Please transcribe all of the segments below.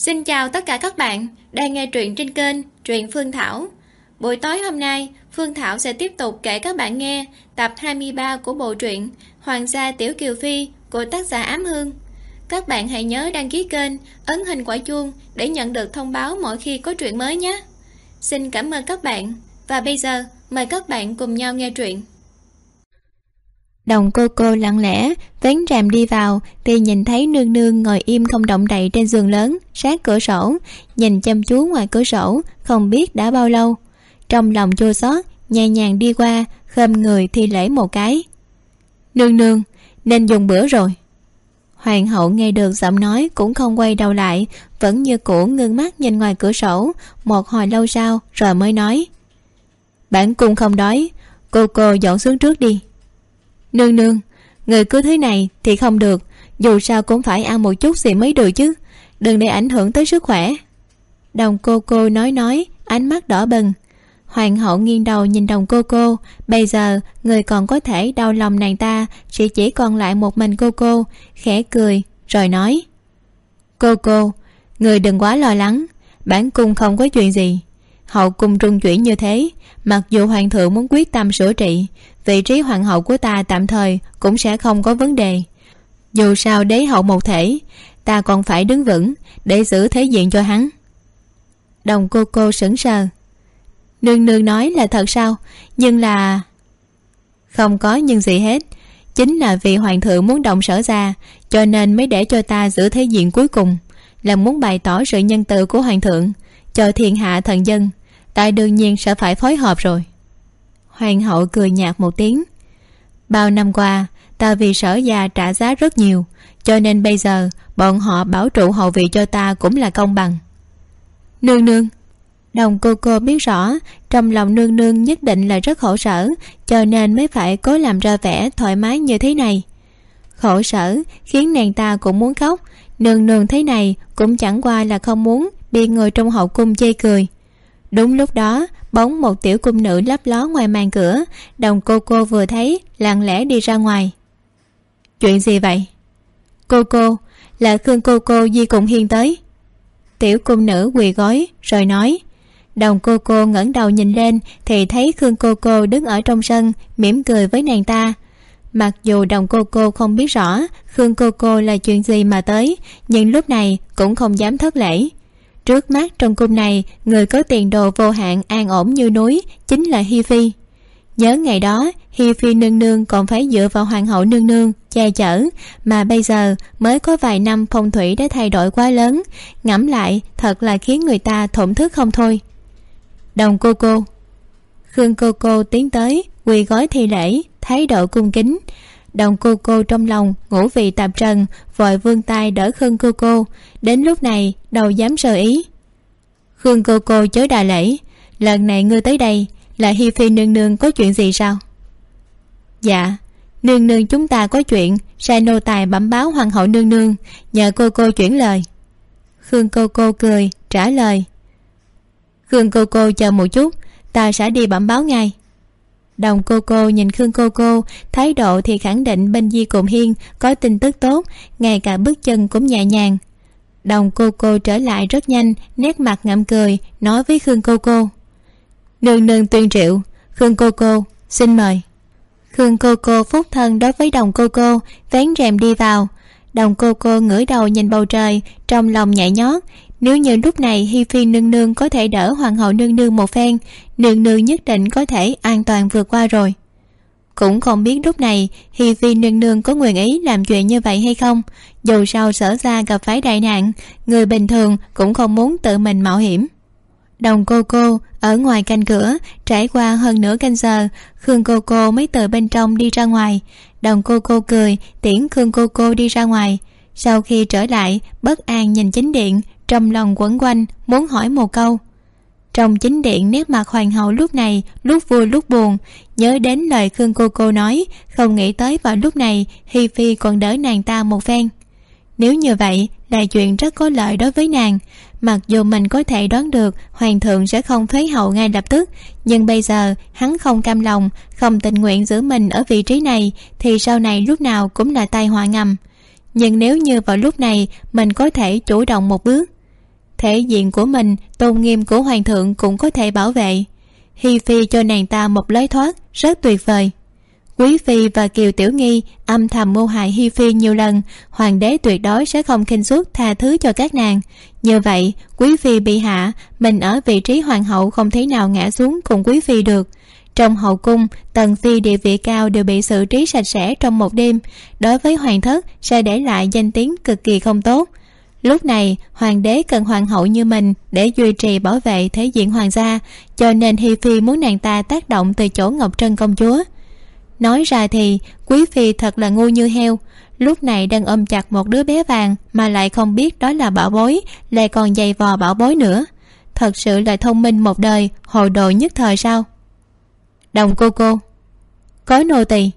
Xin chào tất cả các bạn đang nghe truyện trên kênh Truyện Phương Thảo. Buổi tối hôm nay, Phương Thảo sẽ tiếp tục kể các bạn nghe tập 23 của bộ truyện Hoàng gia Tiểu Kiều Phi của tác giả Ám Hương. Các bạn hãy nhớ đăng ký kênh, ấn hình quả chuông để nhận được thông báo mỗi khi có truyện mới nhé. Xin cảm ơn các bạn và bây giờ mời các bạn cùng nhau nghe truyện. Đồng cô cô lặng lẽ, vén rèm đi vào thì nhìn thấy nương nương ngồi im không động đậy trên giường lớn, sát cửa sổ, nhìn chăm chú ngoài cửa sổ, không biết đã bao lâu. Trong lòng chua xót, nhẹ nhàng đi qua, khom người thi lễ một cái. Nương nương, nên dùng bữa rồi. Hoàng hậu nghe được giọng nói cũng không quay đầu lại, vẫn như cũ ngưng mắt nhìn ngoài cửa sổ, một hồi lâu sau rồi mới nói, bản cung không đói, cô cô dọn xuống trước đi nương nương, người cứ thế này thì không được, dù sao cũng phải ăn một chút gì mới được chứ. Đừng để ảnh hưởng tới sức khỏe. Đồng cô cô nói nói, ánh mắt đỏ bừng. Hoàng hậu nghiêng đầu nhìn đồng cô cô, bây giờ người còn có thể đau lòng nàng ta, chỉ chỉ còn lại một mình cô cô, khẽ cười, rồi nói. Cô cô, người đừng quá lo lắng, bản cung không có chuyện gì hậu cung trung chuyển như thế. Mặc dù hoàng thượng muốn quyết tâm sửa trị, vị trí hoàng hậu của ta tạm thời cũng sẽ không có vấn đề. Dù sao đế hậu một thể, ta còn phải đứng vững để giữ thế diện cho hắn. Đồng cô cô sững sờ. Nương nương nói là thật sao? Nhưng là không có nhưng gì hết. Chính là vì hoàng thượng muốn động sở ra, cho nên mới để cho ta giữ thế diện cuối cùng, là muốn bày tỏ sự nhân từ của hoàng thượng, cho thiên hạ thần dân tại đương nhiên sẽ phải phối hợp rồi. Hoàng hậu cười nhạt một tiếng. Bao năm qua, ta vì sở già trả giá rất nhiều, cho nên bây giờ bọn họ bảo trụ hậu vị cho ta cũng là công bằng. Nương nương, đồng cô cô biết rõ, trong lòng nương nương nhất định là rất khổ sở, cho nên mới phải cố làm ra vẻ thoải mái như thế này. Khổ sở, khiến nàng ta cũng muốn khóc, nương nương thế này cũng chẳng qua là không muốn bị người trong hậu cung chê cười đúng lúc đó, bóng một tiểu cung nữ lấp ló ngoài màn cửa, đồng cô cô vừa thấy, lặng lẽ đi ra ngoài. Chuyện gì vậy? Cô cô, là khương cô cô di cùng hiên tới. Tiểu cung nữ quỳ gối, rồi nói, đồng cô cô ngẩng đầu nhìn lên thì thấy khương cô cô đứng ở trong sân, mỉm cười với nàng ta. Mặc dù đồng cô cô không biết rõ khương cô cô là chuyện gì mà tới, nhưng lúc này cũng không dám thất lễ trước mắt trong cung này, người có tiền đồ vô hạn an ổn như núi, chính là hi phi. Nhớ ngày đó, hi phi nương nương còn phải dựa vào hoàng hậu nương nương che chở, mà bây giờ mới có vài năm phong thủy đã thay đổi quá lớn. Ngẫm lại, thật là khiến người ta thổn thức không thôi. Đồng cô cô. Khương cô cô tiến tới, quỳ gói thi lễ, thái độ cung kính đồng cô cô trong lòng ngủ vị tạp trần, vội vươn tay đỡ khương cô cô. Đến lúc này đâu dám sơ ý. Khương cô cô chớ đà lễ. Lần này ngươi tới đây, là hi phi nương nương có chuyện gì sao? Dạ nương nương chúng ta có chuyện, sai nô tài bẩm báo hoàng hậu nương nương, nhờ cô cô chuyển lời. Khương cô cô cười, trả lời. Khương cô cô chờ một chút, ta sẽ đi bẩm báo ngay đồng cô cô nhìn khương cô cô thái độ thì khẳng định bên di cụm hiên có tin tức tốt ngay cả bước chân cũng nhẹ nhàng. Đồng cô cô trở lại rất nhanh nét mặt ngậm cười nói với khương cô cô. Nương nương tuyên triệu khương cô cô xin mời. Khương cô cô phúc thân đối với đồng cô cô vén rèm đi vào. Đồng cô cô ngửa đầu nhìn bầu trời trong lòng nhảy nhót nếu như lúc này hi phi nương nương có thể đỡ hoàng hậu nương nương một phen, nương nương nhất định có thể an toàn vượt qua rồi. Cũng không biết lúc này hi phi nương nương có nguyện ý làm chuyện như vậy hay không. Dù sao sở ra gặp phải đại nạn, người bình thường cũng không muốn tự mình mạo hiểm. Đồng cô cô, ở ngoài canh cửa, trải qua hơn nửa canh giờ, khương cô cô mới từ bên trong đi ra ngoài. Đồng cô cô cười, tiễn khương cô cô đi ra ngoài. Sau khi trở lại, bất an nhìn chính điện trong lòng quẩn quanh, muốn hỏi một câu. Trong chính điện nét mặt hoàng hậu lúc này, lúc vui lúc buồn, nhớ đến lời khương cô cô nói, không nghĩ tới vào lúc này, hi phi còn đỡ nàng ta một phen. Nếu như vậy, là chuyện rất có lợi đối với nàng. Mặc dù mình có thể đoán được, hoàng thượng sẽ không phế hậu ngay lập tức, nhưng bây giờ, hắn không cam lòng, không tình nguyện giữ mình ở vị trí này, thì sau này lúc nào cũng là tai họa ngầm. Nhưng nếu như vào lúc này, mình có thể chủ động một bước thể diện của mình, tôn nghiêm của hoàng thượng cũng có thể bảo vệ. Hi phi cho nàng ta một lối thoát rất tuyệt vời. Quý phi và kiều tiểu nghi âm thầm mưu hại hi phi nhiều lần, hoàng đế tuyệt đối sẽ không khinh suất tha thứ cho các nàng. Như vậy, quý phi bị hạ, mình ở vị trí hoàng hậu không thể nào ngã xuống cùng quý phi được. Trong hậu cung tần phi địa vị cao đều bị xử trí sạch sẽ trong một đêm. Đối với hoàng thất, sẽ để lại danh tiếng cực kỳ không tốt lúc này, hoàng đế cần hoàng hậu như mình để duy trì bảo vệ thế diện hoàng gia, cho nên hi phi muốn nàng ta tác động từ chỗ ngọc trân công chúa. Nói ra thì, quý phi thật là ngu như heo. Lúc này đang ôm chặt một đứa bé vàng mà lại không biết đó là bảo bối, lại còn giày vò bảo bối nữa. Thật sự là thông minh một đời hồi đồ nhất thời sao? Đồng cô cô. Có nô tỳ.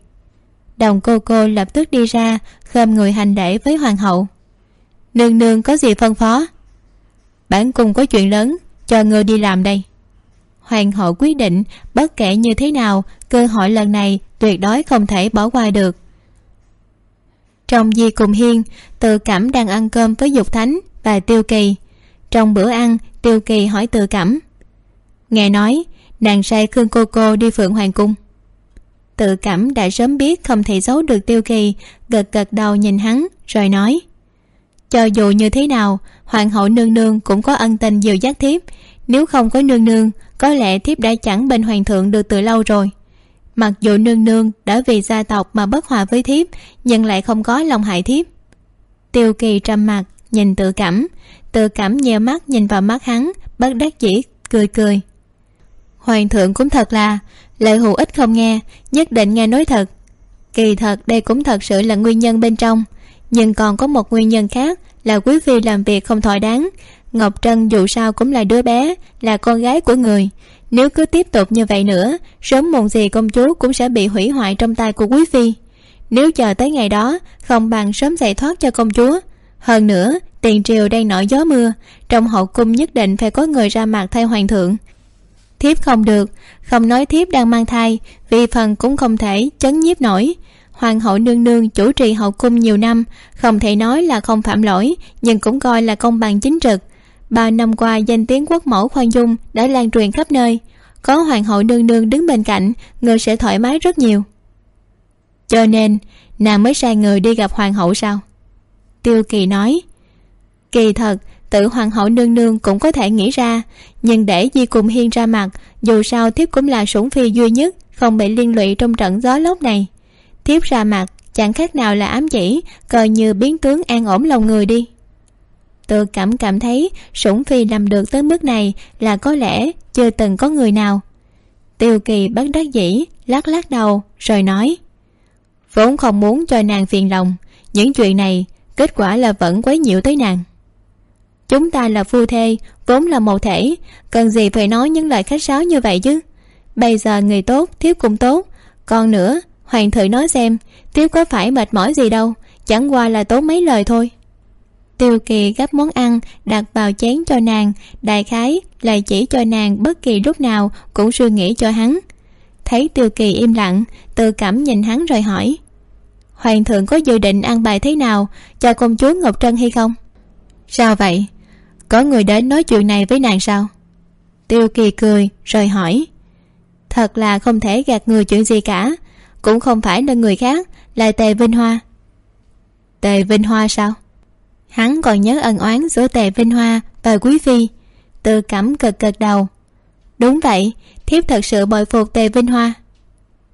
Đồng cô cô lập tức đi ra, khom người hành lễ với hoàng hậu nương nương có gì phân phó? Bản cung có chuyện lớn, cho ngươi đi làm đây. Hoàng hậu quyết định, bất kể như thế nào, cơ hội lần này tuyệt đối không thể bỏ qua được. Trong di cùng hiên tự cẩm đang ăn cơm với dục thánh và tiêu kỳ. Trong bữa ăn, tiêu kỳ hỏi tự cẩm. Nghe nói, nàng sai khương cô cô đi phượng hoàng cung. Tự cẩm đã sớm biết không thể giấu được tiêu kỳ, gật gật đầu nhìn hắn, rồi nói cho dù như thế nào, hoàng hậu nương nương cũng có ân tình dìu dắt thiếp. Nếu không có nương nương, có lẽ thiếp đã chẳng bên hoàng thượng được từ lâu rồi. Mặc dù nương nương đã vì gia tộc mà bất hòa với thiếp, nhưng lại không có lòng hại thiếp. Tiêu kỳ trầm mặt nhìn tự cảm. Tự cảm nheo mắt nhìn vào mắt hắn, bất đắc dĩ, cười cười. Hoàng thượng cũng thật là, lời hữu ích không nghe, nhất định nghe nói thật. Kỳ thật đây cũng thật sự là nguyên nhân bên trong nhưng còn có một nguyên nhân khác là quý phi làm việc không thỏa đáng. Ngọc trân dù sao cũng là đứa bé, là con gái của người. Nếu cứ tiếp tục như vậy nữa, sớm muộn gì công chúa cũng sẽ bị hủy hoại trong tay của quý phi. Nếu chờ tới ngày đó, không bằng sớm giải thoát cho công chúa. Hơn nữa, tiền triều đang nổi gió mưa, trong hậu cung nhất định phải có người ra mặt thay hoàng thượng. Thiếp không được, không nói thiếp đang mang thai, vì phần cũng không thể chấn nhiếp nổi hoàng hậu nương nương chủ trì hậu cung nhiều năm, không thể nói là không phạm lỗi, nhưng cũng coi là công bằng chính trực. Ba năm qua danh tiếng quốc mẫu khoan dung đã lan truyền khắp nơi. Có hoàng hậu nương nương đứng bên cạnh, người sẽ thoải mái rất nhiều. Cho nên, nàng mới sai người đi gặp hoàng hậu sao? Tiêu kỳ nói, kỳ thật, tự hoàng hậu nương nương cũng có thể nghĩ ra, nhưng để di cùng hiên ra mặt, dù sao thiếp cũng là sủng phi duy nhất, không bị liên lụy trong trận gió lốc này thiếp ra mặt, chẳng khác nào là ám chỉ, coi như biến tướng an ổn lòng người đi. Tự cảm cảm thấy, sủng phi làm được tới mức này là có lẽ chưa từng có người nào. Tiêu kỳ bất đắc dĩ, lắc lắc đầu, rồi nói, vốn không muốn cho nàng phiền lòng, những chuyện này, kết quả là vẫn quấy nhiễu tới nàng. Chúng ta là phu thê, vốn là một thể, cần gì phải nói những lời khách sáo như vậy chứ? Bây giờ người tốt, thiếp cũng tốt, còn nữa hoàng thượng nói xem tiếp có phải mệt mỏi gì đâu, chẳng qua là tốn mấy lời thôi. Tiêu kỳ gấp món ăn, đặt vào chén cho nàng, đại khái là chỉ cho nàng bất kỳ lúc nào cũng suy nghĩ cho hắn. Thấy tiêu kỳ im lặng tự cảm nhìn hắn rồi hỏi, hoàng thượng có dự định ăn bài thế nào, cho công chúa ngọc trân hay không? Sao vậy? Có người đến nói chuyện này với nàng sao? Tiêu kỳ cười rồi hỏi, thật là không thể gạt người chuyện gì cả cũng không phải là người khác, là tề vinh hoa. Tề vinh hoa sao? Hắn còn nhớ ân oán giữa tề vinh hoa và quý phi. Tự cảm cực cực đầu. Đúng vậy, thiếp thật sự bội phục tề vinh hoa.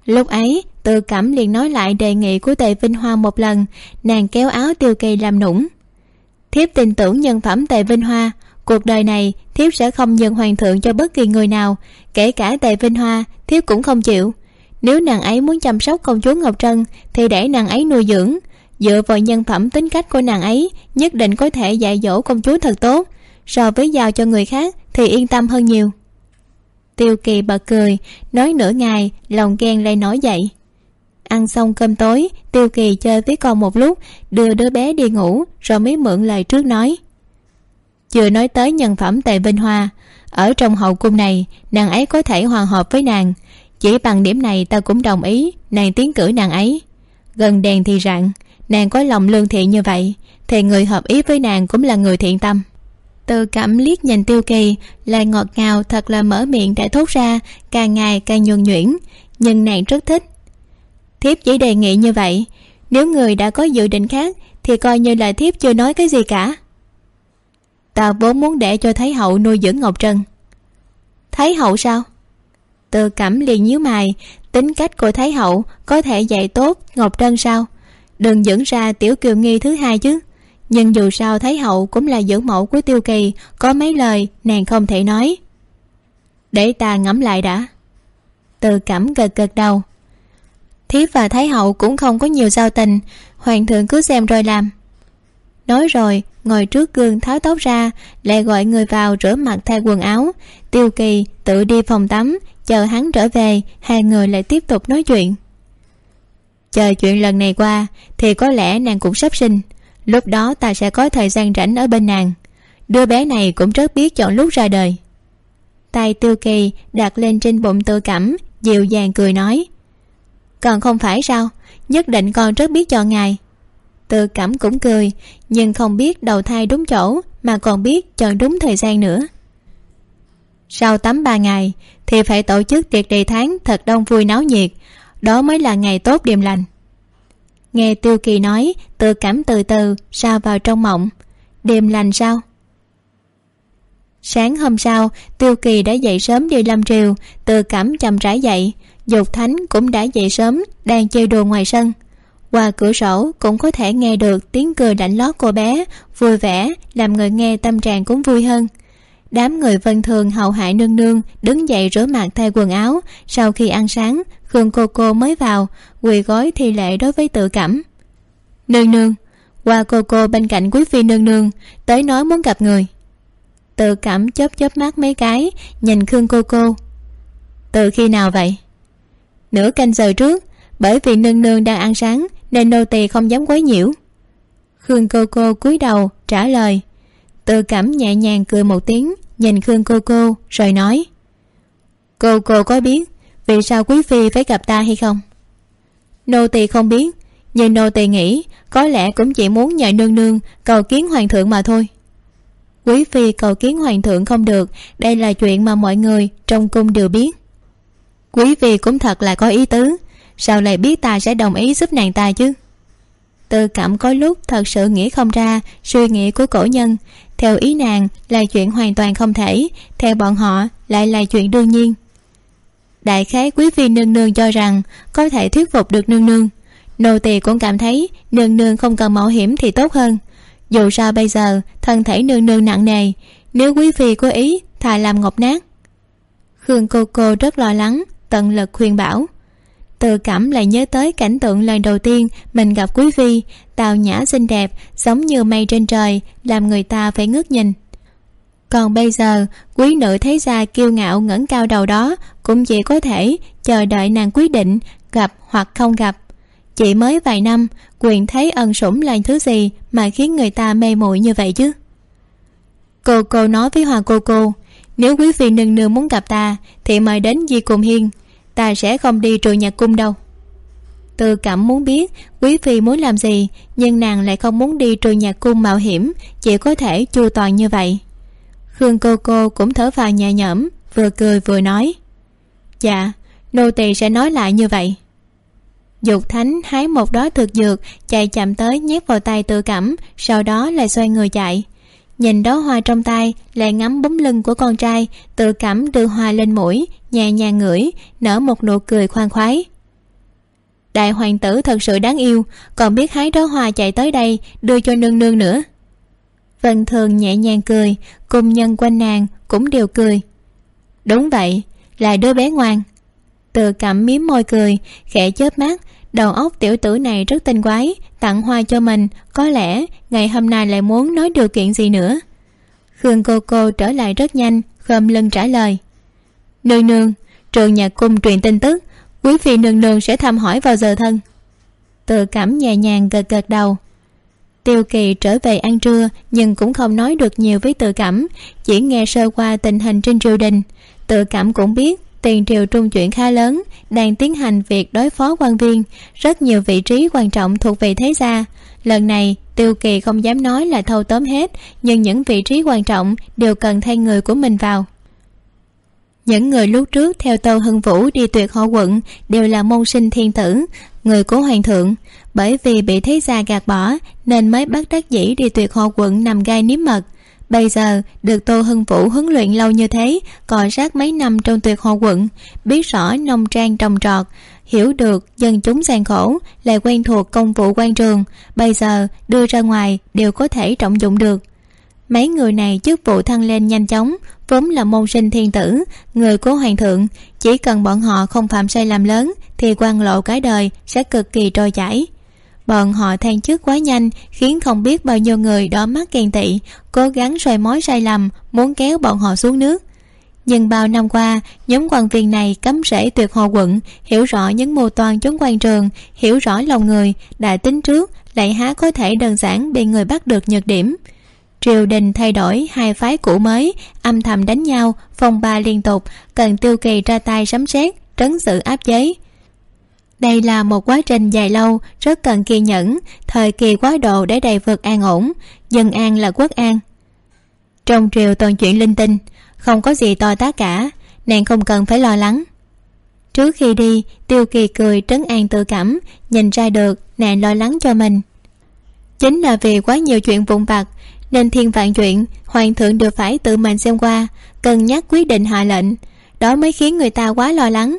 Lúc ấy tự cảm liền nói lại đề nghị của tề vinh hoa một lần, nàng kéo áo tiêu kỳ làm nũng. Thiếp tin tưởng nhân phẩm tề vinh hoa, cuộc đời này thiếp sẽ không nhận hoàng thượng cho bất kỳ người nào, kể cả tề vinh hoa, thiếp cũng không chịu nếu nàng ấy muốn chăm sóc công chúa ngọc trân, thì để nàng ấy nuôi dưỡng. Dựa vào nhân phẩm tính cách của nàng ấy, nhất định có thể dạy dỗ công chúa thật tốt. So với giao cho người khác, thì yên tâm hơn nhiều. Tiêu kỳ bật cười, nói nửa ngày, lòng ghen lại nổi dậy. Ăn xong cơm tối, tiêu kỳ chơi với con một lúc, đưa đứa bé đi ngủ, rồi mới mượn lời trước nói. Chưa nói tới nhân phẩm tề vinh hoa, ở trong hậu cung này, nàng ấy có thể hòa hợp với nàng chỉ bằng điểm này ta cũng đồng ý, nàng tiến cử nàng ấy. Gần đèn thì rạng, nàng có lòng lương thiện như vậy, thì người hợp ý với nàng cũng là người thiện tâm. Từ cảm liếc nhìn tiêu kỳ, lại ngọt ngào thật là mở miệng để thốt ra, càng ngày càng nhuần nhuyễn, nhưng nàng rất thích. Thiếp chỉ đề nghị như vậy, nếu người đã có dự định khác, thì coi như là thiếp chưa nói cái gì cả. Ta vốn muốn để cho thái hậu nuôi dưỡng ngọc trân. Thái hậu sao? Từ cẩm liền nhíu mày. Tính cách của thái hậu có thể dạy tốt ngọc trân sao? Đừng dẫn ra tiểu kiều nghi thứ hai chứ. Nhưng dù sao thái hậu cũng là dưỡng mẫu của tiêu kỳ, có mấy lời nàng không thể nói. Để ta ngẫm lại đã. Từ cẩm gật gật đầu. Thiếp và thái hậu cũng không có nhiều giao tình. Hoàng thượng cứ xem rồi làm nói rồi, ngồi trước gương tháo tóc ra, lại gọi người vào rửa mặt thay quần áo. Tiêu kỳ tự đi phòng tắm, chờ hắn trở về, hai người lại tiếp tục nói chuyện. Chờ chuyện lần này qua, thì có lẽ nàng cũng sắp sinh. Lúc đó ta sẽ có thời gian rảnh ở bên nàng. Đứa bé này cũng rất biết chọn lúc ra đời. Tay tiêu kỳ đặt lên trên bụng tự cảm, dịu dàng cười nói. Còn không phải sao? Nhất định con rất biết chọn ngài tự cảm cũng cười, nhưng không biết đầu thai đúng chỗ mà còn biết chọn đúng thời gian nữa. Sau tắm ba ngày, thì phải tổ chức tiệc đầy tháng thật đông vui náo nhiệt, đó mới là ngày tốt điềm lành. Nghe tiêu kỳ nói tự cảm từ từ sao vào trong mộng. Điềm lành sao? Sáng hôm sau, tiêu kỳ đã dậy sớm đi lâm triều tự cảm chậm rãi dậy, dục thánh cũng đã dậy sớm, đang chơi đùa ngoài sân qua cửa sổ cũng có thể nghe được tiếng cười đảnh lót cô bé, vui vẻ, làm người nghe tâm trạng cũng vui hơn. Đám người vân thường hậu hại nương nương, đứng dậy rửa mặt thay quần áo. Sau khi ăn sáng, khương cô cô mới vào, quỳ gói thi lệ đối với tự cảm. Nương nương, qua cô cô bên cạnh quý phi nương nương, tới nói muốn gặp người. Tự cảm chớp chớp mắt mấy cái, nhìn khương cô cô. Từ khi nào vậy? Nửa canh giờ trước, bởi vì nương nương đang ăn sáng nên nô tỳ không dám quấy nhiễu. Khương cô cô cúi đầu, trả lời. Tự cảm nhẹ nhàng cười một tiếng, nhìn khương cô cô, rồi nói. Cô cô có biết vì sao quý phi phải gặp ta hay không? Nô tỳ không biết, nhưng nô tỳ nghĩ có lẽ cũng chỉ muốn nhờ nương nương cầu kiến hoàng thượng mà thôi. Quý phi cầu kiến hoàng thượng không được, đây là chuyện mà mọi người trong cung đều biết. Quý phi cũng thật là có ý tứ sao lại biết ta sẽ đồng ý giúp nàng ta chứ? Tư cảm có lúc thật sự nghĩ không ra suy nghĩ của cổ nhân. Theo ý nàng là chuyện hoàn toàn không thể, theo bọn họ lại là chuyện đương nhiên. Đại khái quý phi nương nương cho rằng có thể thuyết phục được nương nương. Nô tỳ cũng cảm thấy nương nương không cần mạo hiểm thì tốt hơn. Dù sao bây giờ thân thể nương nương nặng nề, nếu quý phi có ý thà làm ngọc nát. Khương cô cô rất lo lắng, tận lực khuyên bảo tự cảm lại nhớ tới cảnh tượng lần đầu tiên mình gặp quý phi. Tào nhã xinh đẹp, giống như mây trên trời, làm người ta phải ngước nhìn. Còn bây giờ, quý nữ thấy ra kiêu ngạo ngẩng cao đầu đó cũng chỉ có thể chờ đợi nàng quyết định gặp hoặc không gặp. Chỉ mới vài năm, quyền thấy ân sủng là thứ gì mà khiến người ta mê muội như vậy chứ? Cô cô nói với hoàng cô cô, nếu quý phi nương nương muốn gặp ta, thì mời đến di cùng hiên ta sẽ không đi trừ nhạc cung đâu. Tự cảm muốn biết quý phi muốn làm gì, nhưng nàng lại không muốn đi trừ nhạc cung mạo hiểm, chỉ có thể chu toàn như vậy. Khương cô cô cũng thở vào nhẹ nhõm, vừa cười vừa nói dạ nô tỳ sẽ nói lại như vậy. Dục thánh hái một đó thực dược, chạy chậm tới nhét vào tay tự cảm sau đó lại xoay người chạy. Nhìn đó hoa trong tay, lại ngắm bấm lưng của con trai tự cảm đưa hoa lên mũi nhẹ nhàng ngửi, nở một nụ cười khoan khoái. Đại hoàng tử thật sự đáng yêu, còn biết hái đó hoa chạy tới đây, đưa cho nương nương nữa. Vân thường nhẹ nhàng cười cùng nhân quanh nàng cũng đều cười. Đúng vậy, là đứa bé ngoan. Từ cẩm miếm môi cười, khẽ chớp mắt, đầu óc tiểu tử này rất tinh quái, tặng hoa cho mình, có lẽ ngày hôm nay lại muốn nói điều kiện gì nữa. Khương cô cô trở lại rất nhanh, khom lưng trả lời nương nương, trường nhà cung truyền tin tức, quý phi nương nương sẽ thăm hỏi vào giờ thân. Tự cảm nhẹ nhàng gật gật đầu. Tiêu kỳ trở về ăn trưa, nhưng cũng không nói được nhiều với tự cảm, chỉ nghe sơ qua tình hình trên triều đình. Tự cảm cũng biết, tiền triều trung chuyển khá lớn, đang tiến hành việc đối phó quan viên, rất nhiều vị trí quan trọng thuộc về thế gia. Lần này, tiêu kỳ không dám nói là thâu tóm hết, nhưng những vị trí quan trọng đều cần thay người của mình vào những người lúc trước theo tâu hưng vũ đi tuyệt họ quận đều là môn sinh thiên tử, người của hoàng thượng. Bởi vì bị thế gia gạt bỏ, nên mới bắt đắc dĩ đi tuyệt họ quận nằm gai nếm mật. Bây giờ, được tô hưng vũ huấn luyện lâu như thế cọ sát mấy năm trong tuyệt họ quận, biết rõ nông trang trồng trọt, hiểu được dân chúng gian khổ, lại quen thuộc công vụ quan trường, bây giờ đưa ra ngoài đều có thể trọng dụng được mấy người này chức vụ thăng lên nhanh chóng, vốn là môn sinh thiên tử, người của hoàng thượng. Chỉ cần bọn họ không phạm sai lầm lớn, thì quan lộ cái đời sẽ cực kỳ trôi chảy. Bọn họ than chức quá nhanh, khiến không biết bao nhiêu người đỏ mắt ghen tị, cố gắng soi mói sai lầm, muốn kéo bọn họ xuống nước. Nhưng bao năm qua, nhóm quan viên này cấm rễ tuyệt hồ quận, hiểu rõ những mưu toan chống quan trường, hiểu rõ lòng người đã tính trước, lại há có thể đơn giản bị người bắt được nhược điểm triều đình thay đổi hai phái cũ mới, âm thầm đánh nhau, phong ba liên tục, cần tiêu kỳ ra tay sấm sét, trấn giữ áp chế. Đây là một quá trình dài lâu, rất cần kiên nhẫn, thời kỳ quá độ để đầy vực an ổn, dân an là quốc an. Trong triều toàn chuyện linh tinh, không có gì to tá cả nàng không cần phải lo lắng. Trước khi đi, tiêu kỳ cười trấn an tự cảm, nhìn ra được nàng lo lắng cho mình. Chính là vì quá nhiều chuyện vụn vặt nên thiên vạn chuyện hoàng thượng đều phải tự mình xem qua, cân nhắc quyết định hạ lệnh. Đó mới khiến người ta quá lo lắng.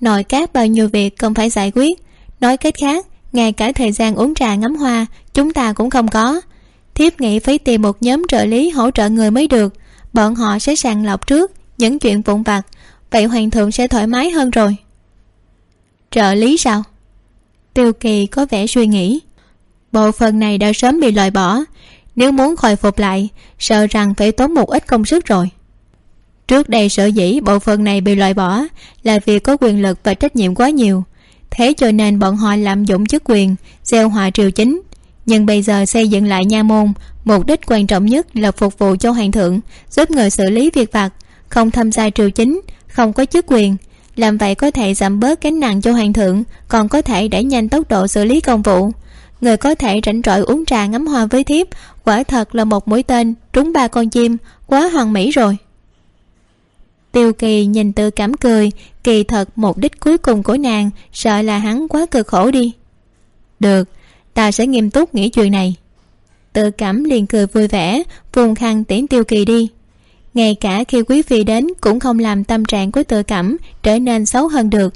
Nội các bao nhiêu việc cần phải giải quyết. Nói cách khác, ngay cả thời gian uống trà ngắm hoa, chúng ta cũng không có. Thiếp nghĩ phải tìm một nhóm trợ lý hỗ trợ người mới được. Bọn họ sẽ sàng lọc trước những chuyện vụn vặt. Vậy hoàng thượng sẽ thoải mái hơn rồi. Trợ lý sao? Tiêu kỳ có vẻ suy nghĩ. Bộ phận này đã sớm bị loại bỏ nếu muốn khôi phục lại, sợ rằng phải tốn một ít công sức rồi. Trước đây sở dĩ bộ phận này bị loại bỏ là vì có quyền lực và trách nhiệm quá nhiều. Thế cho nên bọn họ lạm dụng chức quyền, gieo họa triều chính. Nhưng bây giờ xây dựng lại nha môn, mục đích quan trọng nhất là phục vụ cho hoàng thượng, giúp người xử lý việc vặt. Không tham gia triều chính, không có chức quyền, làm vậy có thể giảm bớt gánh nặng cho hoàng thượng, còn có thể đẩy nhanh tốc độ xử lý công vụ người có thể rảnh rỗi uống trà ngắm hoa với thiếp. Quả thật là một mũi tên, trúng ba con chim, quá hoàn mỹ rồi. Tiêu kỳ nhìn tự cảm cười, kỳ thật mục đích cuối cùng của nàng, sợ là hắn quá cực khổ đi. Được, ta sẽ nghiêm túc nghĩ chuyện này. Tự cảm liền cười vui vẻ, vùng khăn tiễn tiêu kỳ đi. Ngay cả khi quý phi đến cũng không làm tâm trạng của tự cảm trở nên xấu hơn được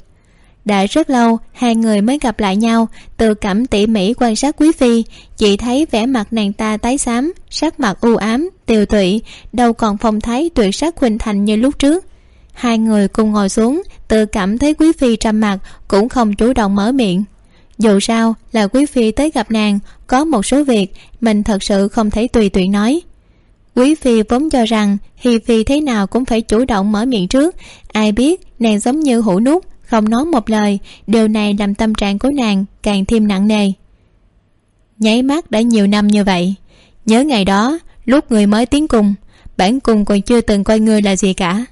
đã rất lâu, hai người mới gặp lại nhau. Từ cảm tỉ mỉ quan sát quý phi, chị thấy vẻ mặt nàng ta tái xám, sắc mặt u ám, tiều tụy, đâu còn phong thái tuyệt sắc khuynh thành như lúc trước. Hai người cùng ngồi xuống, tự cảm thấy quý phi trầm mặt cũng không chủ động mở miệng. Dù sao, là quý phi tới gặp nàng, có một số việc, mình thật sự không thể tùy tiện nói. Quý phi vốn cho rằng, hi phi thế nào cũng phải chủ động mở miệng trước. Ai biết, nàng giống như hũ nút không nói một lời, điều này làm tâm trạng của nàng càng thêm nặng nề. Nháy mắt đã nhiều năm như vậy. Nhớ ngày đó, lúc người mới tiến cùng bản cung còn chưa từng coi ngươi là gì cả.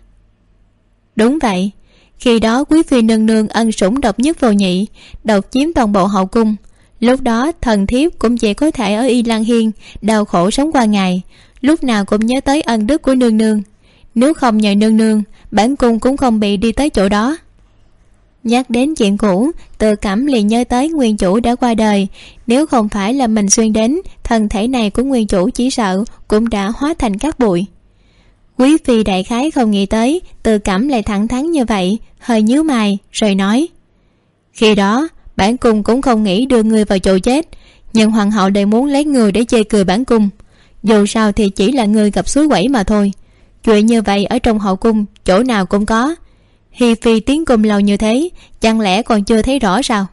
Đúng vậy. Khi đó quý phi nương nương ân sủng độc nhất vô nhị, độc chiếm toàn bộ hậu cung. Lúc đó, thần thiếp cũng chỉ có thể ở y lan hiên, đau khổ sống qua ngày. Lúc nào cũng nhớ tới ân đức của nương nương. Nếu không nhờ nương nương, bản cung cũng không bị đi tới chỗ đó nhắc đến chuyện cũ tự cảm liền nhớ tới nguyên chủ đã qua đời. Nếu không phải là mình xuyên đến, thân thể này của nguyên chủ chỉ sợ cũng đã hóa thành các bụi. Quý phi đại khái không nghĩ tới tự cảm lại thẳng thắn như vậy, hơi nhíu mày, rồi nói, khi đó, bản cung cũng không nghĩ đưa người vào chỗ chết, nhưng hoàng hậu đều muốn lấy người để chê cười bản cung. Dù sao thì chỉ là người gặp suối quẩy mà thôi. Chuyện như vậy ở trong hậu cung, chỗ nào cũng có hi phi tiến cùng lầu như thế, chẳng lẽ còn chưa thấy rõ sao?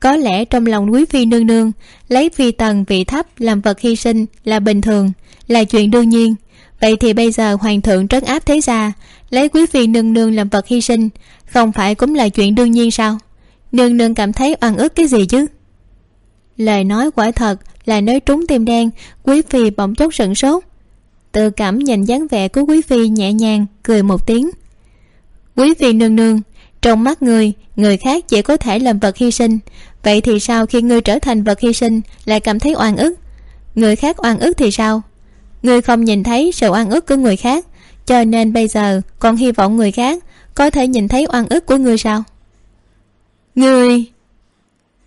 Có lẽ trong lòng quý phi nương nương, lấy phi tần vị thấp làm vật hy sinh là bình thường, là chuyện đương nhiên. Vậy thì bây giờ hoàng thượng trấn áp thế gia, lấy quý phi nương nương làm vật hy sinh, không phải cũng là chuyện đương nhiên sao? Nương nương cảm thấy oan ức cái gì chứ? Lời nói quả thật là nói trúng tim đen, quý phi bỗng chốc sửng sốt. Tự cảm nhìn dáng vẻ của quý phi nhẹ nhàng, cười một tiếng quý vị nương nương, trong mắt người người khác chỉ có thể làm vật hy sinh. Vậy thì sao khi ngươi trở thành vật hy sinh lại cảm thấy oan ức? Người khác oan ức thì sao? Ngươi không nhìn thấy sự oan ức của người khác, cho nên bây giờ còn hy vọng người khác có thể nhìn thấy oan ức của ngươi sao? Ngươi,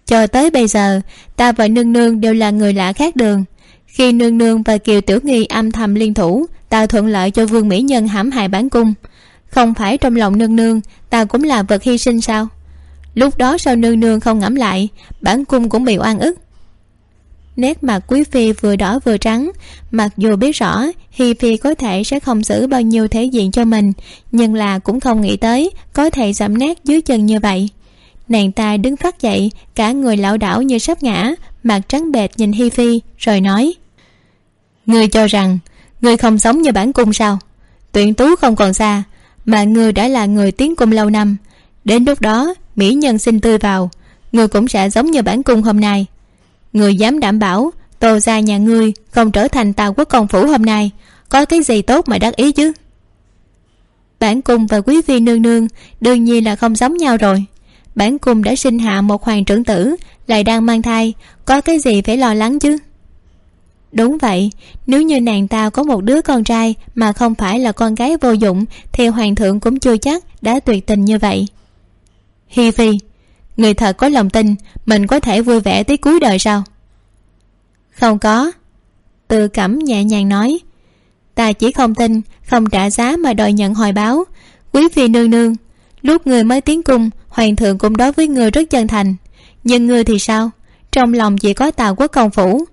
cho tới bây giờ, ta và nương nương đều là người lạ khác đường. Khi nương nương và kiều tiểu nghi âm thầm liên thủ tạo thuận lợi cho vương mỹ nhân hãm hại bán cung không phải trong lòng nương nương, ta cũng là vật hy sinh sao? Lúc đó sao nương nương không ngẫm lại, bản cung cũng bị oan ức. Nét mặt quý phi vừa đỏ vừa trắng, mặc dù biết rõ hi phi có thể sẽ không giữ bao nhiêu thể diện cho mình, nhưng là cũng không nghĩ tới có thể giảm nát dưới chân như vậy. Nàng ta đứng phát dậy, cả người lảo đảo như sắp ngã, mặt trắng bệch nhìn hi phi, rồi nói, ngươi cho rằng ngươi không sống như bản cung sao? Tuyển tú không còn xa mà ngươi đã là người tiến cung lâu năm. Đến lúc đó, mỹ nhân xin tươi vào. Ngươi cũng sẽ giống như bản cung hôm nay. Người dám đảm bảo, tô gia nhà ngươi không trở thành tàu quốc công phủ hôm nay. Có cái gì tốt mà đắc ý chứ? Bản cung và quý phi nương nương đương nhiên là không giống nhau rồi. Bản cung đã sinh hạ một hoàng trưởng tử, lại đang mang thai. Có cái gì phải lo lắng chứ? Đúng vậy, nếu như nàng ta có một đứa con trai mà không phải là con gái vô dụng, thì hoàng thượng cũng chưa chắc đã tuyệt tình như vậy. Hi phi, người thật có lòng tin mình có thể vui vẻ tới cuối đời sao? Không có. Tự cẩm nhẹ nhàng nói, ta chỉ không tin, không trả giá mà đòi nhận hồi báo. Quý phi nương nương, lúc người mới tiến cung, hoàng thượng cũng đối với người rất chân thành. Nhưng người thì sao? Trong lòng chỉ có tào quốc công phủ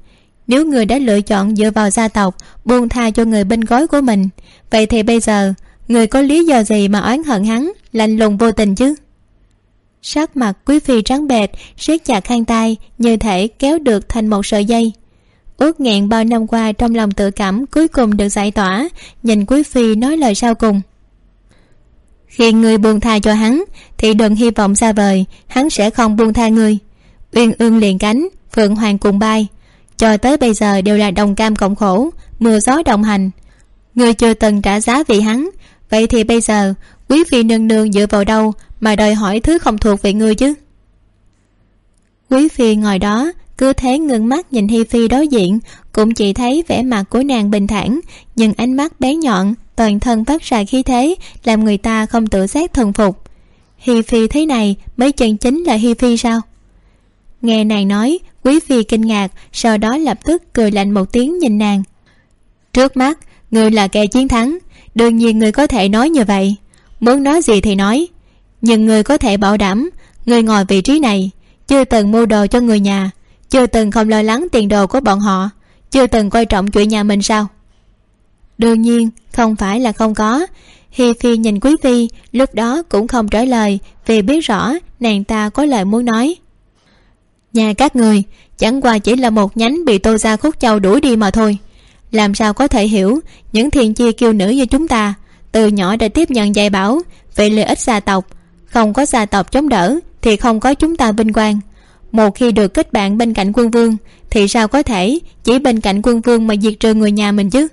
nếu người đã lựa chọn dựa vào gia tộc, buông tha cho người bên gối của mình, vậy thì bây giờ, người có lý do gì mà oán hận hắn, lạnh lùng vô tình chứ? Sắc mặt quý phi trắng bệt siết chặt khăn tay, như thể kéo được thành một sợi dây. Ước nghẹn bao năm qua trong lòng tự cảm cuối cùng được giải tỏa, nhìn quý phi nói lời sau cùng. Khi ngươi buông tha cho hắn, thì đừng hy vọng xa vời, hắn sẽ không buông tha ngươi uyên ương liền cánh, phượng hoàng cùng bay cho tới bây giờ đều là đồng cam cộng khổ, mưa gió đồng hành. Người chưa từng trả giá vì hắn. Vậy thì bây giờ, quý phi nương nương dựa vào đâu mà đòi hỏi thứ không thuộc về ngươi chứ? Quý phi ngồi đó, cứ thế ngưng mắt nhìn hi phi đối diện, cũng chỉ thấy vẻ mặt của nàng bình thản, nhưng ánh mắt bé nhọn, toàn thân phát ra khí thế, làm người ta không tự giác thần phục. Hi phi thế này, mới chân chính là hi phi sao? Nghe nàng nói, quý phi kinh ngạc, sau đó lập tức cười lạnh một tiếng nhìn nàng. Trước mắt người là kẻ chiến thắng, đương nhiên người có thể nói như vậy. Muốn nói gì thì nói, nhưng người có thể bảo đảm người ngồi vị trí này, chưa từng mua đồ cho người nhà, chưa từng không lo lắng tiền đồ của bọn họ, chưa từng coi trọng chuyện nhà mình sao? Đương nhiên, không phải là không có. Hi phi nhìn quý phi, lúc đó cũng không trả lời vì biết rõ nàng ta có lời muốn nói nhà các người, chẳng qua chỉ là một nhánh bị tô ra khúc châu đuổi đi mà thôi. Làm sao có thể hiểu những thiền chi kiêu nữ như chúng ta, từ nhỏ đã tiếp nhận dạy bảo, về lợi ích gia tộc, không có gia tộc chống đỡ thì không có chúng ta vinh quang. Một khi được kết bạn bên cạnh quân vương, thì sao có thể chỉ bên cạnh quân vương mà diệt trừ người nhà mình chứ?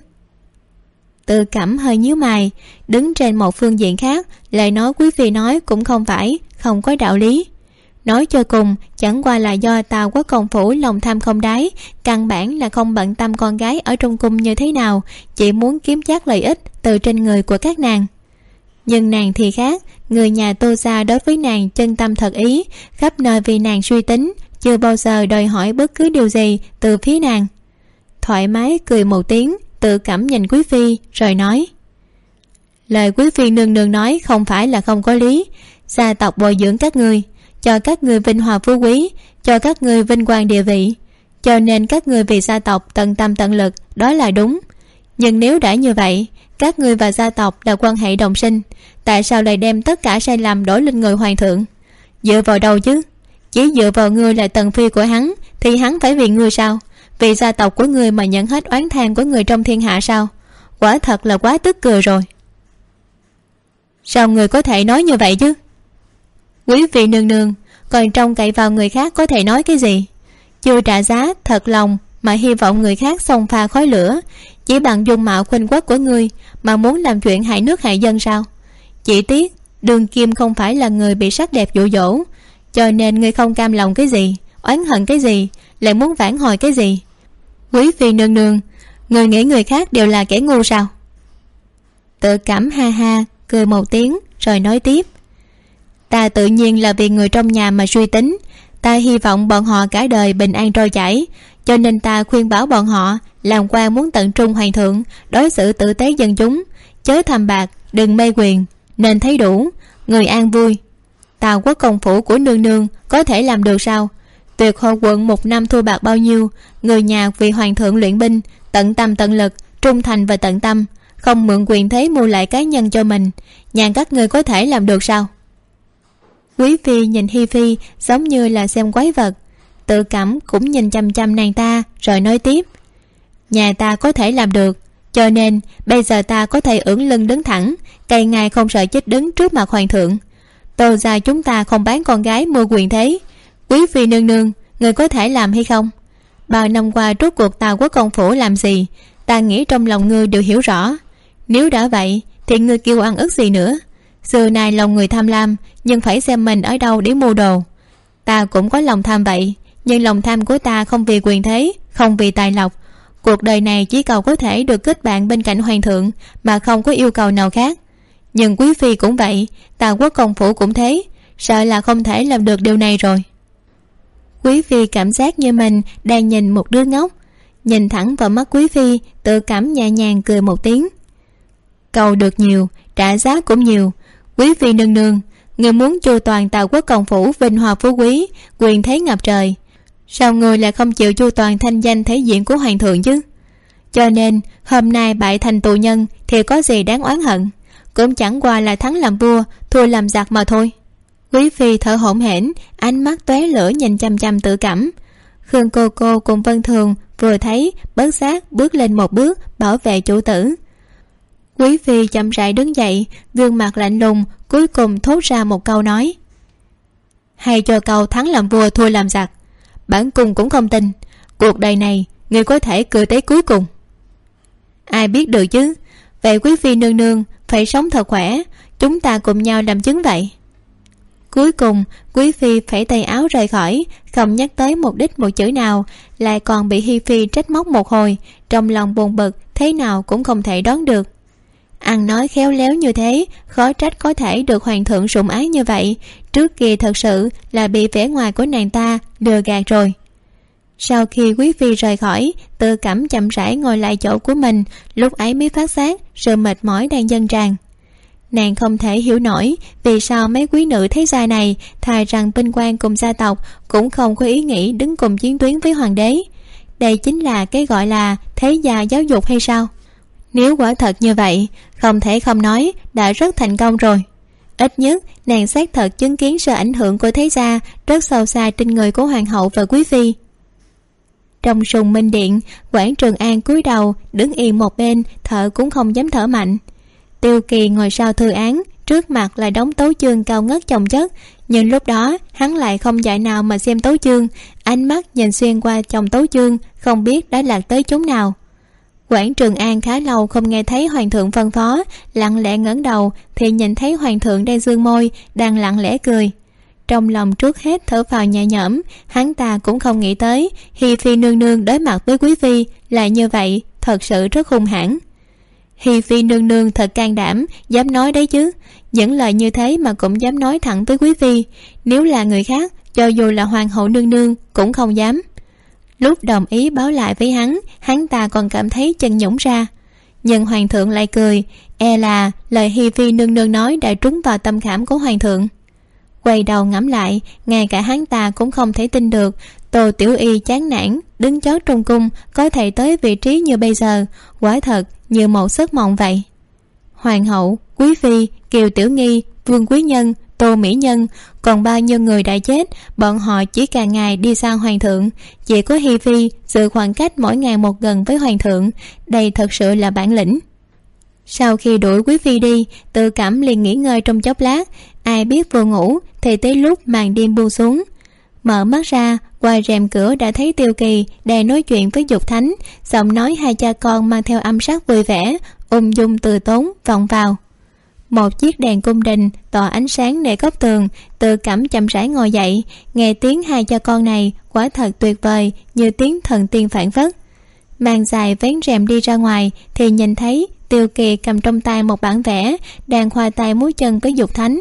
Tự cảm hơi nhíu mày, đứng trên một phương diện khác lại nói quý phi nói cũng không phải, không có đạo lý nói cho cùng, chẳng qua là do tào quốc công phủ lòng tham không đáy, căn bản là không bận tâm con gái ở trong cung như thế nào, chỉ muốn kiếm chắc lợi ích từ trên người của các nàng. Nhưng nàng thì khác, người nhà tô xa đối với nàng chân tâm thật ý, khắp nơi vì nàng suy tính, chưa bao giờ đòi hỏi bất cứ điều gì từ phía nàng. Thoải mái cười một tiếng, tự cảm nhìn quý phi, rồi nói, lời quý phi nương nương nói không phải là không có lý, gia tộc bồi dưỡng các ngươi cho các người vinh hòa phú quý, cho các người vinh quang địa vị. Cho nên các người vì gia tộc tận tâm tận lực, đó là đúng. Nhưng nếu đã như vậy, các người và gia tộc là quan hệ đồng sinh, tại sao lại đem tất cả sai lầm đổ lên người hoàng thượng? Dựa vào đâu chứ? Chỉ dựa vào ngươi là tần phi của hắn, thì hắn phải vì ngươi sao? Vì gia tộc của ngươi mà nhận hết oán than của người trong thiên hạ sao? Quả thật là quá tức cười rồi. Sao người có thể nói như vậy chứ? Quý vị nương nương, còn trông cậy vào người khác có thể nói cái gì? Chưa trả giá, thật lòng mà hy vọng người khác xông pha khói lửa. Chỉ bằng dung mạo khuynh quốc của ngươi mà muốn làm chuyện hại nước hại dân sao? Chỉ tiếc, đường kim không phải là người bị sắc đẹp dụ dỗ, cho nên ngươi không cam lòng cái gì, oán hận cái gì, lại muốn vãn hồi cái gì? Quý phi nương nương, người nghĩ người khác đều là kẻ ngu sao? Tự cảm ha ha, cười một tiếng, rồi nói tiếp ta tự nhiên là vì người trong nhà mà suy tính. Ta hy vọng bọn họ cả đời bình an trôi chảy, cho nên ta khuyên bảo bọn họ làm quan muốn tận trung hoàng thượng đối xử tử tế dân chúng. Chớ tham bạc, đừng mê quyền, nên thấy đủ, người an vui. Tào quốc công phủ của nương nương có thể làm được sao? Tuyệt hồ quận một năm thua bạc bao nhiêu, người nhà vì hoàng thượng luyện binh, tận tâm tận lực, trung thành và tận tâm, không mượn quyền thế mua lại cá nhân cho mình. Nhà các ngươi có thể làm được sao? Quý phi nhìn hi phi giống như là xem quái vật. Tự cảm cũng nhìn chăm chăm nàng ta, rồi nói tiếp. Nhà ta có thể làm được, cho nên bây giờ ta có thể ưỡn lưng đứng thẳng, cây ngài không sợ chết đứng trước mặt hoàng thượng. Tô ra chúng ta không bán con gái mua quyền thế. Quý phi nương nương, người có thể làm hay không? Bao năm qua rốt cuộc tàu quốc công phủ làm gì? Ta nghĩ trong lòng ngươi đều hiểu rõ. Nếu đã vậy, thì ngươi kêu ăn ức gì nữa? Xưa nay lòng người tham lam, nhưng phải xem mình ở đâu để mua đồ. Ta cũng có lòng tham vậy, nhưng lòng tham của ta không vì quyền thế, không vì tài lộc. Cuộc đời này chỉ cầu có thể được kết bạn bên cạnh hoàng thượng, mà không có yêu cầu nào khác. Nhưng quý phi cũng vậy tà quốc công phủ cũng thế, sợ là không thể làm được điều này rồi. Quý phi cảm giác như mình đang nhìn một đứa ngốc. Nhìn thẳng vào mắt quý phi, tự cảm nhẹ nhàng cười một tiếng. Cầu được nhiều, trả giá cũng nhiều quý phi nương nương, người muốn chu toàn tàu quốc công phủ vinh hoa phú quý, quyền thế ngập trời. Sao người lại không chịu chu toàn thanh danh thể diện của hoàng thượng chứ? Cho nên, hôm nay bại thành tù nhân thì có gì đáng oán hận? Cũng chẳng qua là thắng làm vua, thua làm giặc mà thôi. Quý phi thở hổn hển, ánh mắt tóe lửa nhìn chăm chăm tự cảm. Khương cô cô cùng vân thường vừa thấy bớt giác bước lên một bước bảo vệ chủ tử quý phi chậm rãi đứng dậy, gương mặt lạnh lùng, cuối cùng thốt ra một câu nói. Hay cho câu thắng làm vua thua làm giặc. Bản cung cũng không tin. Cuộc đời này, người có thể cười tới cuối cùng. Ai biết được chứ? Vậy quý phi nương nương, phải sống thật khỏe. Chúng ta cùng nhau làm chứng vậy. Cuối cùng, quý phi phải tay áo rời khỏi, không nhắc tới một đích một chữ nào, lại còn bị hi phi trách móc một hồi. Trong lòng buồn bực, thế nào cũng không thể đoán được ăn nói khéo léo như thế, khó trách có thể được hoàng thượng sủng ái như vậy. Trước kia thật sự là bị vẻ ngoài của nàng ta lừa gạt rồi. Sau khi quý phi rời khỏi tự cảm chậm rãi ngồi lại chỗ của mình, lúc ấy mới phát giác sự mệt mỏi đang dâng tràn. Nàng không thể hiểu nổi vì sao mấy quý nữ thế gia này, thà rằng binh quan cùng gia tộc cũng không có ý nghĩ đứng cùng chiến tuyến với hoàng đế. Đây chính là cái gọi là thế gia giáo dục hay sao? Nếu quả thật như vậy, không thể không nói đã rất thành công rồi. Ít nhất, nàng xác thật chứng kiến sự ảnh hưởng của thế gia rất sâu xa trên người của hoàng hậu và quý phi. Trong sùng minh điện, quảng trường an cúi đầu, đứng yên một bên, thở cũng không dám thở mạnh. Tiêu kỳ ngồi sau thư án, trước mặt là đống tấu chương cao ngất chồng chất, nhưng lúc đó hắn lại không dạy nào mà xem tấu chương, ánh mắt nhìn xuyên qua chồng tấu chương, không biết đã lạc tới chúng nào quảng trường an khá lâu không nghe thấy hoàng thượng phân phó, lặng lẽ ngẩng đầu thì nhìn thấy hoàng thượng đang dương môi, đang lặng lẽ cười. Trong lòng trước hết thở phào nhẹ nhõm, hắn ta cũng không nghĩ tới, hi phi nương nương đối mặt với quý phi là như vậy, thật sự rất hung hãn. Hi phi nương nương thật can đảm, dám nói đấy chứ. Những lời như thế mà cũng dám nói thẳng với quý phi. Nếu là người khác, cho dù là hoàng hậu nương nương cũng không dám lúc đồng ý báo lại với hắn hắn ta còn cảm thấy chân nhũng ra. Nhưng hoàng thượng lại cười e là lời hi phi nương nương nói đã trúng vào tâm khảm của hoàng thượng. Quay đầu ngẫm lại, ngay cả hắn ta cũng không thể tin được, tô tiểu y chán nản, đứng chót trong cung, có thể tới vị trí như bây giờ, quả thật như một giấc mộng vậy. Hoàng hậu, quý phi, kiều tiểu nghi, vương quý nhân tô mỹ nhân, còn bao nhiêu người đã chết, bọn họ chỉ càng ngày đi sang hoàng thượng. Chỉ có hi phi giữ khoảng cách mỗi ngày một gần với hoàng thượng. Đây thật sự là bản lĩnh. Sau khi đuổi quý phi đi tự cảm liền nghỉ ngơi trong chốc lát. Ai biết vừa ngủ, thì tới lúc màn đêm buông xuống. Mở mắt ra, qua rèm cửa đã thấy tiêu kỳ đang nói chuyện với dục thánh. Giọng nói hai cha con mang theo âm sắc vui vẻ, ung dung từ tốn vọng vào một chiếc đèn cung đình tỏa ánh sáng nệ góc tường tự cảm chậm rãi ngồi dậy, nghe tiếng hai cha con này, quả thật tuyệt vời, như tiếng thần tiên phản phất. Mang dài vén rèm đi ra ngoài, thì nhìn thấy tiêu kỳ cầm trong tay một bản vẽ, đang khoa tay múa chân với dục thánh.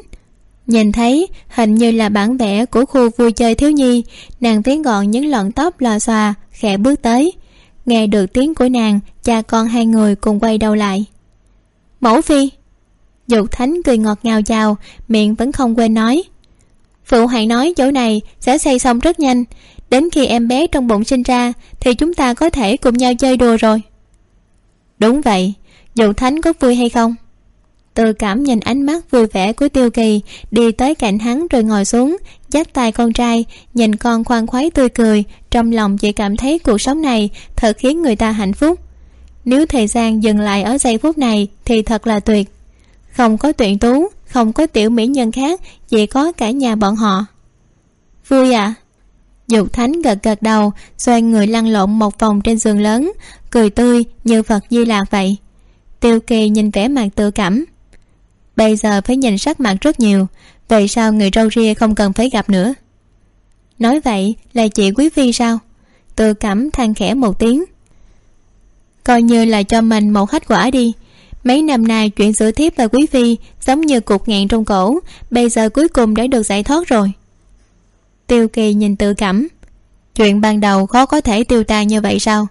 Nhìn thấy, hình như là bản vẽ của khu vui chơi thiếu nhi, nàng tiến gọn những lọn tóc lò xòa, khẽ bước tới. Nghe được tiếng của nàng, cha con hai người cùng quay đầu lại. Mẫu phi dục thánh cười ngọt ngào chào, miệng vẫn không quên nói. Phụ hãy nói chỗ này sẽ xây xong rất nhanh. Đến khi em bé trong bụng sinh ra, thì chúng ta có thể cùng nhau chơi đùa rồi. Đúng vậy dục thánh có vui hay không? Tự cảm nhìn ánh mắt vui vẻ của tiêu kỳ, đi tới cạnh hắn rồi ngồi xuống dắt tay con trai, nhìn con khoan khoái tươi cười, trong lòng chỉ cảm thấy cuộc sống này thật khiến người ta hạnh phúc. Nếu thời gian dừng lại ở giây phút này thì thật là tuyệt không có tuyển tú, không có tiểu mỹ nhân khác, chỉ có cả nhà bọn họ. Vui à? Dục thánh gật gật đầu, xoay người lăn lộn một vòng trên giường lớn, cười tươi như phật di lạc vậy. Tiêu kỳ nhìn vẻ mặt tự cảm. Bây giờ phải nhìn sắc mặt rất nhiều, vậy sao người râu ria không cần phải gặp nữa? Nói vậy là chị quý phi sao? Tự cảm than khẽ một tiếng. Coi như là cho mình một khách quả đi mấy năm nay chuyện giữa thiếp và quý phi giống như cục nghẹn trong cổ, bây giờ cuối cùng đã được giải thoát rồi. Tiêu kỳ nhìn tự cảm. Chuyện ban đầu khó có thể tiêu tan như vậy sao?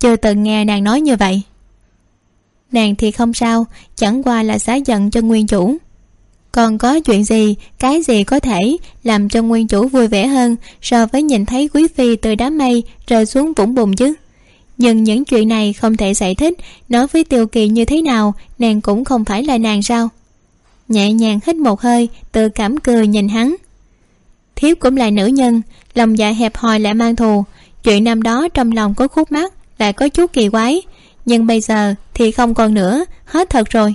Chưa từng nghe nàng nói như vậy. Nàng thì không sao, chẳng qua là xá giận cho nguyên chủ. Còn có chuyện gì, cái gì có thể làm cho nguyên chủ vui vẻ hơn so với nhìn thấy quý phi từ đám mây rơi xuống vũng bùn chứ? Nhưng những chuyện này không thể giải thích, nói với tiêu kỳ như thế nào, nàng cũng không phải là nàng sao? Nhẹ nhàng hít một hơi, tự cảm cười nhìn hắn. Thiếp cũng là nữ nhân, lòng dạ hẹp hòi lại mang thù. Chuyện năm đó trong lòng có khúc mắc, lại có chút kỳ quái. Nhưng bây giờ thì không còn nữa, hết thật rồi.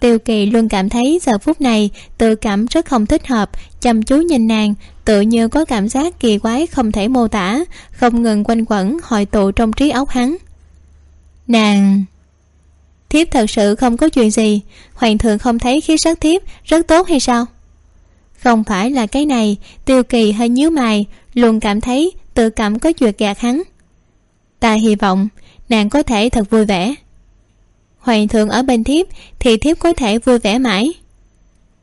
Tiêu kỳ luôn cảm thấy giờ phút này tự cảm rất không thích hợp chăm chú nhìn nàng, tự như có cảm giác kỳ quái không thể mô tả, không ngừng quanh quẩn hội tụ trong trí óc hắn. Nàng! Thiếp thật sự không có chuyện gì, hoàng thượng không thấy khí sắc thiếp rất tốt hay sao? Không phải là cái này, tiêu kỳ hơi nhíu mày, luôn cảm thấy tự cảm có chuyện gạt hắn. Ta hy vọng nàng có thể thật vui vẻ. Hoàng thượng ở bên thiếp thì thiếp có thể vui vẻ mãi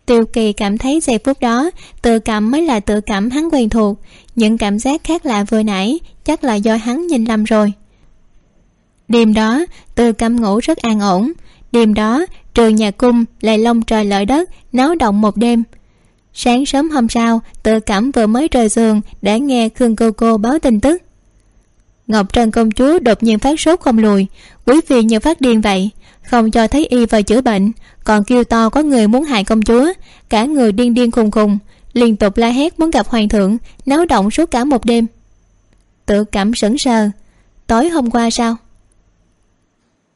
tiêu kỳ cảm thấy giây phút đó, tự cảm mới là tự cảm hắn quen thuộc. Những cảm giác khác lạ vừa nãy, chắc là do hắn nhìn lầm rồi. Đêm đó tự cảm ngủ rất an ổn. Đêm đó trường nhà cung lại lông trời lợi đất, náo động một đêm. Sáng sớm hôm sau, tự cảm vừa mới rời giường, đã nghe khương cô cô báo tin tức. Ngọc trân công chúa đột nhiên phát sốt không lùi. Quý vị như phát điên vậy không cho thấy y vào chữa bệnh, còn kêu to có người muốn hại công chúa, cả người điên điên khùng khùng, liên tục la hét muốn gặp hoàng thượng, náo động suốt cả một đêm. Tự cảm sững sờ, tối hôm qua sao?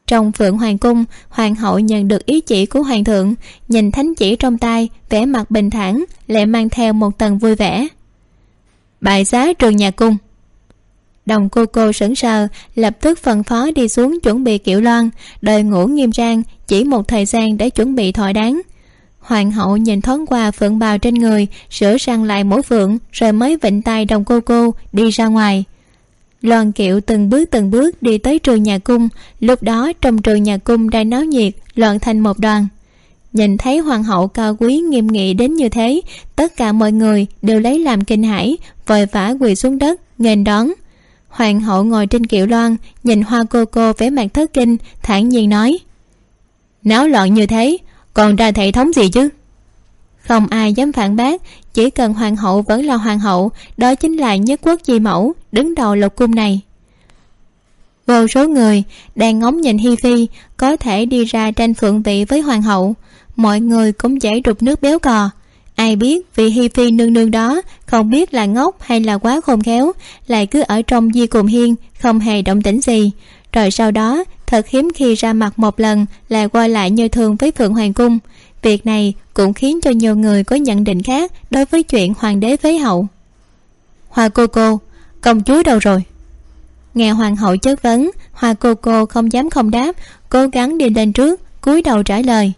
Trong phượng hoàng cung, hoàng hậu nhận được ý chỉ của hoàng thượng, nhìn thánh chỉ trong tay, vẻ mặt bình thản, lại mang theo một tầng vui vẻ. Bài giá trường nhà cung đồng cô cô sững sờ, lập tức phân phó đi xuống chuẩn bị kiểu loan. Đợi ngủ nghiêm trang, chỉ một thời gian để chuẩn bị thỏa đáng. Hoàng hậu nhìn thoáng qua phượng bào trên người, sửa sang lại mỗi phượng, rồi mới vịnh tay đồng cô cô, đi ra ngoài. Loan kiệu từng bước từng bước đi tới trường nhà cung. Lúc đó, trong trường nhà cung đang náo nhiệt, loạn thành một đoàn. Nhìn thấy hoàng hậu cao quý nghiêm nghị đến như thế, tất cả mọi người đều lấy làm kinh hãi, vội vã quỳ xuống đất, nghênh đón hoàng hậu ngồi trên kiệu loan, nhìn hoa cô cô vẻ mặt thất kinh, thản nhiên nói, náo loạn như thế, còn ra hệ thống gì chứ? Không ai dám phản bác, chỉ cần hoàng hậu vẫn là hoàng hậu, đó chính là nhất quốc di mẫu, đứng đầu lục cung này. Vô số người đang ngóng nhìn hi phi có thể đi ra tranh phượng vị với hoàng hậu, mọi người cũng chảy đục nước béo cò ai biết vị hi phi nương nương đó, không biết là ngốc hay là quá khôn khéo, lại cứ ở trong di cùng hiên, không hề động tĩnh gì. Rồi sau đó, thật hiếm khi ra mặt một lần là quay lại như thường với phượng hoàng cung. Việc này cũng khiến cho nhiều người có nhận định khác đối với chuyện hoàng đế phế hậu. Hoa cô cô, công chúa đâu rồi? Nghe hoàng hậu chất vấn, hoa cô cô không dám không đáp, cố gắng đi lên trước, cúi đầu trả lời.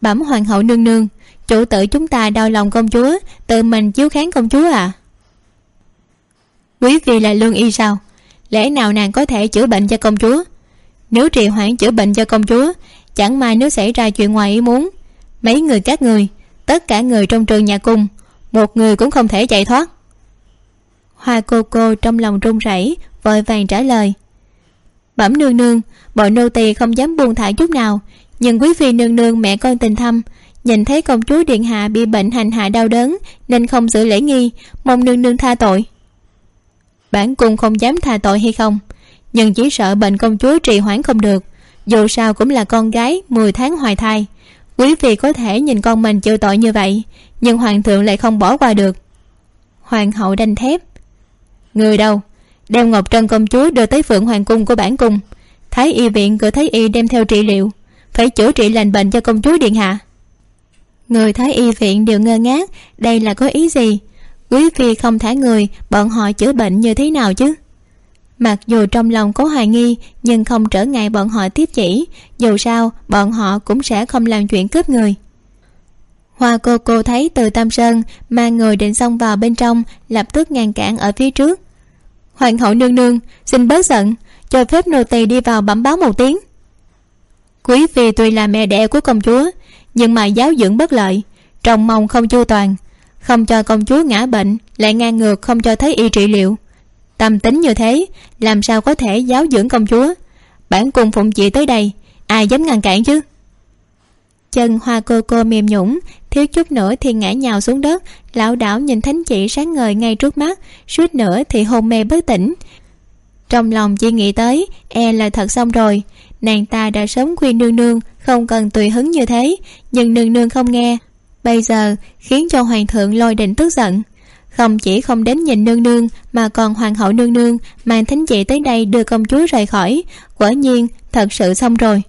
Bẩm hoàng hậu nương nương chủ tử chúng ta đau lòng công chúa, tự mình chiếu kháng công chúa à? Quý phi là lương y sao? Lẽ nào nàng có thể chữa bệnh cho công chúa? Nếu trì hoãn chữa bệnh cho công chúa, chẳng may nếu xảy ra chuyện ngoài ý muốn. Mấy người các người, tất cả người trong trường nhà cung một người cũng không thể chạy thoát. Hoa cô cô trong lòng run rẩy, vội vàng trả lời. Bẩm nương nương, bọn nô tỳ không dám buông thả chút nào, nhưng quý phi nương nương mẹ con tình thâm nhìn thấy công chúa điện hạ bị bệnh hành hạ đau đớn, nên không giữ lễ nghi, mong nương nương tha tội. Bản cung không dám tha tội hay không, nhưng chỉ sợ bệnh công chúa trì hoãn không được, dù sao cũng là con gái, mười tháng hoài thai. Quý vị có thể nhìn con mình chịu tội như vậy, nhưng hoàng thượng lại không bỏ qua được. Hoàng hậu đanh thép, người đâu, đem ngọc trân công chúa đưa tới phượng hoàng cung của bản cung. Thái y viện cử thái y đem theo trị liệu, phải chữa trị lành bệnh cho công chúa điện hạ người thái y viện đều ngơ ngác, đây là có ý gì? Quý phi không thả người, bọn họ chữa bệnh như thế nào chứ? Mặc dù trong lòng có hoài nghi, nhưng không trở ngại bọn họ tiếp chỉ, dù sao, bọn họ cũng sẽ không làm chuyện cướp người. Hoa cô cô thấy từ tam sơn, mang người định xông vào bên trong, lập tức ngăn cản ở phía trước. Hoàng hậu nương nương, xin bớt giận, cho phép nô tỳ đi vào bẩm báo một tiếng. Quý phi tuy là mẹ đẻ của công chúa nhưng mà giáo dưỡng bất lợi trồng mong không chu toàn, không cho công chúa ngã bệnh, lại ngang ngược không cho thấy y trị liệu. Tâm tính như thế, làm sao có thể giáo dưỡng công chúa? Bản cung phụng chị tới đây, ai dám ngăn cản chứ? Chân hoa cô cô mềm nhũng thiếu chút nữa thì ngã nhào xuống đất. Lão đảo nhìn thánh chị sáng ngời ngay trước mắt, suýt nữa thì hôn mê bất tỉnh. Trong lòng chỉ nghĩ tới e là thật xong rồi nàng ta đã sớm khuyên nương nương, không cần tùy hứng như thế. Nhưng nương nương không nghe. Bây giờ, khiến cho hoàng thượng lôi định tức giận. Không chỉ không đến nhìn nương nương, mà còn hoàng hậu nương nương, mang thánh chị tới đây đưa công chúa rời khỏi. Quả nhiên, thật sự xong rồi.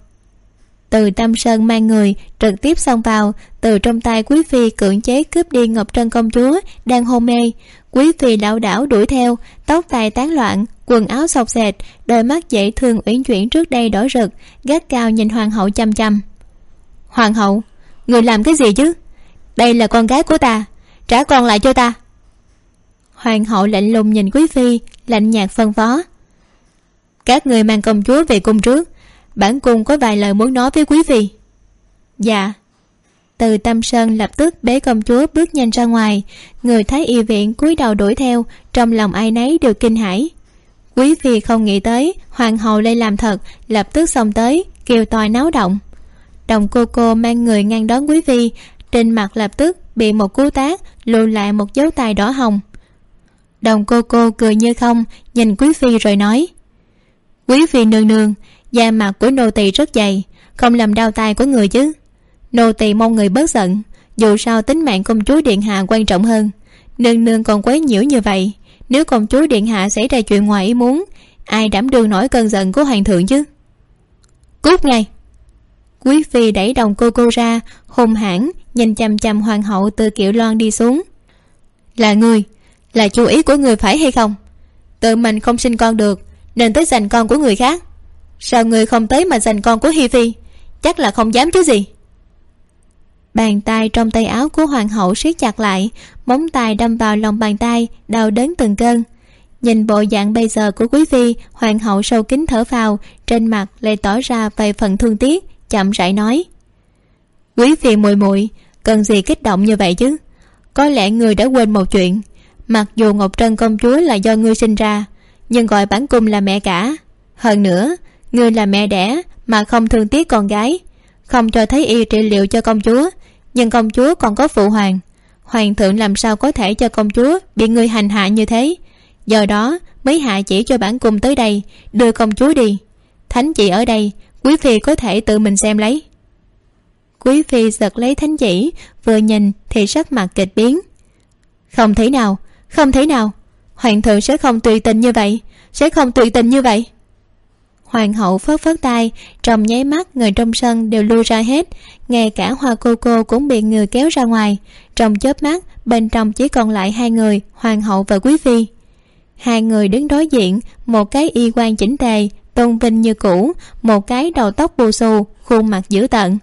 Từ tam sơn mang người, trực tiếp xông vào. Từ trong tay quý phi cưỡng chế cướp đi ngọc trân công chúa đang hôn mê. Quý phi lão đảo đuổi theo, tóc tai tán loạn quần áo xộc xệch đôi mắt dễ thương uyển chuyển trước đây đỏ rực gác cao nhìn hoàng hậu chăm chăm. Hoàng hậu, người làm cái gì chứ? Đây là con gái của ta, trả con lại cho ta. Hoàng hậu lạnh lùng nhìn quý phi, lạnh nhạt phân phó. Các người mang công chúa về cung trước, bản cung có vài lời muốn nói với quý phi. Dạ. Từ tâm sơn lập tức bế công chúa bước nhanh ra ngoài, người thái y viện cúi đầu đuổi theo, trong lòng ai nấy đều kinh hãi quý phi không nghĩ tới, hoàng hậu đây làm thật, lập tức xông tới, kêu tòi náo động. Đồng cô cô mang người ngăn đón quý phi, trên mặt lập tức bị một cú tát lưu lại một dấu tay đỏ hồng. Đồng cô cô cười như không, nhìn quý phi rồi nói, quý phi nương nương, da mặt của nô tỳ rất dày, không làm đau tay của người chứ. Nô tỳ mong người bớt giận, dù sao tính mạng công chúa điện hạ quan trọng hơn, nương nương còn quấy nhiễu như vậy nếu công chúa điện hạ xảy ra chuyện ngoài ý muốn, ai đảm đương nổi cơn giận của hoàng thượng chứ? Cút ngay! Quý phi đẩy đồng cô cô ra hùng hãn, nhìn chằm chằm hoàng hậu từ kiệu loan đi xuống. Là người là chú ý của người phải hay không? Tự mình không sinh con được, nên tới giành con của người khác. Sao người không tới mà giành con của hi phi? Chắc là không dám chứ gì bàn tay trong tay áo của hoàng hậu siết chặt lại, móng tay đâm vào lòng bàn tay, đau đớn từng cơn. Nhìn bộ dạng bây giờ của quý phi, hoàng hậu sâu kín thở phào trên mặt lại tỏ ra vài phần thương tiếc, chậm rãi nói. Quý phi muội muội, cần gì kích động như vậy chứ? Có lẽ người đã quên một chuyện. Mặc dù ngọc trân công chúa là do ngươi sinh ra, nhưng gọi bản cung là mẹ cả. Hơn nữa, ngươi là mẹ đẻ mà không thương tiếc con gái, không cho thấy y trị liệu cho công chúa nhưng công chúa còn có phụ hoàng. Hoàng thượng làm sao có thể cho công chúa bị người hành hạ như thế? Do đó, mấy hạ chỉ cho bản cung tới đây, đưa công chúa đi. Thánh chị ở đây, quý phi có thể tự mình xem lấy. Quý phi giật lấy thánh chỉ, vừa nhìn thì sắc mặt kịch biến. Không thể nào, không thể nào. Hoàng thượng sẽ không tùy tình như vậy, sẽ không tùy tình như vậy hoàng hậu phớt phớt tay, trong nháy mắt người trong sân đều lui ra hết, ngay cả hoa cô cô cũng bị người kéo ra ngoài. Trong chớp mắt, bên trong chỉ còn lại hai người, hoàng hậu và quý phi. Hai người đứng đối diện, một cái y quan chỉnh tề, tôn vinh như cũ, một cái đầu tóc bù xù, khuôn mặt dữ tợn.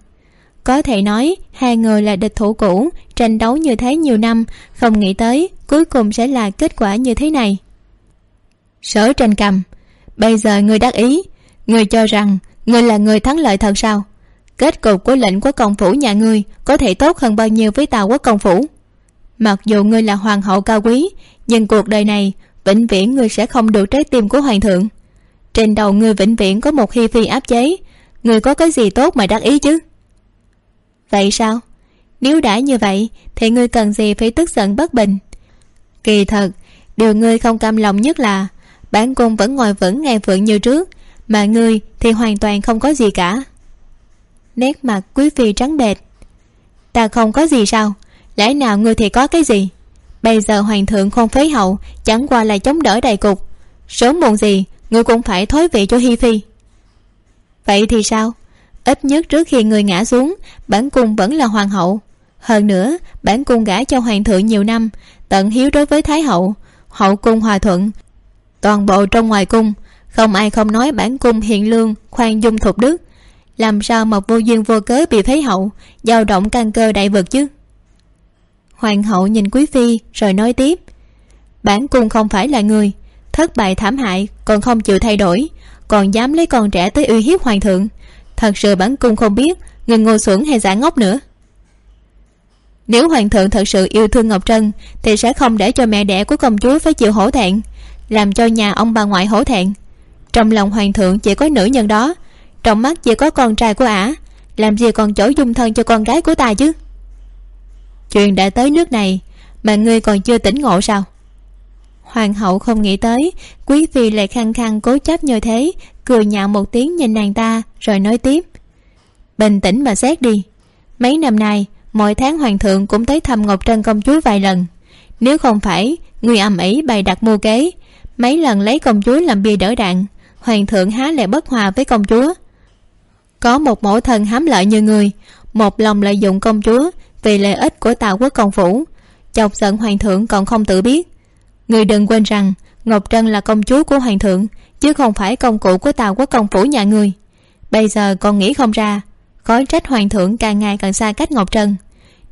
Có thể nói, hai người là địch thủ cũ, tranh đấu như thế nhiều năm, không nghĩ tới cuối cùng sẽ là kết quả như thế này. Sở tranh cầm, bây giờ ngươi đắc ý ngươi cho rằng ngươi là người thắng lợi thật sao? Kết cục của lệnh quốc công phủ nhà ngươi có thể tốt hơn bao nhiêu với tàu quốc công phủ? Mặc dù ngươi là hoàng hậu cao quý, nhưng cuộc đời này vĩnh viễn ngươi sẽ không được trái tim của hoàng thượng. Trên đầu ngươi vĩnh viễn có một hi phi áp chế. Ngươi có cái gì tốt mà đắc ý chứ? Vậy sao? Nếu đã như vậy, thì ngươi cần gì phải tức giận bất bình? Kỳ thật, điều ngươi không cam lòng nhất là, bản cung vẫn ngồi vững ngày phượng như trước mà ngươi thì hoàn toàn không có gì cả. Nét mặt quý phi trắng bệch. Ta không có gì sao? Lẽ nào ngươi thì có cái gì? Bây giờ hoàng thượng không phế hậu, chẳng qua là chống đỡ đại cục. Sớm muộn gì, ngươi cũng phải thối vị cho hi phi. Vậy thì sao? Ít nhất trước khi người ngã xuống, bản cung vẫn là hoàng hậu. Hơn nữa, bản cung gả cho hoàng thượng nhiều năm, tận hiếu đối với thái hậu. Hậu cung hòa thuận, toàn bộ trong ngoài cung không ai không nói bản cung hiền lương, khoan dung thục đức. Làm sao mà vô duyên vô cớ bị thấy hậu dao động căn cơ đại vực chứ? Hoàng hậu nhìn quý phi, rồi nói tiếp. Bản cung không phải là người, thất bại thảm hại, còn không chịu thay đổi, còn dám lấy con trẻ tới uy hiếp hoàng thượng. Thật sự bản cung không biết người ngô xuẩn hay giả ngốc nữa. Nếu hoàng thượng thật sự yêu thương ngọc trân, thì sẽ không để cho mẹ đẻ của công chúa phải chịu hổ thẹn, làm cho nhà ông bà ngoại hổ thẹn trong lòng hoàng thượng chỉ có nữ nhân đó, trong mắt chỉ có con trai của ả. Làm gì còn chỗ dung thân cho con gái của ta chứ? Chuyện đã tới nước này, mà ngươi còn chưa tỉnh ngộ sao? Hoàng hậu không nghĩ tới, quý phi lại khăng khăng cố chấp như thế, cười nhạo một tiếng nhìn nàng ta, rồi nói tiếp. Bình tĩnh mà xét đi. Mấy năm nay, mỗi tháng hoàng thượng cũng tới thăm ngọc trân công chúa vài lần. Nếu không phải, người ầm ĩ bày đặt mưu kế, mấy lần lấy công chúa làm bia đỡ đạn hoàng thượng há lại bất hòa với công chúa. Có một mẫu thần hám lợi như người, một lòng lợi dụng công chúa vì lợi ích của tào quốc công phủ. Chọc giận hoàng thượng còn không tự biết. Người đừng quên rằng, ngọc trân là công chúa của hoàng thượng, chứ không phải công cụ của tào quốc công phủ nhà người. Bây giờ còn nghĩ không ra, khó trách hoàng thượng càng ngày càng xa cách ngọc trân.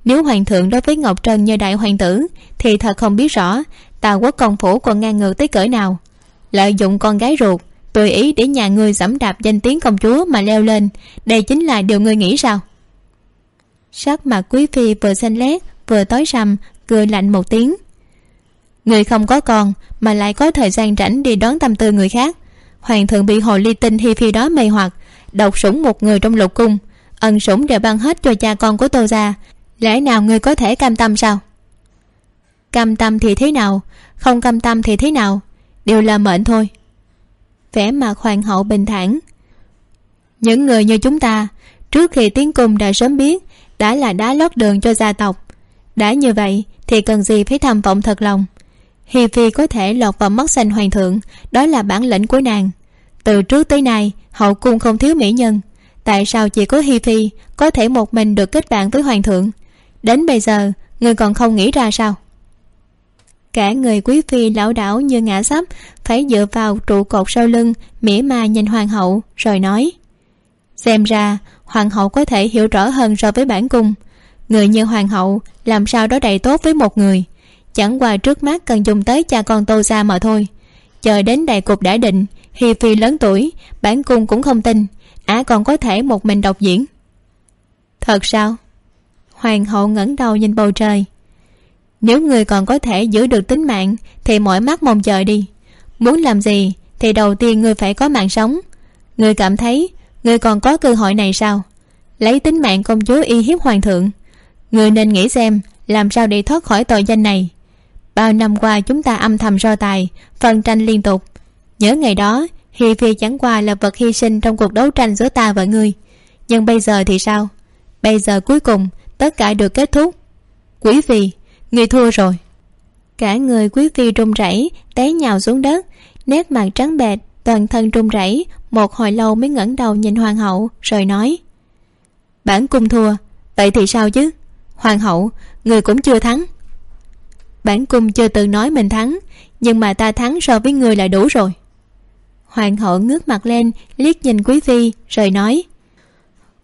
Nếu hoàng thượng đối với ngọc trân như đại hoàng tử, thì thật không biết rõ tào quốc công phủ còn ngang ngược tới cỡ nào. Lợi dụng con gái ruột tùy ý để nhà ngươi dẫm đạp danh tiếng công chúa mà leo lên. Đây chính là điều ngươi nghĩ sao? Sắc mặt quý phi vừa xanh lét, vừa tối rằm cười lạnh một tiếng. Người không có con, mà lại có thời gian rảnh đi đón tâm tư người khác. Hoàng thượng bị hồ ly tinh hi phi đó mê hoặc, độc sủng một người trong lục cung. Ân sủng đều ban hết cho cha con của tô gia. Lẽ nào người có thể cam tâm sao? Cam tâm thì thế nào? Không cam tâm thì thế nào? Đều là mệnh thôi vẻ mặt hoàng hậu bình thản. Những người như chúng ta, trước khi tiến cung đã sớm biết đã là đá lót đường cho gia tộc. Đã như vậy thì cần gì phải thầm vọng thật lòng? Hi phi có thể lọt vào mắt xanh hoàng thượng, đó là bản lĩnh của nàng. Từ trước tới nay, hậu cung không thiếu mỹ nhân. Tại sao chỉ có hi phi có thể một mình được kết bạn với hoàng thượng? Đến bây giờ người còn không nghĩ ra sao? Cả người quý phi lão đảo như ngã sắp, phải dựa vào trụ cột sau lưng, mỉa mai nhìn hoàng hậu, rồi nói, xem ra, hoàng hậu có thể hiểu rõ hơn so với bản cung. Người như hoàng hậu, làm sao đó đầy tốt với một người? Chẳng qua trước mắt cần dùng tới cha con tô ra mà thôi. Chờ đến đại cục đã định, hi phi lớn tuổi, bản cung cũng không tin. Ả còn có thể một mình độc diễn. Thật sao? Hoàng hậu ngẩng đầu nhìn bầu trời nếu người còn có thể giữ được tính mạng, thì mỏi mắt mong chờ đi. Muốn làm gì, thì đầu tiên người phải có mạng sống. Người cảm thấy, người còn có cơ hội này sao? Lấy tính mạng công chúa y hiếp hoàng thượng. Người nên nghĩ xem, làm sao để thoát khỏi tội danh này. Bao năm qua chúng ta âm thầm so tài, phân tranh liên tục. Nhớ ngày đó hi phi chẳng qua là vật hy sinh trong cuộc đấu tranh giữa ta và ngươi. Nhưng bây giờ thì sao? Bây giờ cuối cùng, tất cả được kết thúc. Quý phi người thua rồi. Cả người quý phi run rẩy, té nhào xuống đất. Nét mặt trắng bệch, toàn thân run rẩy, một hồi lâu mới ngẩng đầu nhìn hoàng hậu, rồi nói. Bản cung thua, vậy thì sao chứ? Hoàng hậu, người cũng chưa thắng. Bản cung chưa từng nói mình thắng, nhưng mà ta thắng so với người là đủ rồi. Hoàng hậu ngước mặt lên, liếc nhìn quý phi, rồi nói.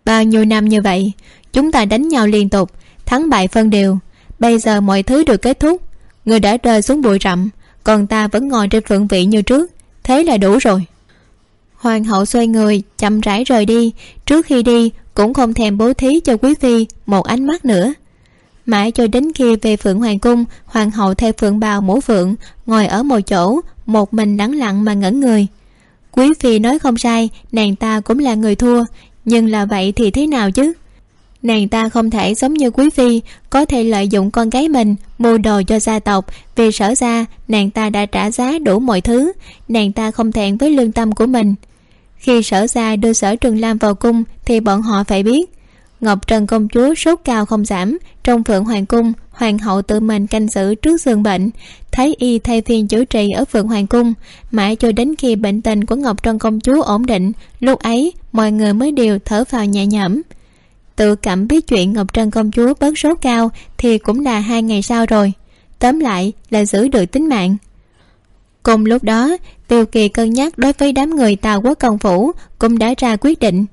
Bao nhiêu năm như vậy, chúng ta đánh nhau liên tục, thắng bại phân đều bây giờ mọi thứ được kết thúc. Người đã rơi xuống bụi rậm, còn ta vẫn ngồi trên phượng vị như trước. Thế là đủ rồi. Hoàng hậu xoay người, chậm rãi rời đi. Trước khi đi, cũng không thèm bố thí cho quý phi một ánh mắt nữa. Mãi cho đến khi về phượng hoàng cung, hoàng hậu theo phượng bào mũ phượng, ngồi ở một chỗ, một mình lắng lặng mà ngẩn người. Quý phi nói không sai, nàng ta cũng là người thua, nhưng là vậy thì thế nào chứ? Nàng ta không thể giống như quý phi, có thể lợi dụng con gái mình, mua đồ cho gia tộc. Vì sở ra, nàng ta đã trả giá đủ mọi thứ. Nàng ta không thẹn với lương tâm của mình. Khi sở ra đưa sở trường lam vào cung, thì bọn họ phải biết. Ngọc trần công chúa sốt cao không giảm. Trong phượng hoàng cung, hoàng hậu tự mình canh giữ trước giường bệnh. Thái y thay phiên chữa trị ở phượng hoàng cung. Mãi cho đến khi bệnh tình của ngọc trân công chúa ổn định, lúc ấy, mọi người mới đều thở vào nhẹ nhõm tự cảm biết chuyện ngọc trân công chúa bớt số cao thì cũng là hai ngày sau rồi. Tóm lại là giữ được tính mạng. Cùng lúc đó, tiêu kỳ cân nhắc đối với đám người tàu quốc công phủ cũng đã ra quyết định.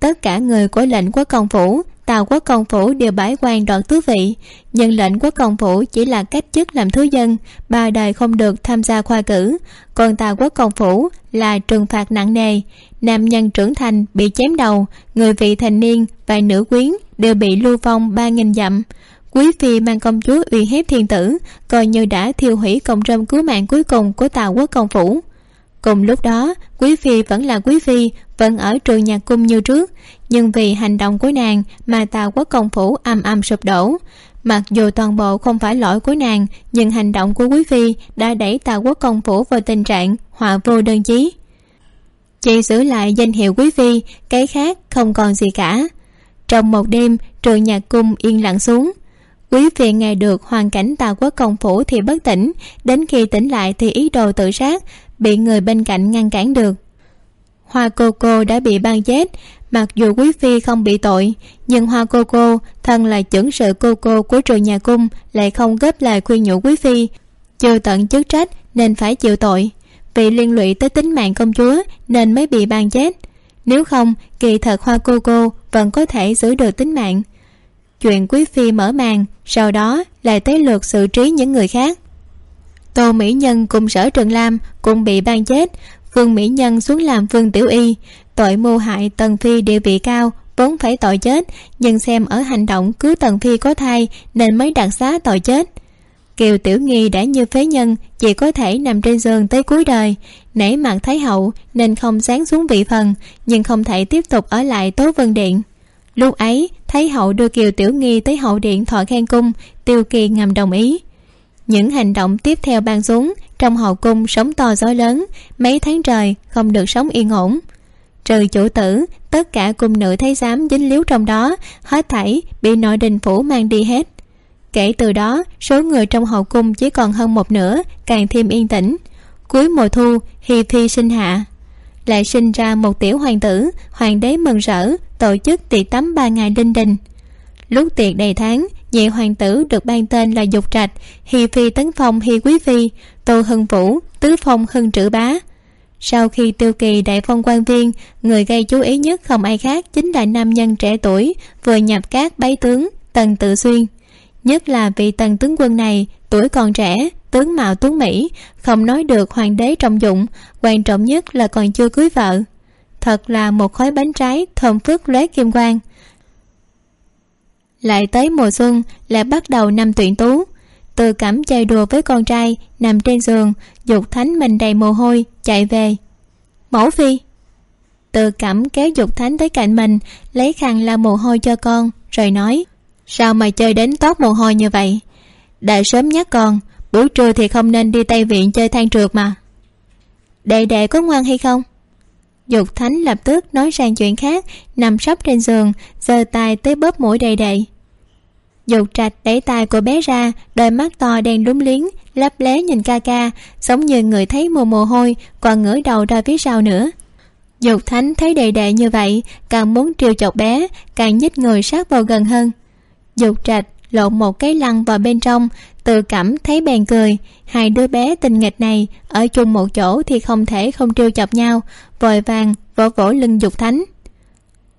Tất cả người của lệnh quốc công phủ tào quốc công phủ đều bãi quan đoạt tứ vị. Nhưng lệnh quốc công phủ chỉ là cách chức làm thứ dân, ba đời không được tham gia khoa cử. Còn tào quốc công phủ là trừng phạt nặng nề. Nam nhân trưởng thành bị chém đầu, người vị thành niên và nữ quyến đều bị lưu vong ba nghìn dặm. Quý phi mang công chúa uy hiếp thiên tử, coi như đã thiêu hủy công rơm cứu mạng cuối cùng của tào quốc công phủ cùng lúc đó, quý phi vẫn là quý phi, vẫn ở trường nhạc cung như trước. Nhưng vì hành động của nàng mà tào quốc công phủ âm âm sụp đổ. Mặc dù toàn bộ không phải lỗi của nàng, nhưng hành động của quý phi đã đẩy tào quốc công phủ vào tình trạng họa vô đơn chí. Chỉ giữ lại danh hiệu quý phi, cái khác không còn gì cả. Trong một đêm trường nhạc cung yên lặng xuống. Quý phi nghe được hoàn cảnh tào quốc công phủ thì bất tỉnh, đến khi tỉnh lại thì ý đồ tự sát bị người bên cạnh ngăn cản được. Hoa cô cô đã bị ban chết, mặc dù quý phi không bị tội, nhưng hoa cô cô, thân là trưởng sự cô cô của trường nhà cung, lại không góp lời khuyên nhủ quý phi, chưa tận chức trách nên phải chịu tội. Vì liên lụy tới tính mạng công chúa nên mới bị ban chết. Nếu không, kỳ thật hoa cô cô vẫn có thể giữ được tính mạng. Chuyện quý phi mở màn, sau đó lại tới lượt xử trí những người khác tô mỹ nhân cùng sở trường lam cùng bị ban chết, vương mỹ nhân xuống làm vương tiểu y. Tội mưu hại tần phi địa vị cao, vốn phải tội chết, nhưng xem ở hành động cứu tần phi có thai nên mới đặc xá tội chết. Kiều tiểu nghi đã như phế nhân, chỉ có thể nằm trên giường tới cuối đời. Nể mặt thái hậu nên không sáng xuống vị phần, nhưng không thể tiếp tục ở lại tố vân điện. Lúc ấy, thái hậu đưa kiều tiểu nghi tới hậu điện thọ khen cung, tiêu kỳ ngầm đồng ý những hành động tiếp theo ban xuống, trong hậu cung sống to gió lớn, mấy tháng trời không được sống yên ổn. Trừ chủ tử, tất cả cung nữ thấy giám dính líu trong đó, hết thảy bị nội đình phủ mang đi hết. Kể từ đó, số người trong hậu cung chỉ còn hơn một nửa, càng thêm yên tĩnh. Cuối mùa thu hi thi sinh hạ. Lại sinh ra một tiểu hoàng tử, hoàng đế mừng rỡ, tổ chức tiệc tắm ba ngày đinh đình. Lúc tiệc đầy tháng nhị hoàng tử được ban tên là dục trạch, hi phi tấn phong hi quý phi, tô hưng vũ, tứ phong hưng trữ bá. Sau khi tiêu kỳ đại phong quan viên, người gây chú ý nhất không ai khác chính là nam nhân trẻ tuổi, vừa nhập các bái tướng, tần tự xuyên. Nhất là vị tần tướng quân này, tuổi còn trẻ, tướng mạo tuấn mỹ, không nói được hoàng đế trọng dụng, quan trọng nhất là còn chưa cưới vợ. Thật là một khói bánh trái thơm phức lóe kim quang lại tới mùa xuân lại bắt đầu năm tuyển tú. Từ cảm chơi đùa với con trai nằm trên giường, dục thánh mình đầy mồ hôi, chạy về. Mẫu phi. Từ cảm kéo dục thánh tới cạnh mình, lấy khăn lau mồ hôi cho con, rồi nói, sao mà chơi đến toát mồ hôi như vậy? Đã sớm nhắc con, buổi trưa thì không nên đi tây viện chơi than trượt mà. Đệ đệ có ngoan hay không? Dục thánh lập tức nói sang chuyện khác, nằm sấp trên giường, giơ tay tới bóp mũi đầy đầy dục trạch đẩy tay của bé ra, đôi mắt to đen lúng liếng, lấp lé nhìn ca ca, giống như người thấy mồ mồ hôi, còn ngửa đầu ra phía sau nữa. Dục thánh thấy đầy đệ như vậy, càng muốn trêu chọc bé, càng nhích người sát vào gần hơn. Dục trạch lộn một cái lăn vào bên trong, tự cảm thấy bèn cười. Hai đứa bé tình nghịch này, ở chung một chỗ thì không thể không trêu chọc nhau, vội vàng, vỗ vỗ lưng dục thánh.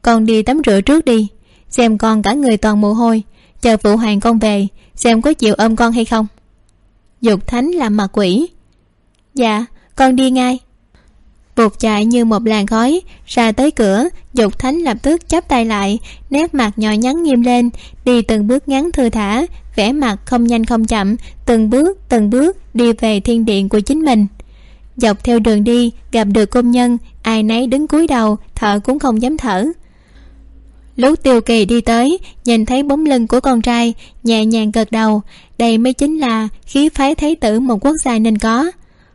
Con đi tắm rửa trước đi, xem con cả người toàn mồ hôi chờ phụ hoàng con về, xem có chịu ôm con hay không. Dục thánh làm mặt quỷ. Dạ con đi ngay. Vụt chạy như một làn khói, ra tới cửa, dục thánh lập tức chắp tay lại, nét mặt nhỏ nhắn nghiêm lên, đi từng bước ngắn thư thả, vẻ mặt không nhanh không chậm, từng bước từng bước đi về thiên điện của chính mình. Dọc theo đường đi, gặp được công nhân, ai nấy đứng cúi đầu, thở cũng không dám thở lúc tiêu kỳ đi tới, nhìn thấy bóng lưng của con trai, nhẹ nhàng gật đầu. Đây mới chính là khí phái thái tử một quốc gia nên có.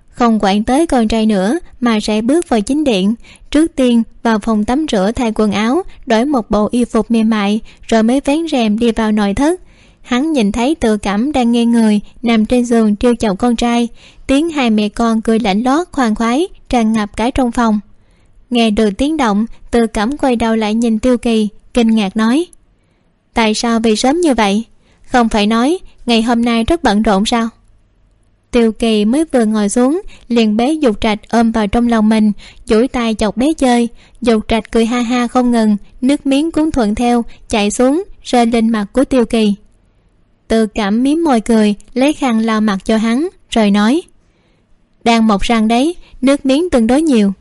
Không quản tới con trai nữa, mà sẽ bước vào chính điện. Trước tiên, vào phòng tắm rửa thay quần áo, đổi một bộ y phục mềm mại, rồi mới vén rèm đi vào nội thất. Hắn nhìn thấy tự cảm đang nghe người, nằm trên giường trêu chọc con trai. Tiếng hai mẹ con cười lạnh lót, khoan khoái, tràn ngập cả trong phòng. Nghe được tiếng động, tự cảm quay đầu lại nhìn tiêu kỳ kinh ngạc nói. Tại sao về sớm như vậy? Không phải nói ngày hôm nay rất bận rộn sao? Tiêu kỳ mới vừa ngồi xuống, liền bế dục trạch ôm vào trong lòng mình, duỗi tay chọc bé chơi. Dục trạch cười ha ha không ngừng, nước miếng cuốn thuận theo, chạy xuống, rơi lên mặt của tiêu kỳ. Tự cảm miếm môi cười, lấy khăn lau mặt cho hắn, rồi nói, đang mọc răng đấy, nước miếng tương đối nhiều.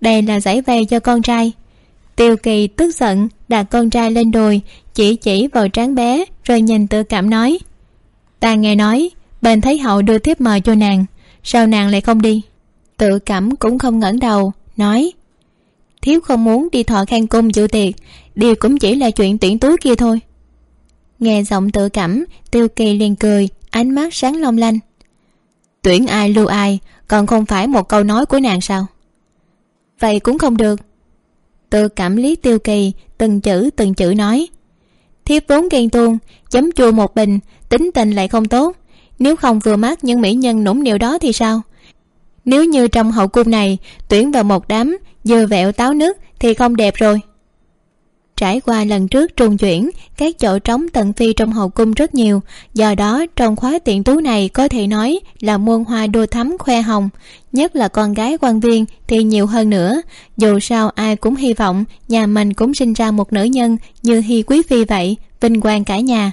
Đây là giải vây cho con trai tiêu kỳ tức giận, đặt con trai lên đùi, chỉ chỉ vào trán bé, rồi nhìn tự cảm nói. Ta nghe nói, bên thấy hậu đưa thiếp mời cho nàng, sao nàng lại không đi? Tự cảm cũng không ngẩng đầu, nói. Thiếu không muốn đi thọ khang cung dự tiệc, điều cũng chỉ là chuyện tuyển túi kia thôi. Nghe giọng tự cảm, tiêu kỳ liền cười, ánh mắt sáng long lanh. Tuyển ai lưu ai, còn không phải một câu nói của nàng sao? Vậy cũng không được tự cảm lý tiêu kỳ, từng chữ từng chữ nói. Thiếp vốn ghen tuông, chấm chua một bình, tính tình lại không tốt. Nếu không vừa mắt những mỹ nhân nũng nịu đó thì sao? Nếu như trong hậu cung này, tuyển vào một đám dưa vẹo táo nước thì không đẹp rồi trải qua lần trước trung chuyển, các chỗ trống tận phi trong hậu cung rất nhiều. Do đó, trong khóa tiện tú này có thể nói là muôn hoa đua thắm khoe hồng. Nhất là con gái quan viên thì nhiều hơn nữa. Dù sao, ai cũng hy vọng nhà mình cũng sinh ra một nữ nhân như hi quý phi vậy, vinh quang cả nhà.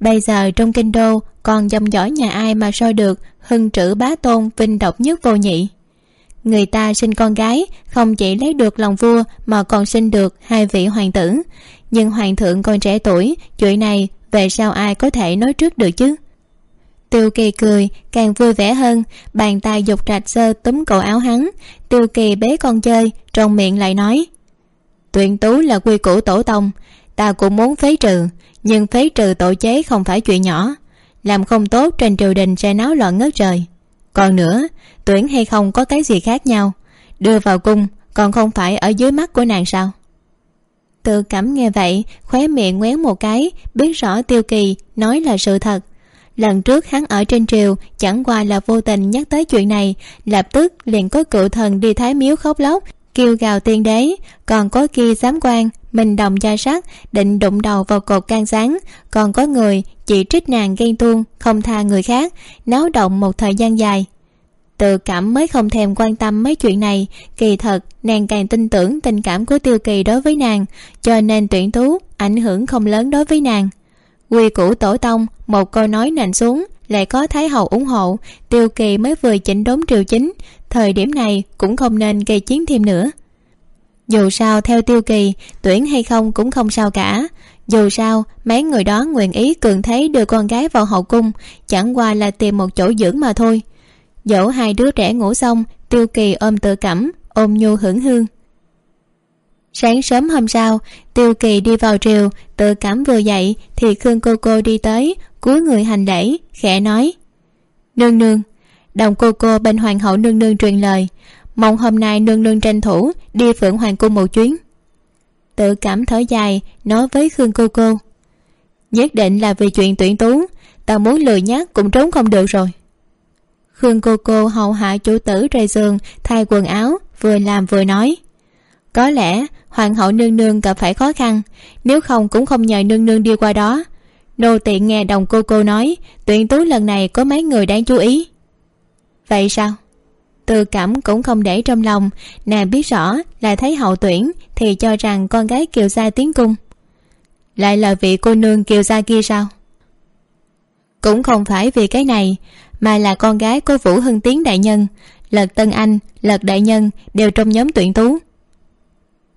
Bây giờ trong kinh đô, còn dòng dõi nhà ai mà soi được hưng trữ bá tôn vinh độc nhất vô nhị người ta sinh con gái, không chỉ lấy được lòng vua mà còn sinh được hai vị hoàng tử. Nhưng hoàng thượng còn trẻ tuổi chuyện này về sao ai có thể nói trước được chứ? Tiêu kỳ cười, càng vui vẻ hơn, bàn tay dục trạch sơ túm cổ áo hắn. Tiêu kỳ bế con chơi, trong miệng lại nói tuyển tú là quy củ tổ tông, ta cũng muốn phế trừ, nhưng phế trừ tổ chế không phải chuyện nhỏ. Làm không tốt trên triều đình sẽ náo loạn ngất trời còn nữa, tuyển hay không có cái gì khác nhau. Đưa vào cung, còn không phải ở dưới mắt của nàng sao? Tự cảm nghe vậy, khóe miệng ngoéo một cái, biết rõ tiêu kỳ nói là sự thật. Lần trước hắn ở trên triều, chẳng qua là vô tình nhắc tới chuyện này, lập tức liền có cựu thần đi thái miếu khóc lóc, kêu gào tiên đế, còn có kia giám quan mình đồng gia sắt định đụng đầu vào cột can sáng. Còn có người chỉ trích nàng ghen tuông, không tha người khác, náo động một thời gian dài. Tự cảm mới không thèm quan tâm mấy chuyện này. Kỳ thật, nàng càng tin tưởng tình cảm của tiêu kỳ đối với nàng, cho nên tuyển tú, ảnh hưởng không lớn đối với nàng. Quy củ tổ tông, một câu nói nành xuống, lại có thái hậu ủng hộ, tiêu kỳ mới vừa chỉnh đốn triều chính. Thời điểm này cũng không nên gây chiến thêm nữa dù sao, theo tiêu kỳ, tuyển hay không cũng không sao cả. Dù sao, mấy người đó nguyện ý cường thế đưa con gái vào hậu cung, chẳng qua là tìm một chỗ dưỡng mà thôi. Dỗ hai đứa trẻ ngủ xong, tiêu kỳ ôm tự cảm, ôm nhu hưởng hương. Sáng sớm hôm sau, tiêu kỳ đi vào triều, tự cảm vừa dậy thì khương cô cô đi tới, cúi người hành lễ, khẽ nói. Nương nương, đồng cô cô bên hoàng hậu nương nương truyền lời mong hôm nay nương nương tranh thủ đi phượng hoàng cung một chuyến. Tự cảm thở dài, nói với khương cô cô. Nhất định là vì chuyện tuyển tú, ta muốn lười nhác cũng trốn không được rồi. Khương cô cô hầu hạ chủ tử rời giường, thay quần áo, vừa làm vừa nói. Có lẽ hoàng hậu nương nương gặp phải khó khăn, nếu không cũng không nhờ nương nương đi qua đó. Nô tiện nghe đồng cô cô nói, tuyển tú lần này có mấy người đáng chú ý. Vậy sao? Từ cảm cũng không để trong lòng. Nàng biết rõ là thấy hậu tuyển thì cho rằng con gái kiều gia tiến cung. Lại là vị cô nương kiều gia kia sao? Cũng không phải vì cái này, mà là con gái của vũ hưng tiến đại nhân. Lật tân anh, lật đại nhân đều trong nhóm tuyển tú.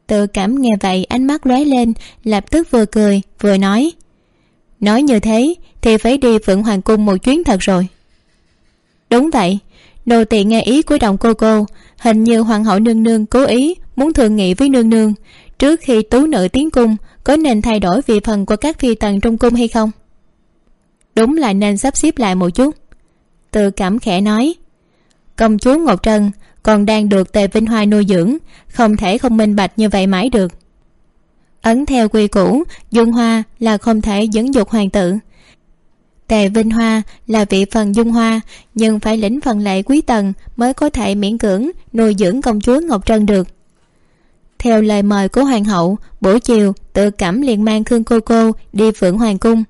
Tự cảm nghe vậy, ánh mắt lóe lên, lập tức vừa cười, vừa nói. Nói như thế thì phải đi phượng hoàng cung một chuyến thật rồi. Đúng vậy nô tỳ nghe ý của đồng cô cô, hình như hoàng hậu nương nương cố ý, muốn thường nghị với nương nương. Trước khi tú nữ tiến cung, có nên thay đổi vị phần của các phi tần trong cung hay không? Đúng là nên sắp xếp lại một chút. Tự cảm khẽ nói, công chúa ngọc trân còn đang được tề vinh hoa nuôi dưỡng, không thể không minh bạch như vậy mãi được. Ấn theo quy củ, dung hoa là không thể dẫn dục hoàng tử tề vinh hoa là vị phần dung hoa, nhưng phải lĩnh phần lệ quý tần mới có thể miễn cưỡng nuôi dưỡng công chúa ngọc trân được. Theo lời mời của hoàng hậu, buổi chiều, tự cảm liền mang khương cô cô đi phượng hoàng cung.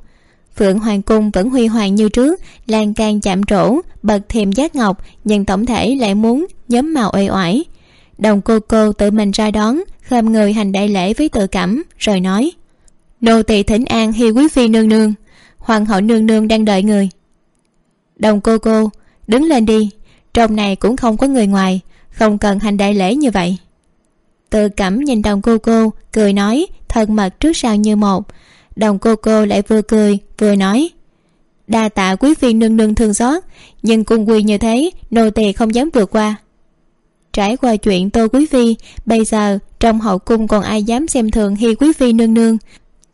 Phượng hoàng cung vẫn huy hoàng như trước, lan can chạm trổ bật thềm giác ngọc, nhưng tổng thể lại muốn nhóm màu uể oải. Đồng cô cô tự mình ra đón, khom người hành đại lễ với tự cảm rồi nói nô tỳ thỉnh an hi quý phi nương nương hoàng hậu nương nương đang đợi người. Đồng cô cô, đứng lên đi. Trong này cũng không có người ngoài, không cần hành đại lễ như vậy. Tự cảm nhìn đồng cô cô, cười nói, thân mật trước sau như một. Đồng cô cô lại vừa cười, vừa nói, đa tạ quý phi nương nương thương xót, nhưng cung quy như thế, nô tỳ không dám vượt qua. Trải qua chuyện tô quý phi, bây giờ trong hậu cung còn ai dám xem thường hi quý phi nương nương?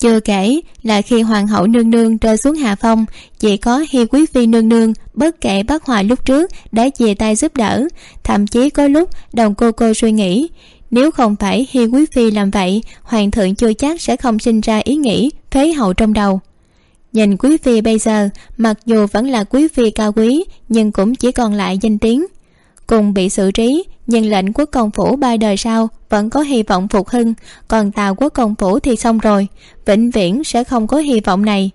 Chưa kể là khi hoàng hậu nương nương rơi xuống hạ phong, chỉ có hi quý phi nương nương, bất kể bác hòa lúc trước, đã về tay giúp đỡ. Thậm chí có lúc đồng cô cô suy nghĩ, nếu không phải hi quý phi làm vậy, hoàng thượng chưa chắc sẽ không sinh ra ý nghĩ phế hậu trong đầu. Nhìn quý phi bây giờ, mặc dù vẫn là quý phi cao quý, nhưng cũng chỉ còn lại danh tiếng. Cùng bị xử trí, nhưng lệnh quốc công phủ ba đời sau vẫn có hy vọng phục hưng. Còn tàu quốc công phủ thì xong rồi. Vĩnh viễn sẽ không có hy vọng này.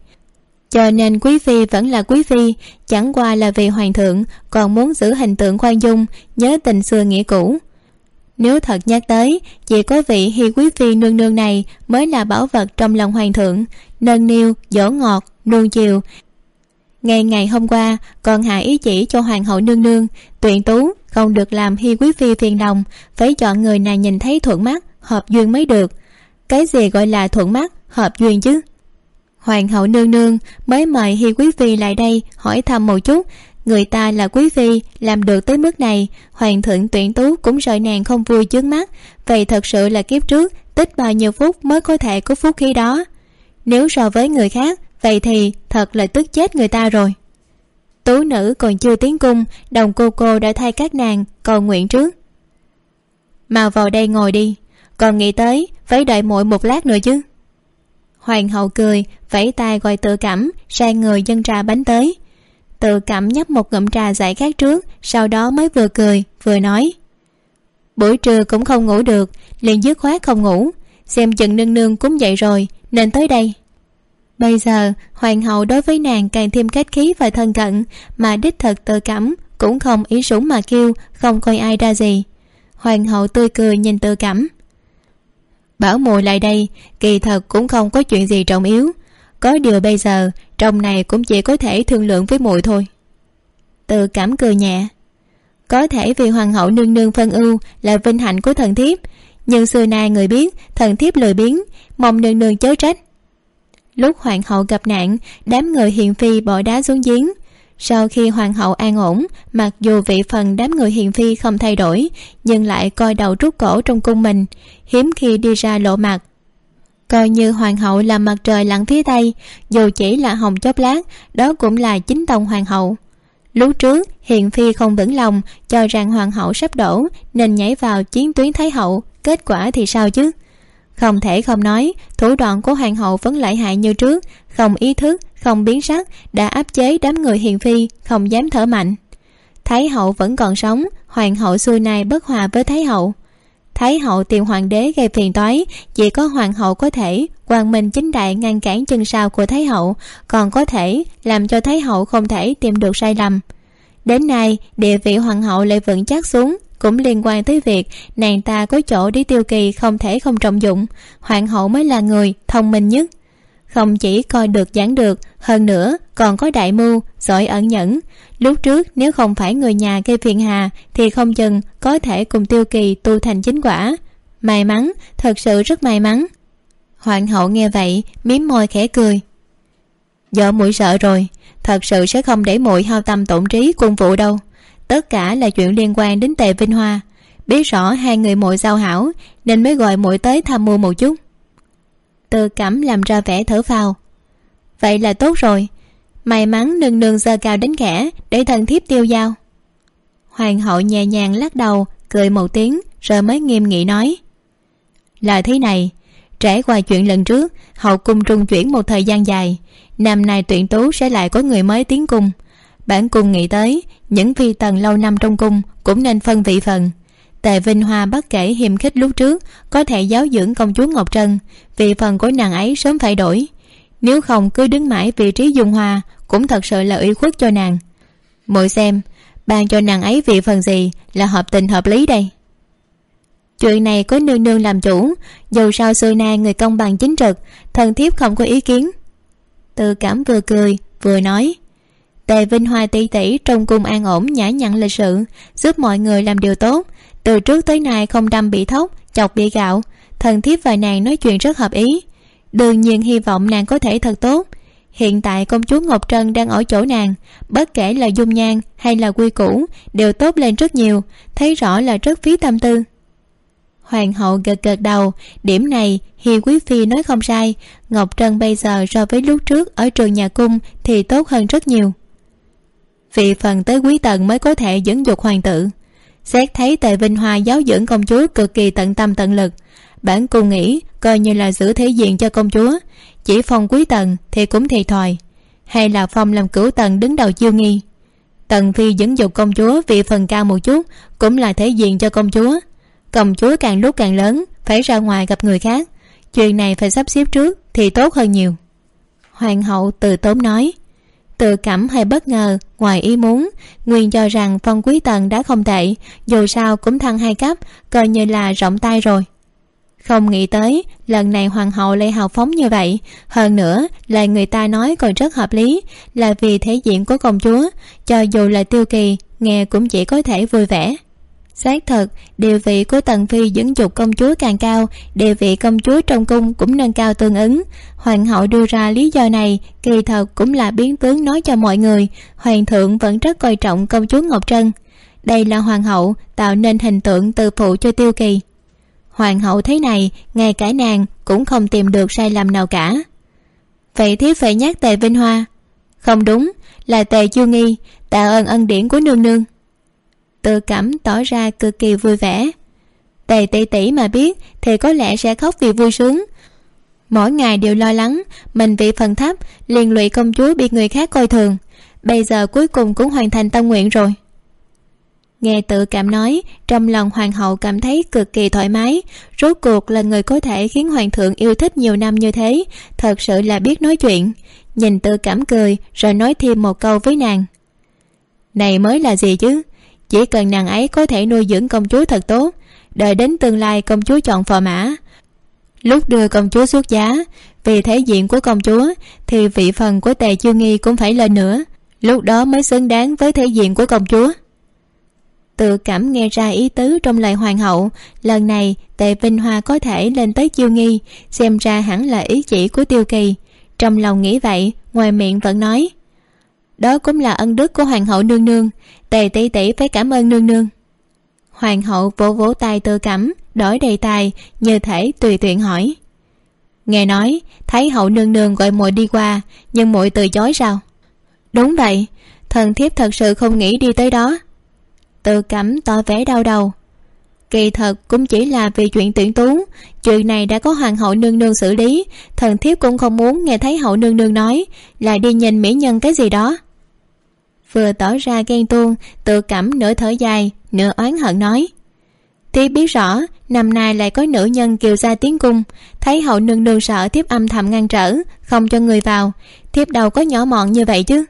Cho nên quý phi vẫn là quý phi, chẳng qua là vì hoàng thượng còn muốn giữ hình tượng khoan dung, nhớ tình xưa nghĩa cũ. Nếu thật nhắc tới, chỉ có vị hi quý phi nương nương này mới là bảo vật trong lòng hoàng thượng, nâng niu dỗ ngọt, nuông chiều. Ngày ngày hôm qua, còn hạ ý chỉ cho hoàng hậu nương nương tuyển tú còn được làm hi quý phi phiền lòng phải chọn người này nhìn thấy thuận mắt, hợp duyên mới được. Cái gì gọi là thuận mắt, hợp duyên chứ? Hoàng hậu nương nương, mới mời hi quý phi lại đây, hỏi thăm một chút. Người ta là quý phi, làm được tới mức này, hoàng thượng tuyển tú cũng sợ nàng không vui trước mắt. Vậy thật sự là kiếp trước, tích bao nhiêu phút mới có thể có phúc khi đó? Nếu so với người khác, vậy thì thật là tức chết người ta rồi tú nữ còn chưa tiến cung, đồng cô cô đã thay các nàng, cầu nguyện trước. Mau vào đây ngồi đi, còn nghĩ tới phải đợi muội một lát nữa chứ. Hoàng hậu cười, vẫy tay gọi tự cảm sang người dân trà bánh tới. Tự cảm nhấp một ngụm trà giải khát trước, sau đó mới vừa cười, vừa nói. Buổi trưa cũng không ngủ được, liền dứt khoát không ngủ. Xem chừng nương nương cũng dậy rồi, nên tới đây bây giờ, hoàng hậu đối với nàng càng thêm kết khí và thân cận, mà đích thật tự cảm cũng không ý súng mà kêu, không coi ai ra gì. Hoàng hậu tươi cười nhìn tự cảm. Bảo mùi lại đây, kỳ thật cũng không có chuyện gì trọng yếu. Có điều bây giờ, trong này cũng chỉ có thể thương lượng với muội thôi. Tự cảm cười nhẹ. Có thể vì hoàng hậu nương nương phân ưu là vinh hạnh của thần thiếp, nhưng xưa nay người biết thần thiếp lười biếng mong nương nương chớ trách lúc hoàng hậu gặp nạn, đám người hiền phi bỏ đá xuống giếng. Sau khi hoàng hậu an ổn, mặc dù vị phần đám người hiền phi không thay đổi, nhưng lại coi đầu rút cổ trong cung mình. Hiếm khi đi ra lộ mặt. Coi như hoàng hậu là mặt trời lặn phía tây, dù chỉ là hồng chốc lát, đó cũng là chính tông hoàng hậu. Lúc trước, hiền phi không vững lòng, cho rằng hoàng hậu sắp đổ, nên nhảy vào chiến tuyến thái hậu, kết quả thì sao chứ? Không thể không nói, thủ đoạn của hoàng hậu vẫn lợi hại như trước. Không ý thức, không biến sắc, đã áp chế đám người hiền phi, không dám thở mạnh. Thái hậu vẫn còn sống, hoàng hậu xưa nay bất hòa với thái hậu. Thái hậu tìm hoàng đế gây phiền toái, chỉ có hoàng hậu có thể quang minh chính đại ngăn cản chân sau của thái hậu, còn có thể làm cho thái hậu không thể tìm được sai lầm. Đến nay, địa vị hoàng hậu lại vững chắc xuống cũng liên quan tới việc nàng ta có chỗ đi tiêu kỳ không thể không trọng dụng, hoàng hậu mới là người thông minh nhất. Không chỉ coi được giảng được, hơn nữa còn có đại mưu, giỏi ẩn nhẫn. Lúc trước nếu không phải người nhà gây phiền hà thì không chừng có thể cùng tiêu kỳ tu thành chính quả. May mắn, thật sự rất may mắn. Hoàng hậu nghe vậy, mím môi khẽ cười. Vợ muội sợ rồi, thật sự sẽ không để muội hao tâm tổn trí quân vụ đâu tất cả là chuyện liên quan đến tề vinh hoa. Biết rõ hai người muội giao hảo, nên mới gọi muội tới tham mưu một chút. Tư cẩm làm ra vẻ thở phào. Vậy là tốt rồi. May mắn nương nương giơ cao đến khẽ để thần thiếp tiêu dao hoàng hậu nhẹ nhàng lắc đầu, cười một tiếng, rồi mới nghiêm nghị nói. Là thế này, trải qua chuyện lần trước, hậu cung trung chuyển một thời gian dài. Năm nay tuyển tú sẽ lại có người mới tiến cung bản cung nghĩ tới, những phi tần lâu năm trong cung cũng nên phân vị phần. Tề vinh hoa bất kể hiềm khích lúc trước, có thể giáo dưỡng công chúa ngọc trân vị phần của nàng ấy sớm phải đổi. Nếu không cứ đứng mãi vị trí dung hoa, cũng thật sự là ủy khuất cho nàng. Mỗi xem, ban cho nàng ấy vị phần gì là hợp tình hợp lý đây? Chuyện này có nương nương làm chủ, dù sao xưa nay người công bằng chính trực thần thiếp không có ý kiến. Từ cảm vừa cười, vừa nói tề vinh hoa tỷ tỷ trong cung an ổn nhã nhặn lịch sự, giúp mọi người làm điều tốt. Từ trước tới nay không đâm bị thóc chọc bị gạo. Thần thiếp và nàng nói chuyện rất hợp ý. Đương nhiên hy vọng nàng có thể thật tốt. Hiện tại công chúa ngọc trân đang ở chỗ nàng. Bất kể là dung nhan hay là quy củ, đều tốt lên rất nhiều. Thấy rõ là rất phí tâm tư. Hoàng hậu gật gật đầu. Điểm này, hi quý phi nói không sai. Ngọc trân bây giờ so với lúc trước ở trường nhà cung thì tốt hơn rất nhiều vì phần tới quý tần mới có thể dẫn dục hoàng tử. Xét thấy tề vinh hoa giáo dưỡng công chúa cực kỳ tận tâm tận lực, bản cung nghĩ coi như là giữ thế diện cho công chúa, chỉ phong quý tần thì cũng thì thòi, hay là phong làm cửu tần đứng đầu chiêu nghi. Tần phi dẫn dục công chúa vì phần cao một chút cũng là thể diện cho công chúa. Công chúa càng lúc càng lớn, phải ra ngoài gặp người khác. Chuyện này phải sắp xếp trước thì tốt hơn nhiều. Hoàng hậu từ tốn nói tự cảm hay bất ngờ, ngoài ý muốn, nguyên cho rằng phong quý tần đã không tệ, dù sao cũng thăng hai cấp, coi như là rộng tay rồi. Không nghĩ tới, lần này hoàng hậu lại hào phóng như vậy. Hơn nữa, lời người ta nói còn rất hợp lý, là vì thể diện của công chúa, cho dù là tiêu kỳ, nghe cũng chỉ có thể vui vẻ xác thật địa vị của tần phi dẫn dục công chúa càng cao, địa vị công chúa trong cung cũng nâng cao tương ứng. Hoàng hậu đưa ra lý do này, kỳ thật cũng là biến tướng nói cho mọi người, hoàng thượng vẫn rất coi trọng công chúa ngọc trân. Đây là hoàng hậu, tạo nên hình tượng từ phụ cho tiêu kỳ. Hoàng hậu thế này, ngay cả nàng cũng không tìm được sai lầm nào cả. Vậy thiếu phải nhắc tề vinh hoa. Không đúng, là tề chu nghi, tạ ơn ân điển của nương nương tự cảm tỏ ra cực kỳ vui vẻ. Tề tỷ tỷ mà biết thì có lẽ sẽ khóc vì vui sướng. Mỗi ngày đều lo lắng, mình vị phần thấp liền lụy công chúa bị người khác coi thường. Bây giờ cuối cùng cũng hoàn thành tâm nguyện rồi. Nghe tự cảm nói, trong lòng hoàng hậu cảm thấy cực kỳ thoải mái. Rốt cuộc là người có thể khiến hoàng thượng yêu thích nhiều năm như thế, thật sự là biết nói chuyện. Nhìn tự cảm cười, rồi nói thêm một câu với nàng. Này mới là gì chứ? Chỉ cần nàng ấy có thể nuôi dưỡng công chúa thật tốt, đợi đến tương lai công chúa chọn phò mã. Lúc đưa công chúa xuất giá, vì thể diện của công chúa thì vị phần của tề chiêu nghi cũng phải lên nữa. Lúc đó mới xứng đáng với thể diện của công chúa. Tự cảm nghe ra ý tứ trong lời hoàng hậu, lần này tề vinh hoa có thể lên tới chiêu nghi, xem ra hẳn là ý chỉ của tiêu kỳ. Trong lòng nghĩ vậy, ngoài miệng vẫn nói đó cũng là ân đức của hoàng hậu nương nương. Tề tỷ tỷ phải cảm ơn nương nương. Hoàng hậu vỗ vỗ tay tư cảm đổi đề tài, như thể tùy tiện hỏi. Nghe nói, thấy hậu nương nương gọi muội đi qua, nhưng muội từ chối sao? Đúng vậy, thần thiếp thật sự không nghĩ đi tới đó. Tư cảm tỏ vẻ đau đầu. Kỳ thật cũng chỉ là vì chuyện tuyển tú, chuyện này đã có hoàng hậu nương nương xử lý, thần thiếp cũng không muốn nghe thấy hậu nương nương nói lại đi nhìn mỹ nhân cái gì đó vừa tỏ ra ghen tuông, tự cảm nửa thở dài, nửa oán hận nói. Thiếp biết rõ, năm nay lại có nữ nhân kiều ra tiến cung, thấy hậu nương nương sợ thiếp âm thầm ngăn trở, không cho người vào, thiếp đâu có nhỏ mọn như vậy chứ.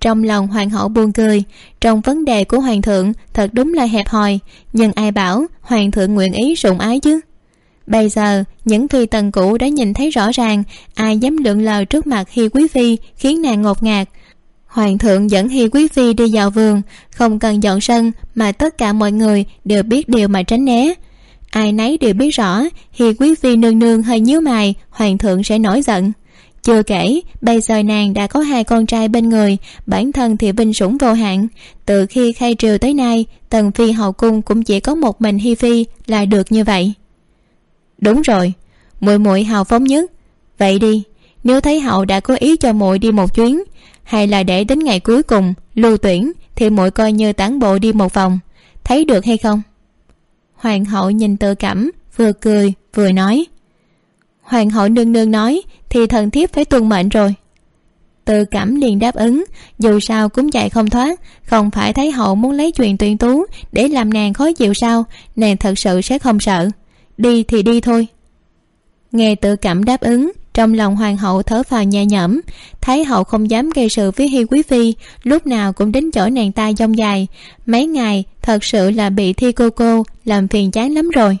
Trong lòng hoàng hậu buồn cười, trong vấn đề của hoàng thượng thật đúng là hẹp hòi, nhưng ai bảo hoàng thượng nguyện ý sủng ái chứ? Bây giờ, những phi tần cũ đã nhìn thấy rõ ràng, ai dám lượng lờ trước mặt hi quý phi khiến nàng ngột ngạt hoàng thượng dẫn hi quý phi đi vào vườn, không cần dọn sân mà tất cả mọi người đều biết điều mà tránh né. Ai nấy đều biết rõ hi quý phi nương nương hơi nhíu mày, hoàng thượng sẽ nổi giận. Chưa kể, bây giờ nàng đã có hai con trai bên người, bản thân thì vinh sủng vô hạn. Từ khi khai triều tới nay, tần phi hậu cung cũng chỉ có một mình hi phi là được như vậy. Đúng rồi, muội muội hào phóng nhất. Vậy đi, nếu thấy hậu đã có ý cho muội đi một chuyến hay là để đến ngày cuối cùng, lưu tuyển, thì muội coi như tán bộ đi một vòng. Thấy được hay không? Hoàng hậu nhìn tự cảm, vừa cười, vừa nói. Hoàng hậu nương nương nói, thì thần thiếp phải tuân mệnh rồi. Tự cảm liền đáp ứng, dù sao cũng chạy không thoát, không phải thấy hậu muốn lấy chuyện tuyển tú để làm nàng khó chịu sao, nàng thật sự sẽ không sợ. Đi thì đi thôi. Nghe tự cảm đáp ứng trong lòng hoàng hậu thở phào nhẹ nhõm, thái hậu không dám gây sự với hi quý phi, lúc nào cũng đến chỗ nàng ta dông dài. Mấy ngày, thật sự là bị thi cô cô làm phiền chán lắm rồi.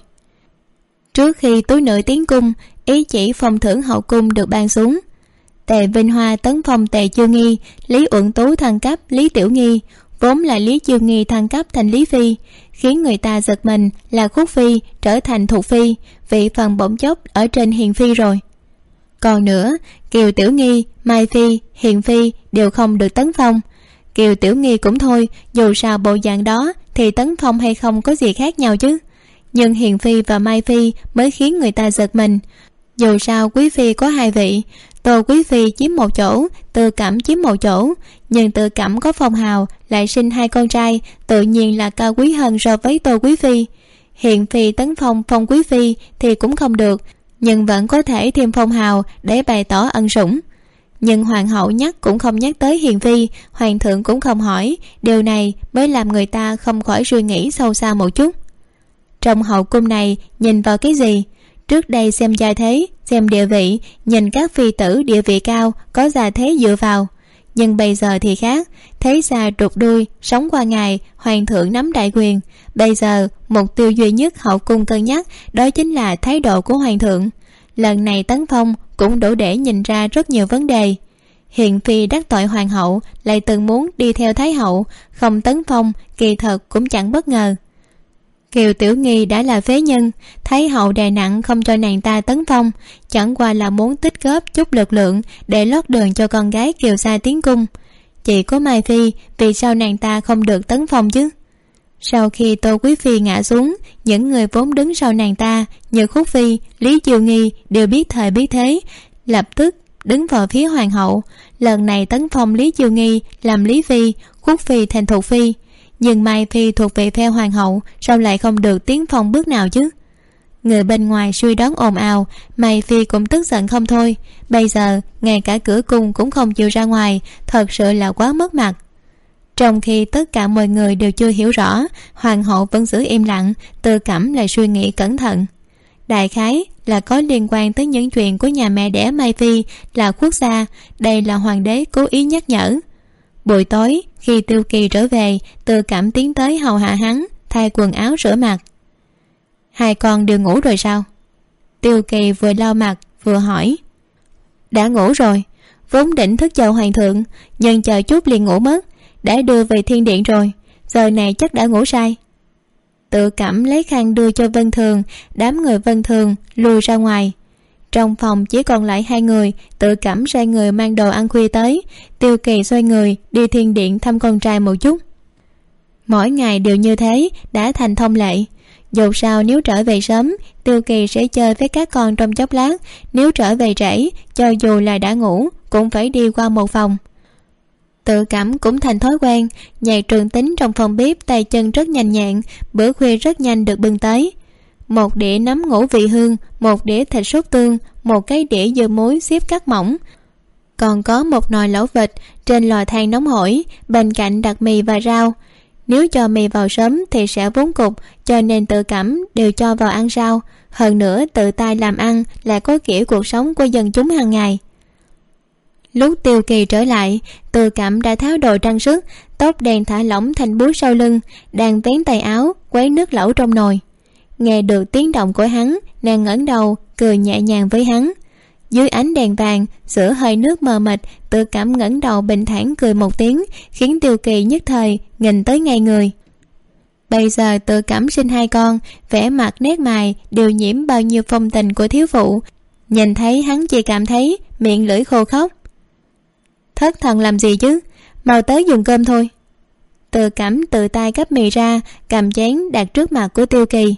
Trước khi túi nữ tiến cung, ý chỉ phòng thưởng hậu cung được ban xuống. Tề vinh hoa tấn phong tề chiêu nghi, lý uẩn tú thăng cấp, lý tiểu nghi, vốn là lý chiêu nghi thăng cấp thành lý phi, khiến người ta giật mình là khúc phi trở thành thuộc phi, vị phần bỗng chốc ở trên hiền phi rồi còn nữa, kiều tiểu nghi, mai phi, hiền phi đều không được tấn phong. Kiều tiểu nghi cũng thôi, dù sao bộ dạng đó thì tấn phong hay không có gì khác nhau chứ. Nhưng hiền phi và mai phi mới khiến người ta giật mình. Dù sao quý phi có hai vị, tô quý phi chiếm một chỗ tự cảm chiếm một chỗ. Nhưng tự cảm có phong hào, lại sinh hai con trai, tự nhiên là cao quý hơn so với tô quý phi. Hiện phi tấn phong phong quý phi thì cũng không được nhưng vẫn có thể thêm phong hào để bày tỏ ân sủng. Nhưng hoàng hậu nhắc cũng không nhắc tới hiền phi hoàng thượng cũng không hỏi, điều này mới làm người ta không khỏi suy nghĩ sâu xa một chút. Trong hậu cung này nhìn vào cái gì? Trước đây xem gia thế, xem địa vị, nhìn các phi tử địa vị cao, có gia thế dựa vào. Nhưng bây giờ thì khác thấy xa trục đuôi, sống qua ngày, hoàng thượng nắm đại quyền. Bây giờ mục tiêu duy nhất hậu cung cân nhắc, đó chính là thái độ của hoàng thượng. Lần này tấn phong cũng đủ để nhìn ra rất nhiều vấn đề. Hiện phi đắc tội hoàng hậu, lại từng muốn đi theo thái hậu, không tấn phong, kỳ thật cũng chẳng bất ngờ. Kiều tiểu nghi đã là phế nhân, thái hậu đè nặng không cho nàng ta tấn phong, chẳng qua là muốn tích góp chút lực lượng để lót đường cho con gái kiều sa tiến cung. Chỉ có mai phi, vì sao nàng ta không được tấn phong chứ? Sau khi tô quý phi ngã xuống, những người vốn đứng sau nàng ta, như khúc phi, lý chiêu nghi, đều biết thời biết thế, lập tức đứng vào phía hoàng hậu. Lần này tấn phong lý chiêu nghi làm lý phi, khúc phi thành thuộc phi. Nhưng mai phi thuộc về phe hoàng hậu, sao lại không được tiến phong bước nào chứ? Người bên ngoài suy đoán ồn ào, mai phi cũng tức giận không thôi. Bây giờ, ngay cả cửa cung cũng không chịu ra ngoài, thật sự là quá mất mặt trong khi tất cả mọi người đều chưa hiểu rõ, hoàng hậu vẫn giữ im lặng, tự cảm lại suy nghĩ cẩn thận. Đại khái là có liên quan tới những chuyện của nhà mẹ đẻ mai phi là quốc gia, đây là hoàng đế cố ý nhắc nhở. Buổi tối, khi tiêu kỳ trở về, tự cảm tiến tới hầu hạ hắn, thay quần áo rửa mặt. Hai con đều ngủ rồi sao? Tiêu kỳ vừa lau mặt, vừa hỏi. Đã ngủ rồi, vốn định thức chờ hoàng thượng, nhưng chờ chút liền ngủ mất đã đưa về thiên điện rồi, giờ này chắc đã ngủ say. Tự cảm lấy khăn đưa cho vân thường, đám người vân thường lùi ra ngoài. Trong phòng chỉ còn lại hai người, tự cảm sai người mang đồ ăn khuya tới, tiêu kỳ xoay người đi thiên điện thăm con trai một chút. Mỗi ngày đều như thế, đã thành thông lệ. Dù sao nếu trở về sớm, tiêu kỳ sẽ chơi với các con trong chốc lát. Nếu trở về trễ, cho dù là đã ngủ, cũng phải đi qua một phòng tự cảm cũng thành thói quen. Nhạc trường tính trong phòng bếp tay chân rất nhanh nhẹn, bữa khuya rất nhanh được bưng tới. Một đĩa nấm ngũ vị hương, một đĩa thịt sốt tương, một cái đĩa dưa muối xếp cắt mỏng. Còn có một nồi lẩu vịt, trên lò than nóng hổi, bên cạnh đặt mì và rau. Nếu cho mì vào sớm thì sẽ vốn cục, cho nên tự cảm đều cho vào ăn rau hơn nữa, tự tay làm ăn là có kiểu cuộc sống của dân chúng hàng ngày lúc tiêu kỳ trở lại tự cảm đã tháo đồ trang sức, tóc đèn thả lỏng thành búi sau lưng, đang vén tay áo, quấy nước lẩu trong nồi. Nghe được tiếng động của hắn, nàng ngẩng đầu, cười nhẹ nhàng với hắn. Dưới ánh đèn vàng, giữa hơi nước mờ mịt tự cảm ngẩng đầu bình thản cười một tiếng, khiến tiêu kỳ nhất thời nhìn tới ngay người. Bây giờ tự cảm sinh hai con, vẻ mặt nét mày đều nhiễm bao nhiêu phong tình của thiếu phụ. Nhìn thấy hắn chỉ cảm thấy miệng lưỡi khô khóc thất thần làm gì chứ? Mau tới dùng cơm thôi. Tự cảm tự tay cắp mì ra, cầm chén đặt trước mặt của tiêu kỳ.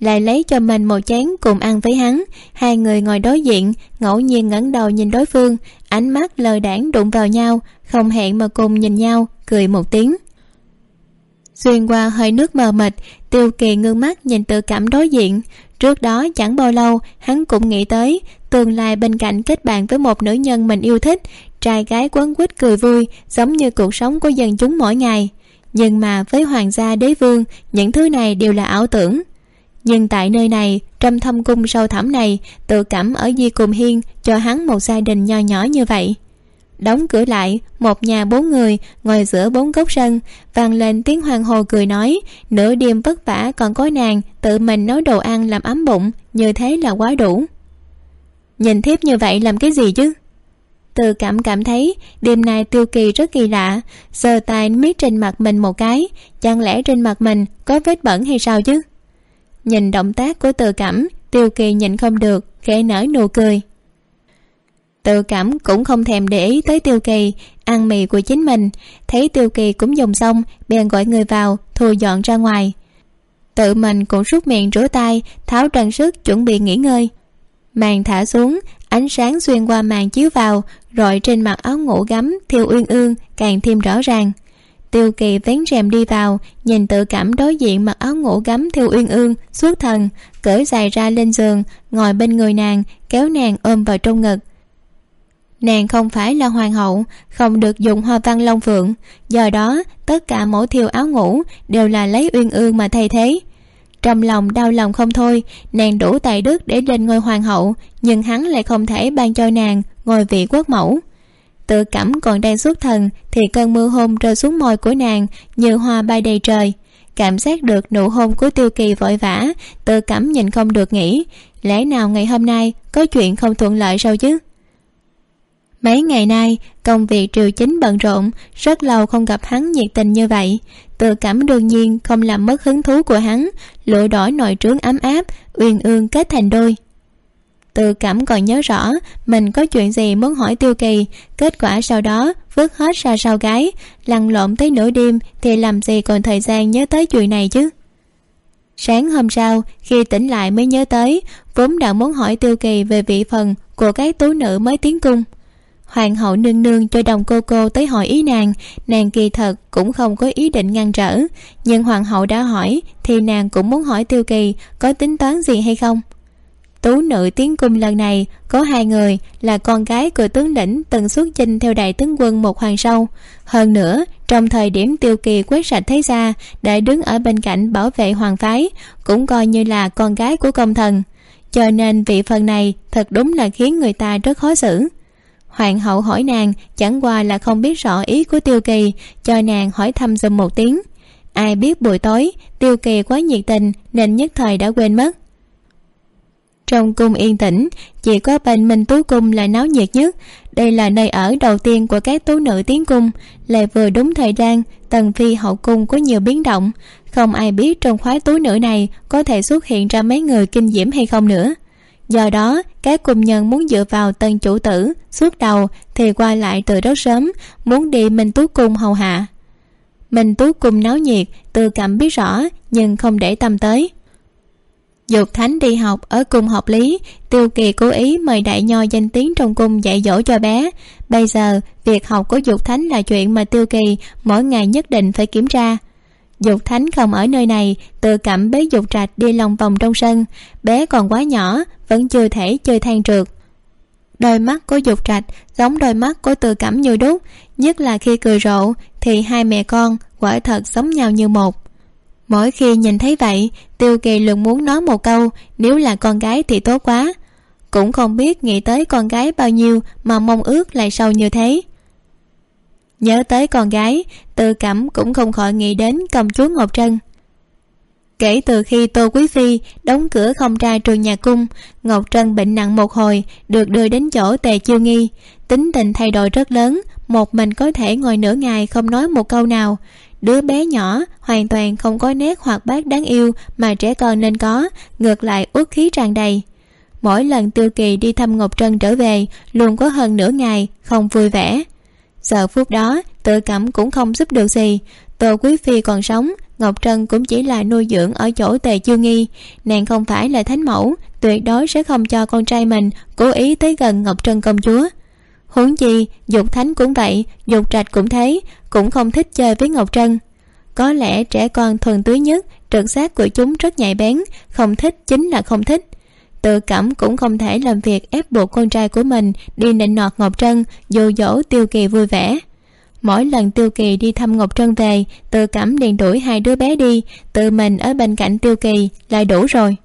Lại lấy cho mình một chén cùng ăn với hắn. Hai người ngồi đối diện, ngẫu nhiên ngẩng đầu nhìn đối phương. Ánh mắt lờ đãng đụng vào nhau, không hẹn mà cùng nhìn nhau, cười một tiếng. Xuyên qua hơi nước mờ mịt, tiêu kỳ ngưng mắt nhìn tự cảm đối diện. Trước đó chẳng bao lâu, hắn cũng nghĩ tới, tương lai bên cạnh kết bạn với một nữ nhân mình yêu thích trai gái quấn quýt cười vui, giống như cuộc sống của dân chúng mỗi ngày. Nhưng mà với hoàng gia đế vương, những thứ này đều là ảo tưởng. Nhưng tại nơi này, trong thâm cung sâu thẳm này, tự cảm ở di cùng hiên cho hắn một gia đình nho nhỏ như vậy. Đóng cửa lại, một nhà bốn người, ngồi giữa bốn gốc sân, vang lên tiếng hoàng hồ cười nói, nửa đêm vất vả còn có nàng, tự mình nấu đồ ăn làm ấm bụng, như thế là quá đủ. Nhìn thiếp như vậy làm cái gì chứ? Từ cảm cảm thấy, đêm nay tiêu kỳ rất kỳ lạ. Sờ tay miết trên mặt mình một cái, chẳng lẽ trên mặt mình có vết bẩn hay sao chứ? Nhìn động tác của từ cảm tiêu kỳ nhìn không được, khẽ nở nụ cười. Tự cảm cũng không thèm để ý tới tiêu kỳ, ăn mì của chính mình. Thấy tiêu kỳ cũng dùng xong, bèn gọi người vào, thu dọn ra ngoài. Tự mình cũng rút miệng rửa tay, tháo trang sức, chuẩn bị nghỉ ngơi. Màn thả xuống, ánh sáng xuyên qua màn chiếu vào rồi trên mặt áo ngủ gấm, thiêu uyên ương càng thêm rõ ràng. Tiêu kỳ vén rèm đi vào, nhìn tự cảm đối diện mặc áo ngủ gấm thiêu uyên ương suốt thần, cởi dài ra lên giường, ngồi bên người nàng, kéo nàng ôm vào trong ngực. Nàng không phải là hoàng hậu, không được dùng hoa văn long phượng. Do đó, tất cả mỗi thiêu áo ngủ đều là lấy uyên ương mà thay thế. Trong lòng đau lòng không thôi, nàng đủ tài đức để lên ngôi hoàng hậu, nhưng hắn lại không thể ban cho nàng ngồi vị quốc mẫu. Tự cảm còn đang xuất thần, thì cơn mưa hôn rơi xuống môi của nàng, như hoa bay đầy trời. Cảm giác được nụ hôn của tiêu kỳ vội vã, tự cảm nhìn không được nghĩ lẽ nào ngày hôm nay có chuyện không thuận lợi sao chứ? Mấy ngày nay, công việc triều chính bận rộn, rất lâu không gặp hắn nhiệt tình như vậy. Tự cảm đương nhiên không làm mất hứng thú của hắn, lụa đỏ nội trướng ấm áp, uyên ương kết thành đôi tự cảm còn nhớ rõ, mình có chuyện gì muốn hỏi tiêu kỳ. Kết quả sau đó, vứt hết ra sau gái. Lăn lộn tới nửa đêm thì làm gì còn thời gian nhớ tới chuyện này chứ? Sáng hôm sau, khi tỉnh lại mới nhớ tới, vốn đã muốn hỏi tiêu kỳ về vị phần của cái tú nữ mới tiến cung. Hoàng hậu nương nương cho đồng cô cô tới hỏi ý nàng nàng kỳ thật cũng không có ý định ngăn trở. Nhưng hoàng hậu đã hỏi thì nàng cũng muốn hỏi tiêu kỳ có tính toán gì hay không? Tú nữ tiến cung lần này, có hai người, là con gái của tướng lĩnh từng xuất chinh theo đại tướng quân một hoàng sâu. Hơn nữa, trong thời điểm tiêu kỳ quét sạch thế gia, đã đứng ở bên cạnh bảo vệ hoàng phái, cũng coi như là con gái của công thần. Cho nên vị phần này thật đúng là khiến người ta rất khó xử. Hoàng hậu hỏi nàng, chẳng qua là không biết rõ ý của tiêu kỳ, cho nàng hỏi thăm giùm một tiếng. Ai biết buổi tối, tiêu kỳ quá nhiệt tình nên nhất thời đã quên mất trong cung yên tĩnh, chỉ có bên minh tú cung là náo nhiệt nhất. Đây là nơi ở đầu tiên của các tú nữ tiến cung, lại vừa đúng thời gian, tần phi hậu cung có nhiều biến động. Không ai biết trong khoái tú nữ này có thể xuất hiện ra mấy người kinh diễm hay không nữa. Do đó, các cung nhân muốn dựa vào tân chủ tử suốt đầu thì qua lại từ rất sớm, muốn đi minh tú cung hầu hạ. Minh tú cung náo nhiệt từ cảm biết rõ, nhưng không để tâm tới dục thánh đi học ở cung học lý, tiêu kỳ cố ý mời đại nho danh tiếng trong cung dạy dỗ cho bé. Bây giờ, việc học của dục thánh là chuyện mà tiêu kỳ mỗi ngày nhất định phải kiểm tra. Dục thánh không ở nơi này, tự cảm bế dục trạch đi lòng vòng trong sân. Bé còn quá nhỏ, vẫn chưa thể chơi than trượt. Đôi mắt của dục trạch giống đôi mắt của tự cảm như đúc nhất là khi cười rộ thì hai mẹ con quả thật giống nhau như một mỗi khi nhìn thấy vậy, tiêu kỳ luôn muốn nói một câu, nếu là con gái thì tốt quá. Cũng không biết nghĩ tới con gái bao nhiêu mà mong ước lại sâu như thế. Nhớ tới con gái tự cảm cũng không khỏi nghĩ đến công chúa ngọc trân. Kể từ khi tô quý phi đóng cửa không ra trường nhà cung, ngọc trân bệnh nặng một hồi, được đưa đến chỗ tề chiêu nghi. Tính tình thay đổi rất lớn, một mình có thể ngồi nửa ngày không nói một câu nào đứa bé nhỏ hoàn toàn không có nét hoạt bát đáng yêu mà trẻ con nên có, ngược lại uất khí tràn đầy. Mỗi lần tiêu kỳ đi thăm ngọc trân trở về, luôn có hơn nửa ngày không vui vẻ. Giờ phút đó, tự cảm cũng không giúp được gì. Tô quý phi còn sống, ngọc trân cũng chỉ là nuôi dưỡng ở chỗ tề chiêu nghi. Nàng không phải là thánh mẫu, tuyệt đối sẽ không cho con trai mình cố ý tới gần ngọc trân công chúa huống chi, dục thánh cũng vậy, dục trạch cũng thế, cũng không thích chơi với ngọc trân. Có lẽ trẻ con thuần túy nhất, trực giác của chúng rất nhạy bén, không thích chính là không thích. Tự cảm cũng không thể làm việc ép buộc con trai của mình đi nịnh nọt ngọc trân dù dỗ tiêu kỳ vui vẻ. Mỗi lần tiêu kỳ đi thăm ngọc trân về, tự cảm liền đuổi hai đứa bé đi, tự mình ở bên cạnh tiêu kỳ là đủ rồi.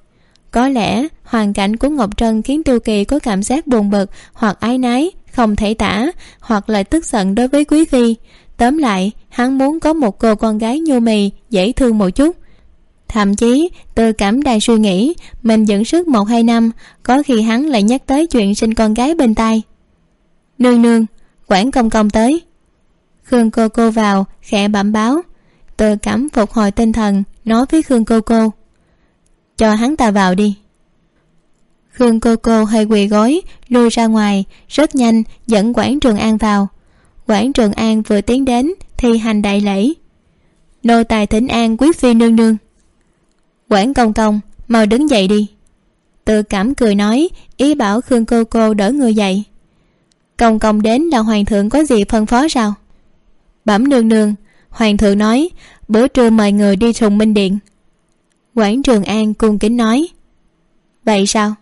Có lẽ, hoàn cảnh của ngọc trân khiến tiêu kỳ có cảm giác buồn bực hoặc ái nái không thể tả, hoặc là tức giận đối với quý phi. Tóm lại, hắn muốn có một cô con gái nhu mì, dễ thương một chút. Thậm chí, từ cảm đài suy nghĩ, mình dẫn sức một hai năm, có khi hắn lại nhắc tới chuyện sinh con gái bên tai. Nương nương, quản công công tới. Khương cô cô vào, khẽ bẩm báo. Từ cảm phục hồi tinh thần, nói với khương cô cô. Cho hắn ta vào đi khương cô cô hơi quỳ gối, lui ra ngoài, rất nhanh, dẫn quản trường an vào. Quản trường an vừa tiến đến thì hành đại lễ. Nô tài thỉnh an quý phi nương nương. Quản công công, mau đứng dậy đi. Tự cảm cười nói, ý bảo khương cô cô đỡ người dậy. Công công đến là hoàng thượng có gì phân phó sao? Bẩm nương nương, hoàng thượng nói, bữa trưa mời người đi sùng minh điện. Quản trường an cung kính nói, vậy sao?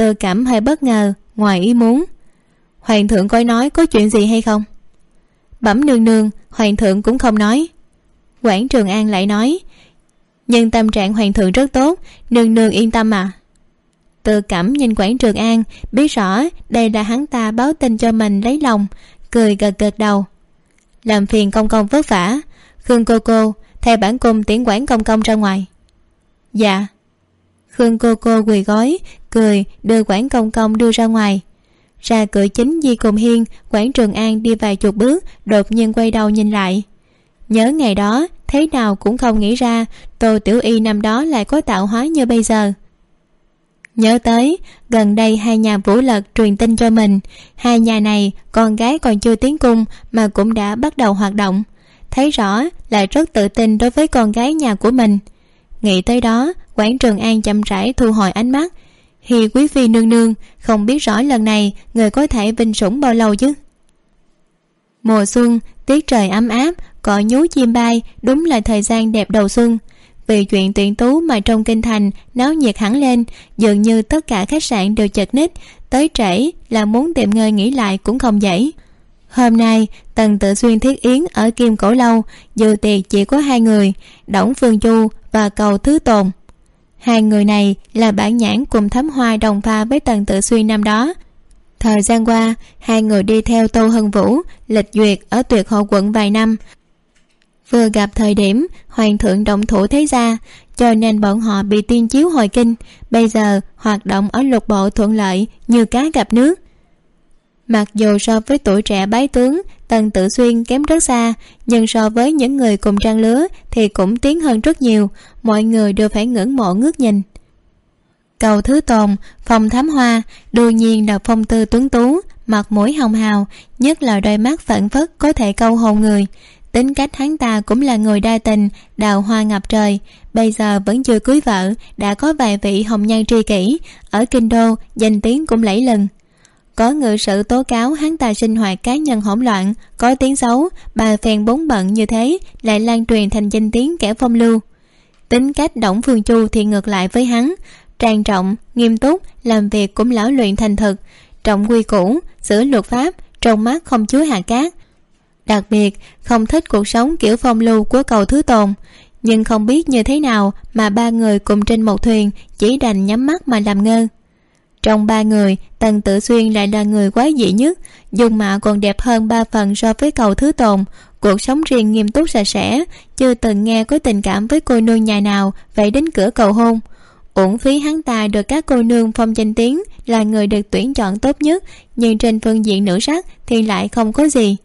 Tơ cảm hơi bất ngờ, ngoài ý muốn. Hoàng thượng coi nói có chuyện gì hay không? Bẩm nương nương, hoàng thượng cũng không nói. Quản trường an lại nói, nhưng tâm trạng hoàng thượng rất tốt, nương nương yên tâm à. Tự cảm nhìn quản trường an, biết rõ đây là hắn ta báo tin cho mình lấy lòng, cười gật gật đầu. Làm phiền công công vất vả. Khương cô cô theo bản cung tiễn quản công công ra ngoài. Dạ. Khương cô cô quỳ gói cười, đưa quản công công đưa ra ngoài. Ra cửa chính di cùng hiên quản trường an đi vài chục bước, đột nhiên quay đầu nhìn lại. Nhớ ngày đó, thế nào cũng không nghĩ ra, tô tiểu y năm đó lại có tạo hóa như bây giờ. Nhớ tới, gần đây hai nhà vũ lật truyền tin cho mình, hai nhà này con gái còn chưa tiến cung mà cũng đã bắt đầu hoạt động. Thấy rõ là rất tự tin đối với con gái nhà của mình. Nghĩ tới đó quảng trường an chậm rãi thu hồi ánh mắt hi, quý phi nương nương, không biết rõ lần này người có thể vinh sủng bao lâu chứ? Mùa xuân, tiết trời ấm áp, cỏ nhú chim bay, đúng là thời gian đẹp đầu xuân. Vì chuyện tuyển tú mà trong kinh thành, náo nhiệt hẳn lên, dường như tất cả khách sạn đều chật ních, tới trễ là muốn tìm ngơi nghỉ lại cũng không dễ. Hôm nay, tần tự xuyên thiết yến ở kim cổ lâu, dự tiệc chỉ có hai người, đổng phương chu và cầu thứ tồn hai người này là bản nhãn cùng thấm hoa đồng pha với tần tự xuyên năm đó. Thời gian qua, hai người đi theo tô hân vũ, lịch duyệt ở tuyệt hộ quận vài năm. Vừa gặp thời điểm, hoàng thượng động thủ thế gia, cho nên bọn họ bị tiên chiếu hồi kinh. Bây giờ hoạt động ở lục bộ thuận lợi như cá gặp nước mặc dù so với tuổi trẻ bái tướng, tần tự xuyên kém rất xa, nhưng so với những người cùng trang lứa thì cũng tiến hơn rất nhiều, mọi người đều phải ngưỡng mộ ngước nhìn. Cầu thứ tồn, phòng thám hoa, đương nhiên là phong tư tuấn tú, mặt mũi hồng hào, nhất là đôi mắt phản phất có thể câu hồn người. Tính cách hắn ta cũng là người đa tình, đào hoa ngập trời, bây giờ vẫn chưa cưới vợ, đã có vài vị hồng nhan tri kỷ, ở kinh đô danh tiếng cũng lẫy lừng có ngự sự tố cáo, hắn ta sinh hoạt cá nhân hỗn loạn, có tiếng xấu, bà phèn bốn bận như thế, lại lan truyền thành danh tiếng kẻ phong lưu. Tính cách đổng phương chu thì ngược lại với hắn, trang trọng, nghiêm túc, làm việc cũng lão luyện thành thực, trọng quy củ, xử luật pháp, trong mắt không chứa hạ cát. Đặc biệt, không thích cuộc sống kiểu phong lưu của cầu thứ tồn nhưng không biết như thế nào mà ba người cùng trên một thuyền chỉ đành nhắm mắt mà làm ngơ trong ba người, tần tử xuyên lại là người quái dị nhất. Dung mạo còn đẹp hơn ba phần so với cầu thứ tồn. Cuộc sống riêng nghiêm túc sạch sẽ, chưa từng nghe có tình cảm với cô nương nhà nào vậy đến cửa cầu hôn. Uổng phí hắn ta được các cô nương phong danh tiếng là người được tuyển chọn tốt nhất, nhưng trên phương diện nữ sắc thì lại không có gì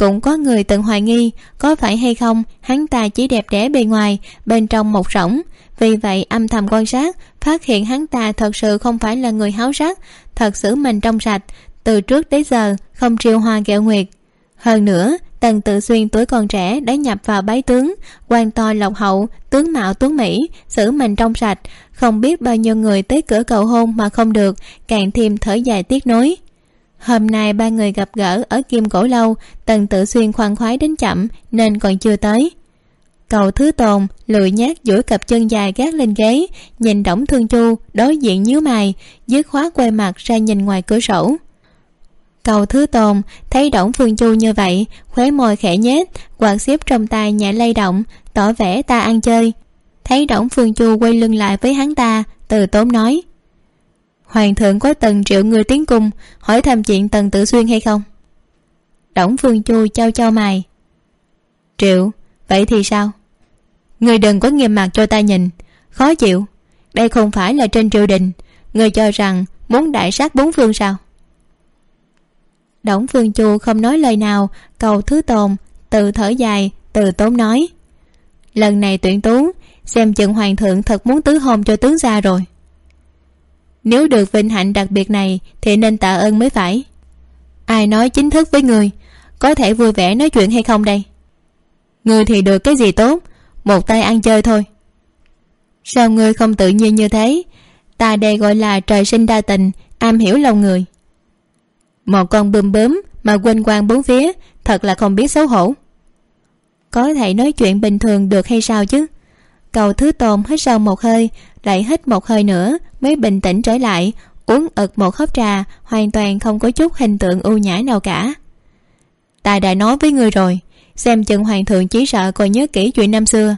cũng có người từng hoài nghi có phải hay không hắn ta chỉ đẹp đẽ bề ngoài, bên trong một rỗng. Vì vậy âm thầm quan sát, phát hiện hắn ta thật sự không phải là người háo sắc, thật xử mình trong sạch, từ trước đến giờ không triều hoa kẹo nguyệt. Hơn nữa, tần tự xuyên tuổi còn trẻ đã nhập vào bái tướng, quan to lộc hậu, tướng mạo tuấn mỹ, xử mình trong sạch. Không biết bao nhiêu người tới cửa cầu hôn mà không được, càng thêm thở dài tiếc nối hôm nay ba người gặp gỡ ở kim cổ lâu, tần tự xuyên khoan khoái đến chậm, nên còn chưa tới. Cầu thứ tồn lười nhát duỗi cặp chân dài gác lên ghế, nhìn đổng thương chu đối diện nhíu mày, dứt khóa quay mặt ra nhìn ngoài cửa sổ. Cầu thứ tồn thấy đổng phương chu như vậy, khóe môi khẽ nhếch, quạt xếp trong tay nhẹ lay động, tỏ vẻ ta ăn chơi. Thấy đổng phương chu quay lưng lại với hắn ta, từ tốn nói hoàng thượng có từng triệu người tiến cung, hỏi thăm chuyện tần Tử xuyên hay không? Đổng phương chu trao trao mày. Triệu, vậy thì sao? Người đừng có nghiêm mặt cho ta nhìn. Khó chịu. Đây không phải là trên triều đình. Người cho rằng muốn đại sát bốn phương sao? Đổng phương chu không nói lời nào, cầu thứ tồn từ thở dài, từ tốn nói. Lần này tuyển tú, xem chừng hoàng thượng thật muốn tứ hôn cho tướng gia rồi nếu được vinh hạnh đặc biệt này, thì nên tạ ơn mới phải. Ai nói chính thức với người, có thể vui vẻ nói chuyện hay không đây? Người thì được cái gì tốt, một tay ăn chơi thôi. Sao ngươi không tự nhiên như thế? Ta đây gọi là trời sinh đa tình, am hiểu lòng người. Một con bươm bướm mà quên quang bốn phía, thật là không biết xấu hổ. Có thể nói chuyện bình thường được hay sao chứ? Cầu thứ tồn hít sâu một hơi lại hít một hơi nữa, mới bình tĩnh trở lại, uống ực một hớp trà, hoàn toàn không có chút hình tượng ưu nhã nào cả. Ta đã nói với ngươi rồi, xem chừng hoàng thượng chỉ sợ còn nhớ kỹ chuyện năm xưa.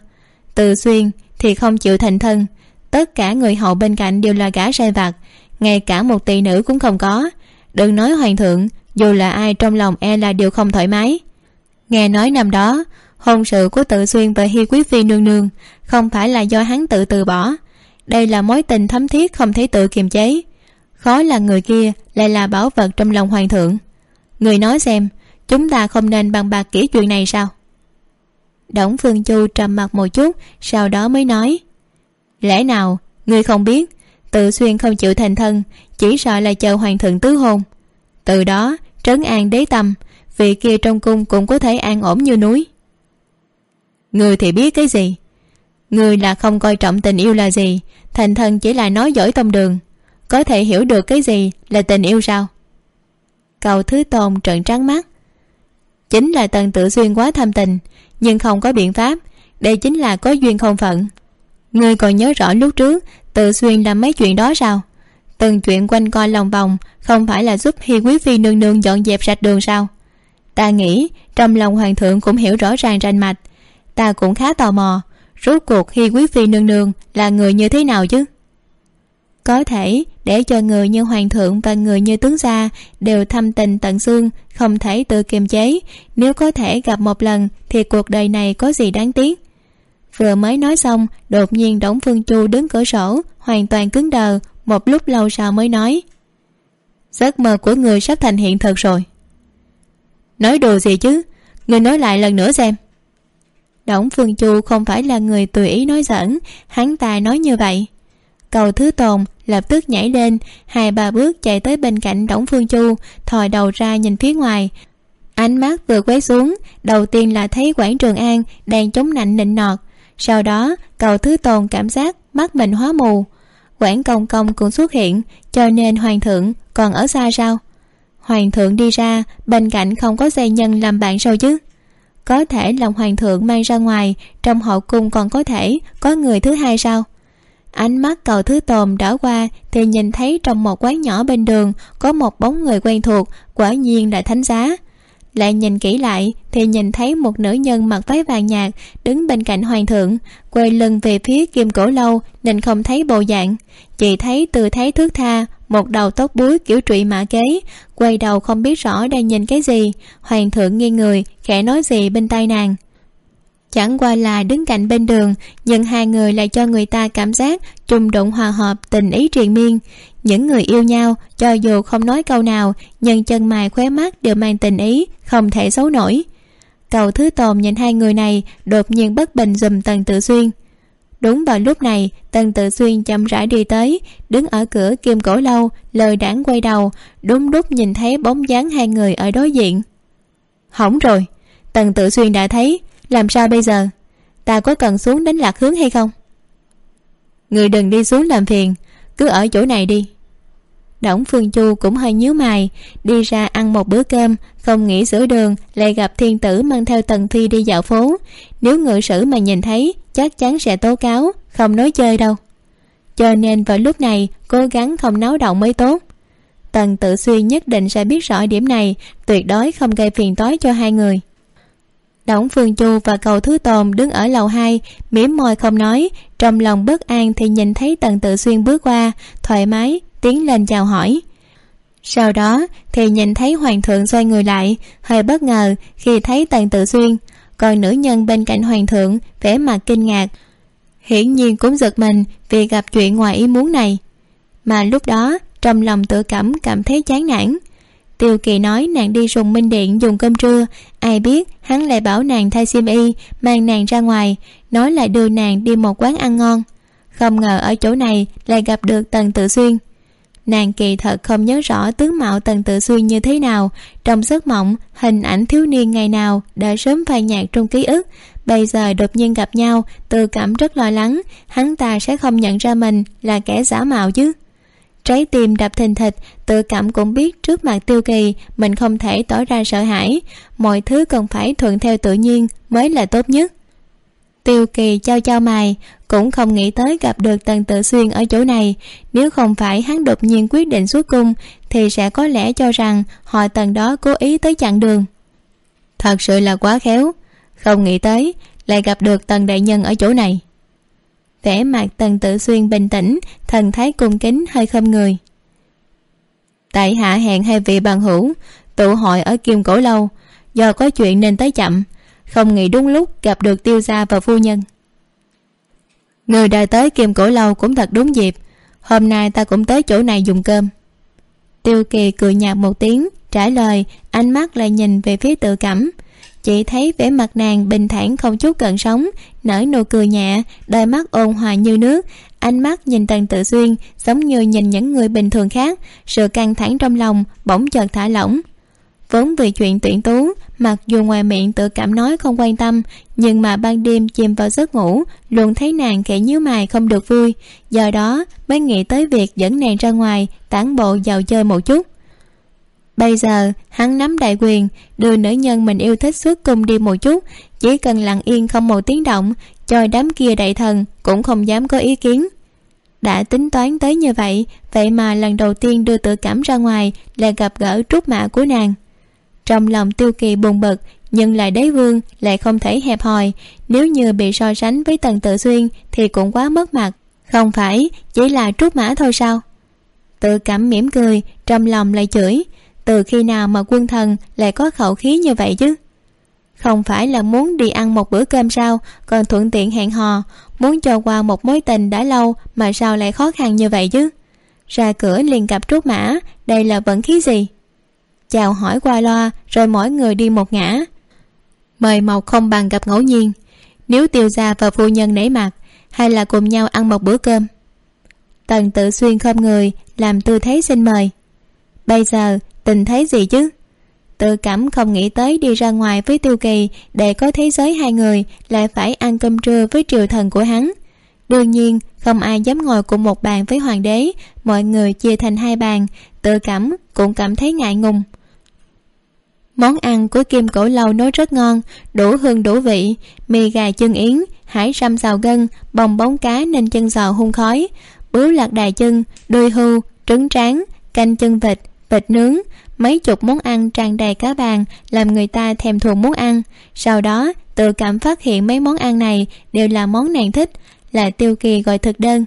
Từ xuyên thì không chịu thành thân, tất cả người hậu bên cạnh đều là gã sai vặt, ngay cả một tỷ nữ cũng không có. Đừng nói hoàng thượng, dù là ai trong lòng e là đều không thoải mái. Nghe nói năm đó hôn sự của tự xuyên và hi quý phi nương nương, không phải là do hắn tự từ bỏ. Đây là mối tình thấm thiết không thể tự kiềm chế. Khó là người kia lại là bảo vật trong lòng hoàng thượng. Người nói xem, chúng ta không nên bàn bạc kỹ chuyện này sao? Đổng phương chu trầm mặt một chút, sau đó mới nói, lẽ nào, ngươi không biết, tự xuyên không chịu thành thân, chỉ sợ là chờ hoàng thượng tứ hôn. Từ đó, trấn an đế tâm, vị kia trong cung cũng có thể an ổn như núi người thì biết cái gì? Người là không coi trọng tình yêu là gì, thành thân chỉ là nói giỏi tông đường. Có thể hiểu được cái gì là tình yêu sao? Cầu thứ tôn trợn trắng mắt. Chính là tần tự xuyên quá thâm tình, nhưng không có biện pháp. Đây chính là có duyên không phận. Ngươi còn nhớ rõ lúc trước, tự xuyên làm mấy chuyện đó sao? Từng chuyện quanh co lòng vòng, không phải là giúp hi quý phi nương nương dọn dẹp sạch đường sao? Ta nghĩ, trong lòng hoàng thượng cũng hiểu rõ ràng rành mạch ta cũng khá tò mò. Rốt cuộc hi quý phi nương nương là người như thế nào chứ? Có thể để cho người như hoàng thượng và người như tướng gia đều thâm tình tận xương, không thể tự kiềm chế. Nếu có thể gặp một lần thì cuộc đời này có gì đáng tiếc? Vừa mới nói xong, đột nhiên đổng phương chu đứng cửa sổ, hoàn toàn cứng đờ, một lúc lâu sau mới nói. Giấc mơ của người sắp thành hiện thực rồi. Nói đùa gì chứ? Người nói lại lần nữa xem đổng phương chu không phải là người tùy ý nói giỡn, hắn ta nói như vậy. Cầu thứ tồn lập tức nhảy lên, hai ba bước chạy tới bên cạnh đổng phương chu thòi đầu ra nhìn phía ngoài. Ánh mắt vừa quét xuống, đầu tiên là thấy quảng trường an đang chống nạnh nịnh nọt. Sau đó, cầu thứ tồn cảm giác mắt mình hóa mù. Quảng công công cũng xuất hiện, cho nên hoàng thượng còn ở xa sao? Hoàng thượng đi ra, bên cạnh không có dây nhân làm bạn sao chứ? Có thể lòng hoàng thượng mang ra ngoài, trong hậu cung còn có thể, có người thứ hai sao? Ánh mắt cầu thứ tồn đảo qua thì nhìn thấy trong một quán nhỏ bên đường có một bóng người quen thuộc, quả nhiên là thánh giá. Lại nhìn kỹ lại thì nhìn thấy một nữ nhân mặc váy vàng nhạt đứng bên cạnh hoàng thượng, quay lưng về phía kim cổ lâu nên không thấy bộ dạng. Chỉ thấy từ thấy thước tha một đầu tóc búi kiểu trụy mã kế, quay đầu không biết rõ đang nhìn cái gì. Hoàng thượng nghiêng người, khẽ nói gì bên tay nàng. Chẳng qua là đứng cạnh bên đường, nhưng hai người lại cho người ta cảm giác trùng đụng hòa hợp tình ý triền miên. Những người yêu nhau, cho dù không nói câu nào, nhưng chân mày khóe mắt đều mang tình ý, không thể xấu nổi. Cầu thứ tồn nhìn hai người này, đột nhiên bất bình dùm tần tự xuyên đúng vào lúc này tần tự xuyên chậm rãi đi tới, đứng ở cửa kim cổ lâu lời đảng quay đầu, đúng đúc nhìn thấy bóng dáng hai người ở đối diện. Hỏng rồi tần tự xuyên đã thấy, làm sao bây giờ? Ta có cần xuống đánh lạc hướng hay không? Người đừng đi xuống làm phiền, cứ ở chỗ này đi. Đổng phương chu cũng hơi nhíu mày, đi ra ăn một bữa cơm, không nghĩ giữa đường lại gặp thiên tử mang theo tần phi đi dạo phố. Nếu ngự sử mà nhìn thấy chắc chắn sẽ tố cáo, không nói chơi đâu. Cho nên vào lúc này, cố gắng không náo động mới tốt. Tần tự suy nhất định sẽ biết rõ điểm này, tuyệt đối không gây phiền toái cho hai người. Đổng phương chu và cầu thứ tồn đứng ở lầu hai, mỉm môi không nói. Trong lòng bất an thì nhìn thấy tần tự xuyên bước qua, thoải mái, tiến lên chào hỏi. Sau đó thì nhìn thấy hoàng thượng xoay người lại, hơi bất ngờ khi thấy tần tự xuyên còn nữ nhân bên cạnh hoàng thượng, vẻ mặt kinh ngạc. Hiển nhiên cũng giật mình vì gặp chuyện ngoài ý muốn này. Mà lúc đó, trong lòng tự cảm cảm thấy chán nản. Tiêu kỳ nói nàng đi sùng minh điện dùng cơm trưa, ai biết hắn lại bảo nàng thay xiêm y, mang nàng ra ngoài, nói lại đưa nàng đi một quán ăn ngon. Không ngờ ở chỗ này lại gặp được tần tự xuyên nàng kỳ thật không nhớ rõ tướng mạo tần tự xuyên như thế nào. Trong giấc mộng, hình ảnh thiếu niên ngày nào đã sớm phai nhạt trong ký ức. Bây giờ đột nhiên gặp nhau, tự cảm rất lo lắng. Hắn ta sẽ không nhận ra mình là kẻ giả mạo chứ. Trái tim đập thình thịch, tự cảm cũng biết trước mặt tiêu kỳ mình không thể tỏ ra sợ hãi. Mọi thứ cần phải thuận theo tự nhiên mới là tốt nhất tiêu kỳ trao trao mày cũng không nghĩ tới gặp được tần tự xuyên ở chỗ này. Nếu không phải hắn đột nhiên quyết định xuất cung thì sẽ có lẽ cho rằng họ tần đó cố ý tới chặn đường. Thật sự là quá khéo. Không nghĩ tới lại gặp được tần đại nhân ở chỗ này. Vẻ mặt tần tự xuyên bình tĩnh thần thái cung kính hơi khâm người. Tại hạ hẹn hai vị bằng hữu tụ hội ở kim cổ lâu. Do có chuyện nên tới chậm không nghĩ đúng lúc gặp được tiêu gia và phu nhân. Người đời tới kiềm cổ lâu cũng thật đúng dịp. Hôm nay ta cũng tới chỗ này dùng cơm. Tiêu kỳ cười nhạt một tiếng, trả lời, ánh mắt lại nhìn về phía tự cảm. Chị thấy vẻ mặt nàng bình thản không chút cận sống nở nụ cười nhẹ, đôi mắt ôn hòa như nước. Ánh mắt nhìn tần tự xuyên giống như nhìn những người bình thường khác, sự căng thẳng trong lòng bỗng chợt thả lỏng vốn vì chuyện tuyển tú, mặc dù ngoài miệng tự cảm nói không quan tâm, nhưng mà ban đêm chìm vào giấc ngủ, luôn thấy nàng khẽ nhíu mày không được vui. Do đó, mới nghĩ tới việc dẫn nàng ra ngoài, tản bộ vào chơi một chút. Bây giờ, hắn nắm đại quyền, đưa nữ nhân mình yêu thích suốt cùng đi một chút, chỉ cần lặng yên không một tiếng động, cho đám kia đại thần cũng không dám có ý kiến. Đã tính toán tới như vậy vậy mà lần đầu tiên đưa tự cảm ra ngoài là gặp gỡ trúc mạ của nàng trong lòng tiêu kỳ buồn bực, nhưng lại đế vương lại không thể hẹp hòi. Nếu như bị so sánh với tần tự xuyên thì cũng quá mất mặt. Không phải, chỉ là trút mã thôi sao? Tự cảm mỉm cười, trong lòng lại chửi. Từ khi nào mà quân thần lại có khẩu khí như vậy chứ? Không phải là muốn đi ăn một bữa cơm sao? Còn thuận tiện hẹn hò, muốn cho qua một mối tình đã lâu mà sao lại khó khăn như vậy chứ? Ra cửa liền gặp trút mã, đây là vận khí gì? Chào hỏi qua loa, rồi mỗi người đi một ngã. Mời màu không bằng gặp ngẫu nhiên. Nếu tiêu gia và phu nhân nể mặt, hay là cùng nhau ăn một bữa cơm? Tần tự xuyên khom người, làm tư thế xin mời. Bây giờ, tình thế gì chứ? Tự cảm không nghĩ tới đi ra ngoài với tiêu kỳ để có thế giới hai người lại phải ăn cơm trưa với triều thần của hắn. Đương nhiên, không ai dám ngồi cùng một bàn với hoàng đế, mọi người chia thành hai bàn, tự cảm cũng cảm thấy ngại ngùng món ăn của kim cổ lâu nấu rất ngon, đủ hương đủ vị. Mì gà chân yến, hải sâm xào gân bồng bóng cá nên chân giò hun khói. Bướu lạc đà chân, đuôi hưu, trứng tráng, canh chân vịt vịt nướng. Mấy chục món ăn tràn đầy cá bàn, làm người ta thèm thuồng muốn ăn. Sau đó, tự cảm phát hiện mấy món ăn này đều là món nàng thích, là tiêu kỳ gọi thực đơn.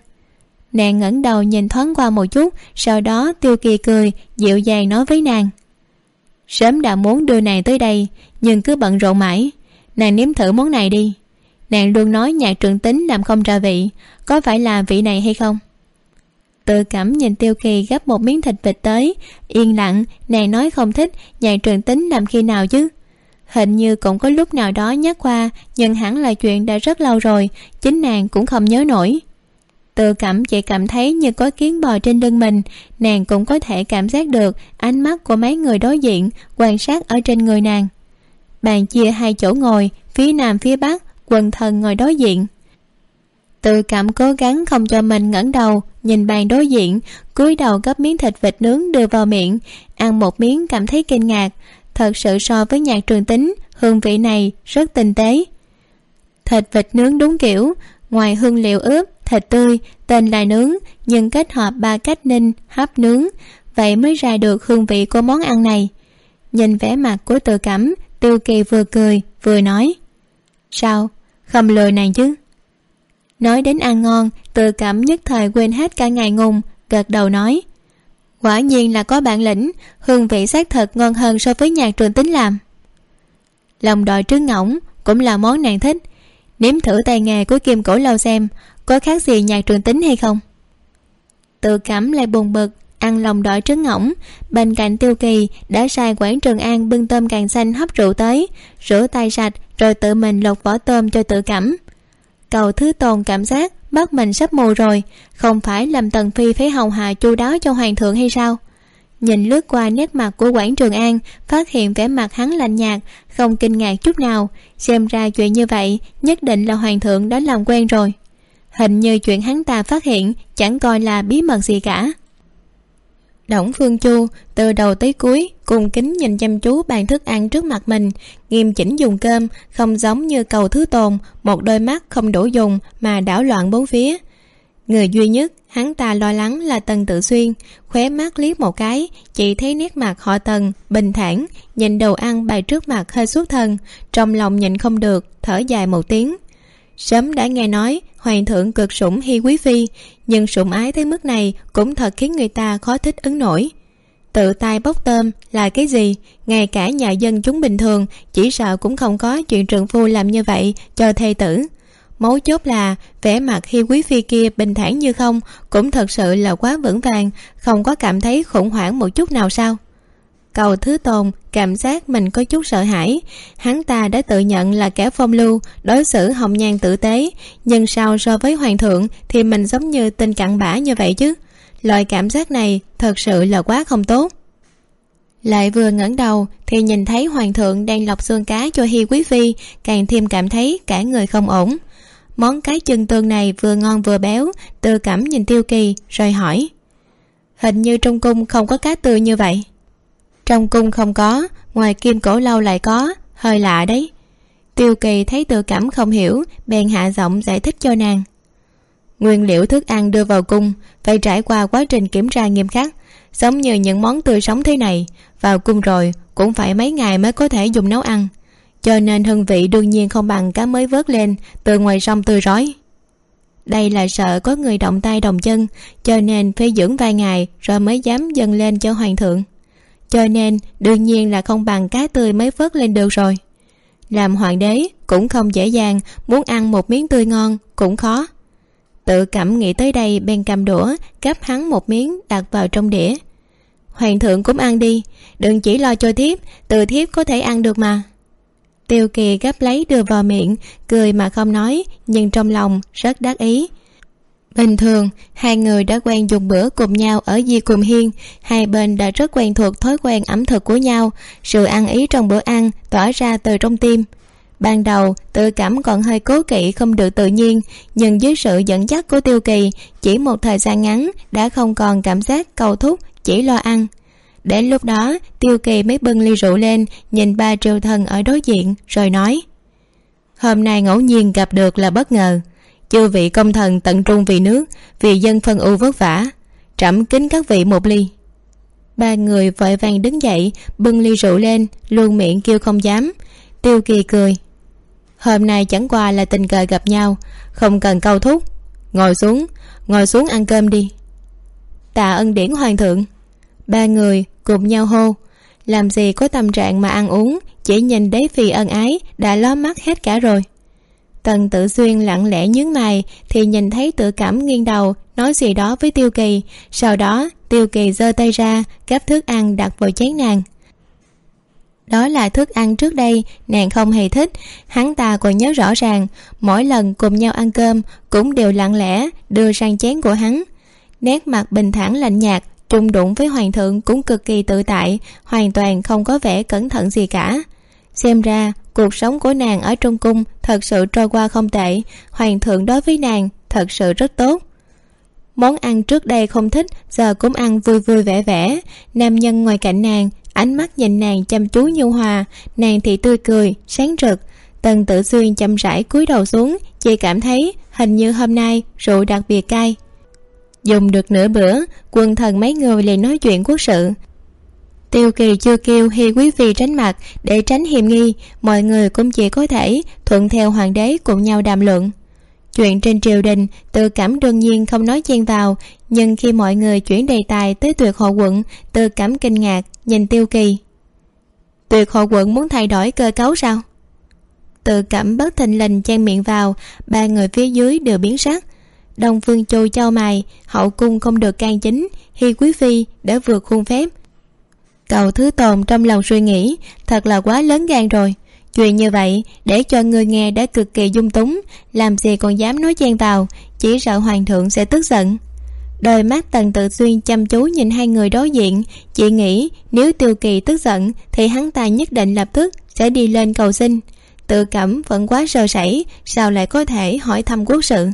Nàng ngẩng đầu nhìn thoáng qua một chút, sau đó tiêu kỳ cười, dịu dàng nói với nàng sớm đã muốn đưa nàng tới đây, nhưng cứ bận rộn mãi. Nàng nếm thử món này đi. Nàng luôn nói nhạc trường tính làm không ra vị, có phải là vị này hay không? Tự cảm nhìn tiêu kỳ gấp một miếng thịt vịt tới, yên lặng, nàng nói không thích nhạc trường tính làm khi nào chứ? Hình như cũng có lúc nào đó nhắc qua, nhưng hẳn là chuyện đã rất lâu rồi, chính nàng cũng không nhớ nổi tự cảm chỉ cảm thấy như có kiến bò trên lưng mình. Nàng cũng có thể cảm giác được ánh mắt của mấy người đối diện quan sát ở trên người nàng. Bàn chia hai chỗ ngồi, phía nam phía bắc, quần thần ngồi đối diện. Tự cảm cố gắng không cho mình ngẩng đầu, nhìn bàn đối diện, cúi đầu gấp miếng thịt vịt nướng đưa vào miệng, ăn một miếng cảm thấy kinh ngạc. Thật sự so với nhạc trường tính, hương vị này rất tinh tế. Thịt vịt nướng đúng kiểu, ngoài hương liệu ướp thịt tươi, tên là nướng, nhưng kết hợp ba cách ninh, hấp nướng, vậy mới ra được hương vị của món ăn này. Nhìn vẻ mặt của tự cẩm tiêu kỳ vừa cười, vừa nói, sao? Không lừa nàng chứ? Nói đến ăn ngon, tự cảm nhất thời quên hết cả ngày ngùng, gật đầu nói, quả nhiên là có bản lĩnh, hương vị xác thật ngon hơn so với nhạc trường tính làm. Lòng đòi trứng ngỗng cũng là món nàng thích. Nếm thử tay nghề của kim cổ lâu xem có khác gì nhạc trường tính hay không? Tự cảm lại buồn bực, ăn lòng đỏ trứng ngỗng. Bên cạnh tiêu kỳ đã sai quản trường an bưng tôm càng xanh hấp rượu tới. Rửa tay sạch, rồi tự mình lột vỏ tôm cho tự cảm. Cầu thứ tồn cảm giác mắt mình sắp mù rồi. Không phải làm tần phi phải hầu hạ chu đáo cho hoàng thượng hay sao? Nhìn lướt qua nét mặt của quản trường an, phát hiện vẻ mặt hắn lạnh nhạt, không kinh ngạc chút nào. Xem ra chuyện như vậy, nhất định là hoàng thượng đã làm quen rồi hình như chuyện hắn ta phát hiện chẳng coi là bí mật gì cả. Đổng phương chu từ đầu tới cuối cùng kính nhìn chăm chú bàn thức ăn trước mặt mình, nghiêm chỉnh dùng cơm, không giống như cầu thứ tồn, một đôi mắt không đủ dùng mà đảo loạn bốn phía. Người duy nhất hắn ta lo lắng là tần tự xuyên, khóe mắt liếc một cái, chỉ thấy nét mặt họ tần bình thản, nhìn đồ ăn bày trước mặt hơi suốt thần, trong lòng nhịn không được, thở dài một tiếng sớm đã nghe nói, hoàng thượng cực sủng hi quý phi, nhưng sủng ái tới mức này cũng thật khiến người ta khó thích ứng nổi. Tự tay bốc tôm là cái gì? Ngay cả nhà dân chúng bình thường chỉ sợ cũng không có chuyện trượng phu làm như vậy cho thê tử. Mấu chốt là, vẻ mặt hi quý phi kia bình thản như không cũng thật sự là quá vững vàng, không có cảm thấy khủng hoảng một chút nào sao? Cầu thứ tồn cảm giác mình có chút sợ hãi. Hắn ta đã tự nhận là kẻ phong lưu, đối xử hồng nhan tử tế. Nhưng sao so với hoàng thượng thì mình giống như tình cặn bã như vậy chứ? Loại cảm giác này thật sự là quá không tốt. Lại vừa ngẩng đầu thì nhìn thấy hoàng thượng đang lọc xương cá cho hi quý phi, càng thêm cảm thấy cả người không ổn. Món cái chân tương này vừa ngon vừa béo, tư cảm nhìn tiêu kỳ, rồi hỏi, hình như trong cung không có cá tươi như vậy? Trong cung không có, ngoài kim cổ lâu lại có, hơi lạ đấy. Tiêu kỳ thấy tự cảm không hiểu, bèn hạ giọng giải thích cho nàng. Nguyên liệu thức ăn đưa vào cung, phải trải qua quá trình kiểm tra nghiêm khắc, giống như những món tươi sống thế này, vào cung rồi cũng phải mấy ngày mới có thể dùng nấu ăn. Cho nên hương vị đương nhiên không bằng cá mới vớt lên từ ngoài sông tươi rói. Đây là sợ có người động tay đồng chân, cho nên phải dưỡng vài ngày rồi mới dám dâng lên cho hoàng thượng cho nên, đương nhiên là không bằng cá tươi mới vớt lên được rồi. Làm hoàng đế cũng không dễ dàng, muốn ăn một miếng tươi ngon cũng khó. Tự cảm nghĩ tới đây bèn cầm đũa gắp hắn một miếng đặt vào trong đĩa. Hoàng thượng cũng ăn đi, đừng chỉ lo cho thiếp, từ thiếp có thể ăn được mà. Tiêu kỳ gắp lấy đưa vào miệng, cười mà không nói, nhưng trong lòng rất đắc ý bình thường, hai người đã quen dùng bữa cùng nhau ở di cùng hiên. Hai bên đã rất quen thuộc thói quen ẩm thực của nhau. Sự ăn ý trong bữa ăn tỏa ra từ trong tim. Ban đầu, tự cảm còn hơi cố kỵ không được tự nhiên, nhưng dưới sự dẫn dắt của tiêu kỳ, chỉ một thời gian ngắn đã không còn cảm giác cầu thúc, chỉ lo ăn. Đến lúc đó, tiêu kỳ mới bưng ly rượu lên, nhìn ba triều thần ở đối diện, rồi nói, hôm nay ngẫu nhiên gặp được là bất ngờ chư vị công thần tận trung vì nước, vì dân phân ưu vất vả, trẫm kính các vị một ly. Ba người vội vàng đứng dậy, bưng ly rượu lên, luôn miệng kêu không dám, tiêu kỳ cười. Hôm nay chẳng qua là tình cờ gặp nhau, không cần câu thúc. Ngồi xuống ngồi xuống ăn cơm đi. Tạ ân điển hoàng thượng. Ba người cùng nhau hô. Làm gì có tâm trạng mà ăn uống, chỉ nhìn đế phi ân ái đã ló mắt hết cả rồi tần tự xuyên lặng lẽ nhướng mày thì nhìn thấy tự cảm nghiêng đầu, nói gì đó với tiêu kỳ. Sau đó, tiêu kỳ giơ tay ra, gắp thức ăn đặt vào chén nàng. Đó là thức ăn trước đây, nàng không hề thích. Hắn ta còn nhớ rõ ràng, mỗi lần cùng nhau ăn cơm cũng đều lặng lẽ đưa sang chén của hắn. Nét mặt bình thản lạnh nhạt trùng đụng với hoàng thượng cũng cực kỳ tự tại, hoàn toàn không có vẻ cẩn thận gì cả. Xem ra cuộc sống của nàng ở trong cung thật sự trôi qua không tệ, hoàng thượng đối với nàng thật sự rất tốt. Món ăn trước đây không thích, giờ cũng ăn vui vui vẻ vẻ. Nam nhân ngoài cạnh nàng, ánh mắt nhìn nàng chăm chú nhu hòa. Nàng thì tươi cười, sáng rực. Tần tử xuyên chậm rãi cúi đầu xuống chị cảm thấy hình như hôm nay rượu đặc biệt cay. Dùng được nửa bữa, quân thần mấy người liền nói chuyện quốc sự tiêu kỳ chưa kêu hi quý phi tránh mặt, để tránh hiềm nghi, mọi người cũng chỉ có thể thuận theo hoàng đế cùng nhau đàm luận. Chuyện trên triều đình, tự cảm đương nhiên không nói chen vào, nhưng khi mọi người chuyển đề tài tới tuyệt hộ quận, tự cảm kinh ngạc nhìn tiêu kỳ. Tuyệt hộ quận muốn thay đổi cơ cấu sao? Tự cảm bất thình lình chen miệng vào, ba người phía dưới đều biến sắc. Đông phương chu châu mày, hậu cung không được can chính hi quý phi đã vượt khuôn phép cầu thứ tồn trong lòng suy nghĩ, thật là quá lớn gan rồi. Chuyện như vậy, để cho người nghe đã cực kỳ dung túng, làm gì còn dám nói chen vào, chỉ sợ hoàng thượng sẽ tức giận. Đôi mắt tần tự xuyên chăm chú nhìn hai người đối diện chị nghĩ nếu tiêu kỳ tức giận thì hắn ta nhất định lập tức sẽ đi lên cầu xin. Tự cảm vẫn quá sơ sẩy, sao lại có thể hỏi thăm quốc sự?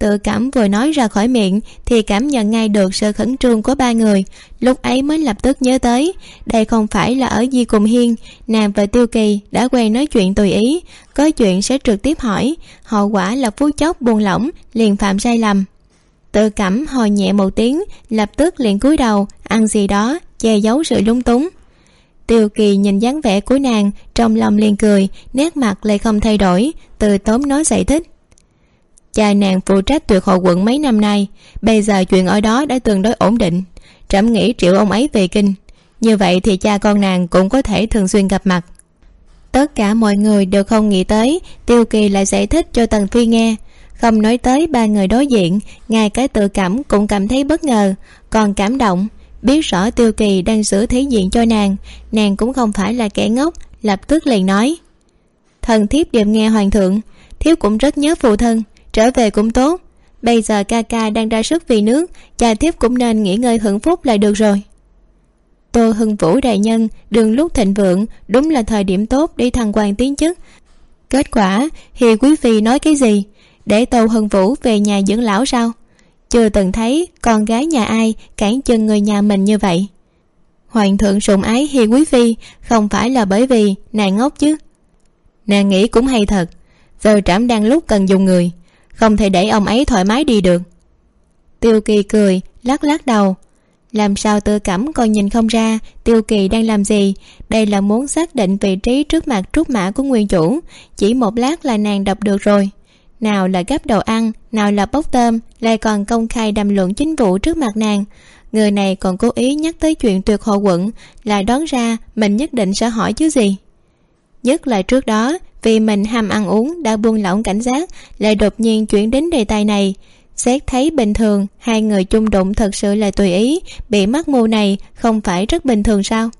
Tự cảm vừa nói ra khỏi miệng thì cảm nhận ngay được sự khẩn trương của ba người. Lúc ấy mới lập tức nhớ tới, đây không phải là ở di cùng hiên, nàng và tiêu kỳ đã quen nói chuyện tùy ý, có chuyện sẽ trực tiếp hỏi, hậu quả là phú chốc buông lỏng, liền phạm sai lầm. Tự cảm hồi nhẹ một tiếng, lập tức liền cúi đầu, ăn gì đó, che giấu sự lung túng. Tiêu kỳ nhìn dáng vẻ của nàng, trong lòng liền cười, nét mặt lại không thay đổi, từ tốn nói giải thích cha nàng phụ trách tuyệt hội quận mấy năm nay, bây giờ chuyện ở đó đã tương đối ổn định. Trẫm nghĩ triệu ông ấy về kinh. Như vậy thì cha con nàng cũng có thể thường xuyên gặp mặt. Tất cả mọi người đều không nghĩ tới, tiêu kỳ lại giải thích cho tần phi nghe. Không nói tới ba người đối diện, ngay cái tự cảm cũng cảm thấy bất ngờ, còn cảm động. Biết rõ tiêu kỳ đang sửa thế diện cho nàng nàng cũng không phải là kẻ ngốc, lập tức liền nói. Thần thiếp đều nghe hoàng thượng thiếu cũng rất nhớ phụ thân trở về cũng tốt. Bây giờ ca ca đang ra sức vì nước, cha thiếp cũng nên nghỉ ngơi hưởng phúc là được rồi. Tô hưng vũ đại nhân, đường lúc thịnh vượng, đúng là thời điểm tốt để thăng quan tiến chức. Kết quả, thì quý phi nói cái gì? Để tô hưng vũ về nhà dưỡng lão sao? Chưa từng thấy con gái nhà ai cản chân người nhà mình như vậy. Hoàng thượng sủng ái hi quý phi, không phải là bởi vì nàng ngốc chứ. Nàng nghĩ cũng hay thật. Giờ trẫm đang lúc cần dùng người không thể để ông ấy thoải mái đi được. Tiêu kỳ cười, lắc lắc đầu. Làm sao tự cảm còn nhìn không ra tiêu kỳ đang làm gì? Đây là muốn xác định vị trí trước mặt trút mã của nguyên chủ. Chỉ một lát là nàng đọc được rồi. Nào là gắp đồ ăn, nào là bốc tôm, lại còn công khai đàm luận chính vụ trước mặt nàng. Người này còn cố ý nhắc tới chuyện tuyệt hộ quận lại đoán ra mình nhất định sẽ hỏi chứ gì. Nhất là trước đó vì mình ham ăn uống đã buông lỏng cảnh giác, lại đột nhiên chuyển đến đề tài này. Xét thấy bình thường, hai người chung đụng thật sự là tùy ý, bị mắc mù này không phải rất bình thường sao?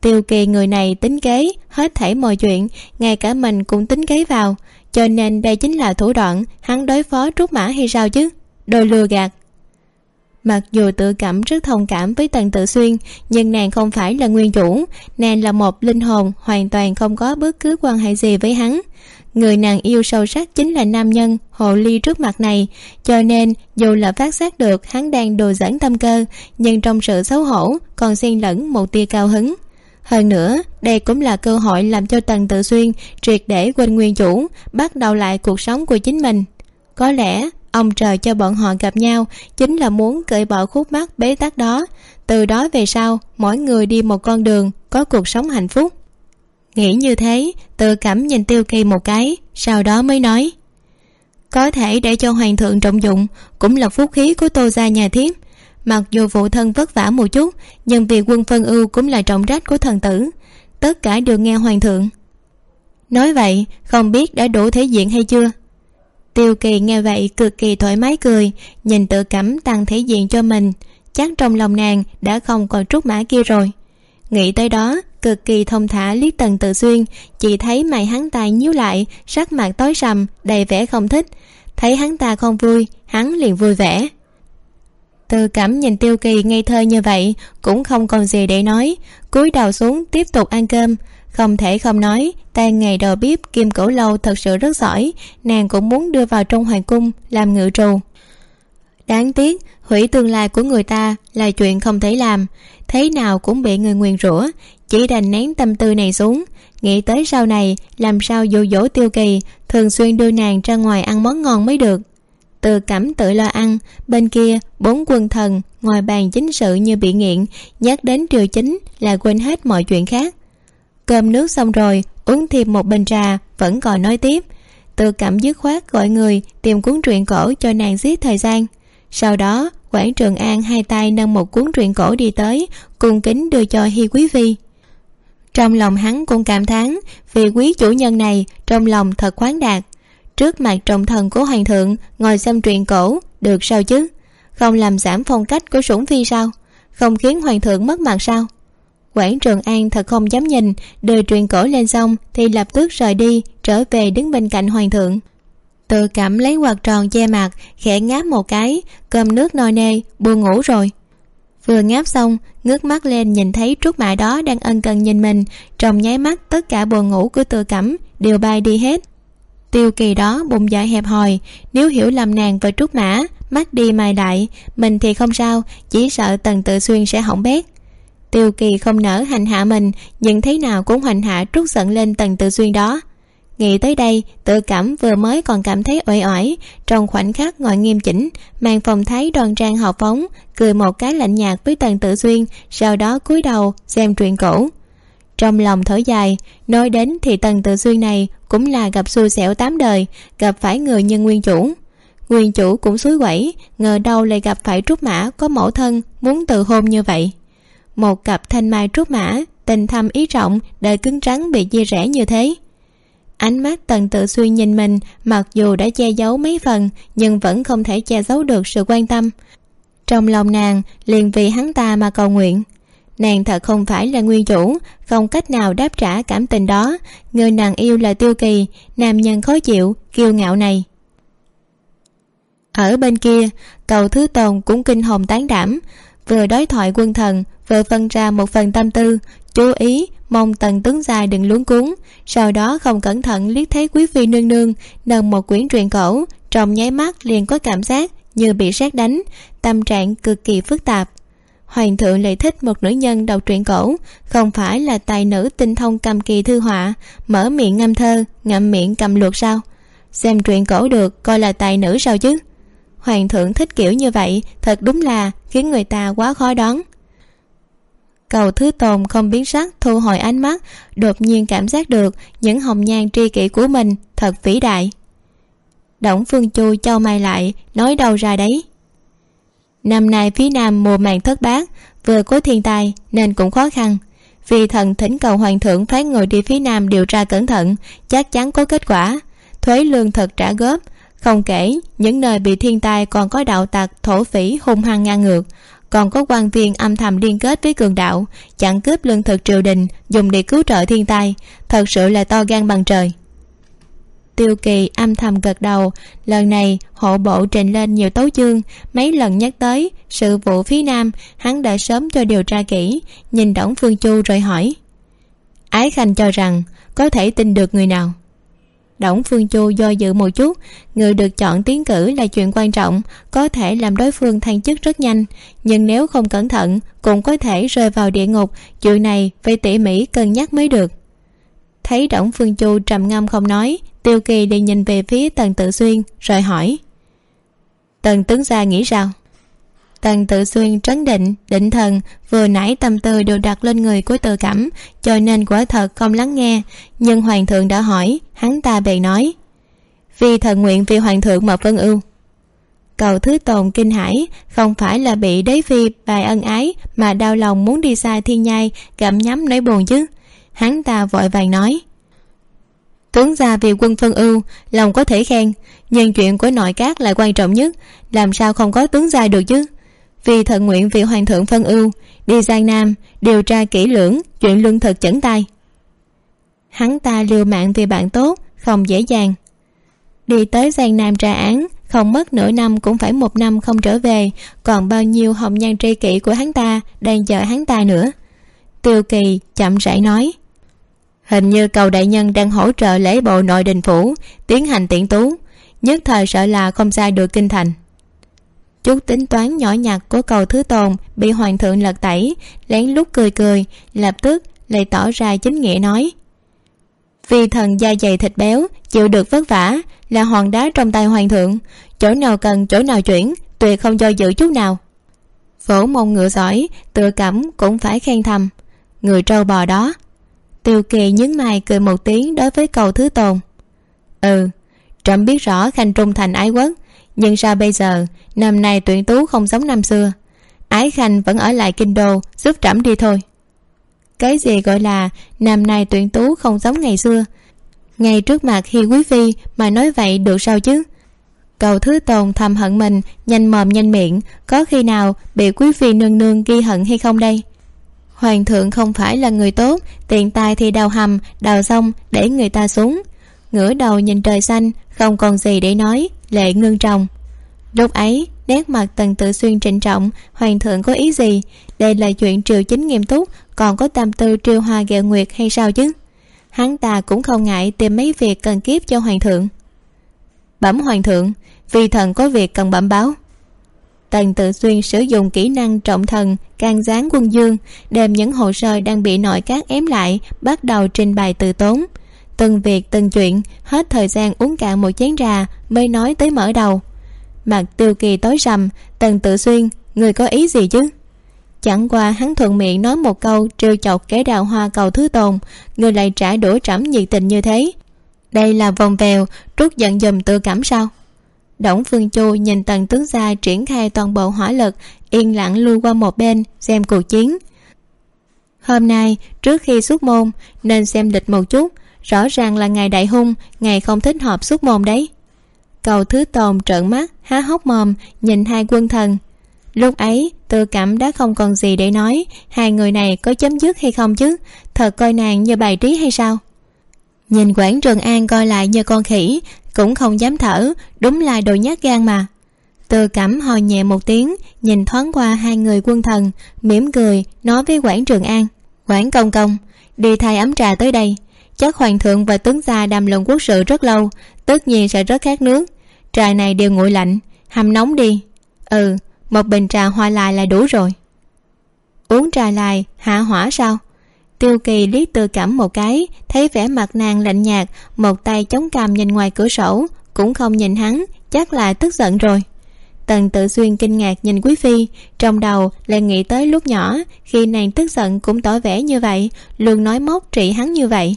Tiêu kỳ người này tính kế, hết thảy mọi chuyện, ngay cả mình cũng tính kế vào, cho nên đây chính là thủ đoạn hắn đối phó trúc mã hay sao chứ? Đôi lừa gạt mặc dù tự cảm rất thông cảm với tần tự xuyên, nhưng nàng không phải là nguyên chủ. Nàng là một linh hồn, hoàn toàn không có bất cứ quan hệ gì với hắn. Người nàng yêu sâu sắc chính là nam nhân, hồ ly trước mặt này. Cho nên, dù là phát giác được hắn đang đồ dẫn tâm cơ, nhưng trong sự xấu hổ, còn xen lẫn một tia cao hứng. Hơn nữa, đây cũng là cơ hội làm cho tần tự xuyên triệt để quên nguyên chủ, bắt đầu lại cuộc sống của chính mình. Có lẽ ông trời cho bọn họ gặp nhau, chính là muốn cởi bỏ khúc mắc bế tắc đó. Từ đó về sau, mỗi người đi một con đường, có cuộc sống hạnh phúc. Nghĩ như thế, tự cảm nhìn tiêu kỳ một cái, sau đó mới nói, có thể để cho hoàng thượng trọng dụng, cũng là phúc khí của tô gia nhà thiếp. Mặc dù phụ thân vất vả một chút, nhưng việc quân phân ưu cũng là trọng trách của thần tử. Tất cả đều nghe hoàng thượng. Nói vậy, không biết đã đủ thể diện hay chưa? Tiêu kỳ nghe vậy cực kỳ thoải mái cười, nhìn tự cảm tăng thể diện cho mình. Chắc trong lòng nàng đã không còn trút mã kia rồi. Nghĩ tới đó, cực kỳ thông thả liếc tần tự xuyên, chỉ thấy mày hắn ta nhíu lại, sắc mặt tối sầm, đầy vẻ không thích. Thấy hắn ta không vui, hắn liền vui vẻ. Từ cảm nhìn tiêu kỳ ngây thơ như vậy, cũng không còn gì để nói. Cúi đầu xuống tiếp tục ăn cơm không thể không nói, tay nghề đầu bếp kim cổ lâu thật sự rất giỏi. Nàng cũng muốn đưa vào trong hoàng cung, làm ngự trù. Đáng tiếc, hủy tương lai của người ta là chuyện không thể làm. Thế nào cũng bị người nguyền rủa, chỉ đành nén tâm tư này xuống. Nghĩ tới sau này, làm sao dụ dỗ tiêu kỳ, thường xuyên đưa nàng ra ngoài ăn món ngon mới được. Từ cảm tự lo ăn, bên kia, bốn quân thần, ngoài bàn chính sự như bị nghiện, nhắc đến triều chính là quên hết mọi chuyện khác cơm nước xong rồi, uống thêm một bình trà, vẫn còn nói tiếp. Tự cảm dứt khoát gọi người, tìm cuốn truyện cổ cho nàng giết thời gian. Sau đó quản trường an hai tay nâng một cuốn truyện cổ đi tới, cung kính đưa cho hi quý phi trong lòng hắn cũng cảm thán, vì quý chủ nhân này trong lòng thật khoáng đạt. Trước mặt trọng thần của hoàng thượng, ngồi xem truyện cổ, được sao chứ? Không làm giảm phong cách của sủng phi sao? Không khiến hoàng thượng mất mặt sao? Quản trường an thật không dám nhìn. Đời truyền cổ lên xong thì lập tức rời đi, trở về đứng bên cạnh hoàng thượng. Tự cảm lấy quạt tròn che mặt, khẽ ngáp một cái, cơm nước no nê, buồn ngủ rồi. Vừa ngáp xong, ngước mắt lên nhìn thấy trúc mã đó đang ân cần nhìn mình. Trong nháy mắt, tất cả buồn ngủ của tự cẩm đều bay đi hết. Tiêu kỳ đó bụng dạ hẹp hòi, nếu hiểu lầm nàng và trúc mã, mắt đi mài đại mình thì không sao, chỉ sợ tần tự xuyên sẽ hỏng bét tiêu kỳ không nỡ hành hạ mình, nhưng thế nào cũng hành hạ trút giận lên tần tự xuyên đó. Nghĩ tới đây, tự cảm vừa mới còn cảm thấy uể oải, trong khoảnh khắc ngồi nghiêm chỉnh mang phòng thái đoan trang hào phóng, cười một cái lạnh nhạt với tần tự xuyên sau đó cúi đầu xem truyện cổ trong lòng thở dài, nói đến thì tần tự xuyên này cũng là gặp xui xẻo tám đời, gặp phải người nhân nguyên chủ. Nguyên chủ cũng suối quẩy, ngờ đâu lại gặp phải trúc mã có mẫu thân muốn từ hôn như vậy một cặp thanh mai trúc mã, tình thâm ý trọng đời cứng rắn bị chia rẽ như thế. Ánh mắt tần tự xuyên nhìn mình, mặc dù đã che giấu mấy phần, nhưng vẫn không thể che giấu được sự quan tâm. Trong lòng nàng, liền vì hắn ta mà cầu nguyện. Nàng thật không phải là nguyên chủ, không cách nào đáp trả cảm tình đó. Người nàng yêu là tiêu kỳ, nam nhân khó chịu, kiêu ngạo này. Ở bên kia, cầu thứ tồn cũng kinh hồn tán đảm vừa đối thoại quân thần, vừa phân ra một phần tâm tư, chú ý, mong tần tướng dài đừng luống cuống sau đó không cẩn thận liếc thấy quý phi nương nương, nâng một quyển truyện cổ, trong nháy mắt liền có cảm giác như bị sát đánh, tâm trạng cực kỳ phức tạp. Hoàng thượng lại thích một nữ nhân đọc truyện cổ, không phải là tài nữ tinh thông cầm kỳ thư họa, mở miệng ngâm thơ, ngậm miệng cầm luật sao? Xem truyện cổ được coi là tài nữ sao chứ? Hoàng thượng thích kiểu như vậy, thật đúng là khiến người ta quá khó đoán. Cầu thứ tồn không biến sắc, thu hồi ánh mắt, đột nhiên cảm giác được những hồng nhan tri kỷ của mình thật vĩ đại. Đổng phương chu châu mày lại, nói đâu ra đấy. Năm nay phía nam mùa màng thất bát, vừa có thiên tai nên cũng khó khăn. Vì thần thỉnh cầu hoàng thượng phái người đi phía nam điều tra cẩn thận, chắc chắn có kết quả. Thuế lương thật trả góp không kể, những nơi bị thiên tai còn có đạo tặc, thổ phỉ hung hăng ngang ngược. Còn có quan viên âm thầm liên kết với cường đạo chặn cướp lương thực triều đình, dùng để cứu trợ thiên tai. Thật sự là to gan bằng trời. Tiêu kỳ âm thầm gật đầu. Lần này hộ bộ trình lên nhiều tấu chương. Mấy lần nhắc tới sự vụ phía nam, hắn đã sớm cho điều tra kỹ. Nhìn đổng phương chu rồi hỏi, ái khanh cho rằng có thể tin được người nào? Đổng phương chu do dự một chút. Người được chọn tiến cử là chuyện quan trọng, có thể làm đối phương thăng chức rất nhanh. Nhưng nếu không cẩn thận, cũng có thể rơi vào địa ngục. Chuyện này phải tỉ mỉ cân nhắc mới được. Thấy đổng phương chu trầm ngâm không nói, tiêu kỳ liền nhìn về phía tần tự xuyên, rồi hỏi. Tần tướng gia nghĩ sao? Tần tự xuyên trấn định định thần, vừa nãy tâm tư đều đặt lên người của tự cảm, cho nên quả thật không lắng nghe. Nhưng hoàng thượng đã hỏi, hắn ta bèn nói vì thần nguyện vì hoàng thượng mà phân ưu. Cầu thứ tồn kinh hãi, không phải là bị đế phi bài ân ái mà đau lòng muốn đi xa thiên nhai gặm nhắm nỗi buồn chứ. Hắn ta vội vàng nói, tướng gia vì quân phân ưu, lòng có thể khen, nhưng chuyện của nội các là quan trọng nhất, làm sao không có tướng gia được chứ? Vì thận nguyện, vì hoàng thượng phân ưu đi giang nam, điều tra kỹ lưỡng, chuyện lương thực chẩn tay hắn ta liều mạng vì bạn tốt, không dễ dàng. Đi tới giang nam tra án, không mất nửa năm cũng phải một năm không trở về, còn bao nhiêu hồng nhan tri kỷ của hắn ta đang chờ hắn ta nữa. Tiêu kỳ chậm rãi nói, hình như cầu đại nhân đang hỗ trợ lễ bộ nội đình phủ, tiến hành tiễn tú, nhất thời sợ là không sai được kinh thành chút tính toán nhỏ nhặt của cầu thứ tồn bị hoàng thượng lật tẩy, lén lút cười cười, lập tức lại tỏ ra chính nghĩa nói, vì thần da dày thịt béo, chịu được vất vả là hòn đá trong tay hoàng thượng, chỗ nào cần chỗ nào chuyển, tuyệt không cho giữ chút nào. Vỗ mông ngựa giỏi, tự cảm cũng phải khen thầm, người trâu bò đó. Tiêu kỳ nhấn mày cười một tiếng đối với cầu thứ tồn ừ trẫm biết rõ khanh trung thành ái quốc, nhưng sao bây giờ năm nay tuyển tú không giống năm xưa. Ái khanh vẫn ở lại kinh đô, giúp trẫm đi thôi. Cái gì gọi là năm nay tuyển tú không giống ngày xưa? Ngay trước mặt hi quý phi mà nói vậy được sao chứ? Cầu thứ tồn thầm hận mình, nhanh mồm nhanh miệng, có khi nào bị quý phi nương nương ghi hận hay không đây? Hoàng thượng không phải là người tốt tiện tài thì đào hầm, đào xong để người ta xuống. Ngửa đầu nhìn trời xanh, không còn gì để nói, lệ ngưng trọng lúc ấy, nét mặt tần tự xuyên trịnh trọng, hoàng thượng có ý gì? Đây là chuyện triều chính nghiêm túc, còn có tâm tư triều hoa ghẹo nguyệt hay sao chứ? Hắn ta cũng không ngại tìm mấy việc cần kiếp cho hoàng thượng. Bẩm hoàng thượng vì thần có việc cần bẩm báo. Tần tự xuyên sử dụng kỹ năng trọng thần, can gián quân dương, đem những hồ sơ đang bị nội các ém lại, bắt đầu trình bày từ tốn. Từng việc, từng chuyện, hết thời gian uống cạn một chén trà mới nói tới mở đầu mặt tiêu kỳ tối rầm tần tự xuyên, người có ý gì chứ? Chẳng qua hắn thuận miệng nói một câu, trêu chọc kẻ đào hoa cầu thứ tồn, người lại trả đũa trẫm nhiệt tình như thế. Đây là vòng vèo, trút giận dùm tự cảm sao? Đổng phương chu nhìn tần tướng gia triển khai toàn bộ hỏa lực, yên lặng lui qua một bên, xem cuộc chiến. Hôm nay, trước khi xuất môn, nên xem lịch một chút, rõ ràng là ngày đại hung, ngày không thích hợp xuất môn đấy cầu thứ tồn trợn mắt, há hốc mồm, nhìn hai quân thần. Lúc ấy tự cảm đã không còn gì để nói, hai người này có chấm dứt hay không chứ? Thật coi nàng như bài trí hay sao? Nhìn quản trường an coi lại như con khỉ, cũng không dám thở, đúng là đồ nhát gan mà. Tự cảm hò nhẹ một tiếng, nhìn thoáng qua hai người quân thần, mỉm cười, nói với quản trường an, quản công công, đi thay ấm trà tới đây. Chắc hoàng thượng và tướng gia đàm luận quốc sự rất lâu, tất nhiên sẽ rất khát nước trà này đều nguội lạnh. Hầm nóng đi. Ừ một bình trà hoa lại là đủ rồi. Uống trà lại hạ hỏa sao? Tiêu kỳ liếc từ cảm một cái, thấy vẻ mặt nàng lạnh nhạt, một tay chống cằm nhìn ngoài cửa sổ, cũng không nhìn hắn, chắc là tức giận rồi. Tần tự xuyên kinh ngạc nhìn quý phi, trong đầu lại nghĩ tới lúc nhỏ, khi nàng tức giận cũng tỏ vẻ như vậy, luôn nói móc trị hắn như vậy.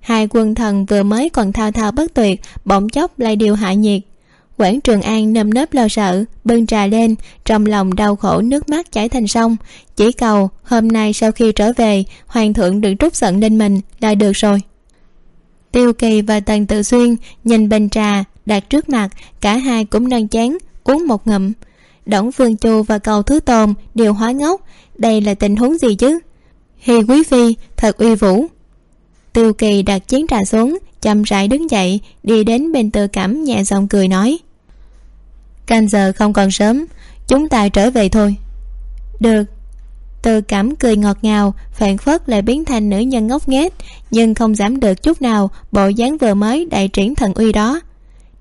Hai quân thần vừa mới còn thao thao bất tuyệt, bỗng chốc lại điều hạ nhiệt quảng trường an nơm nớp lo sợ, bưng trà lên, trong lòng đau khổ nước mắt chảy thành sông. Chỉ cầu, hôm nay sau khi trở về, hoàng thượng đừng trút giận lên mình là được rồi. Tiêu kỳ và tần tự xuyên nhìn bình trà đặt trước mặt, cả hai cũng nâng chén, uống một ngụm. Đổng phương chu và cầu thứ tồn đều hóa ngốc, đây là tình huống gì chứ? Hi quý phi, thật uy vũ. Tiêu kỳ đặt chén trà xuống chậm rãi đứng dậy, đi đến bên tự cảm nhẹ giọng cười nói. Canh giờ không còn sớm, chúng ta trở về thôi. Được. Tự cảm cười ngọt ngào phản phất lại biến thành nữ nhân ngốc nghếch, nhưng không dám được chút nào bộ dáng vừa mới đại triển thần uy đó.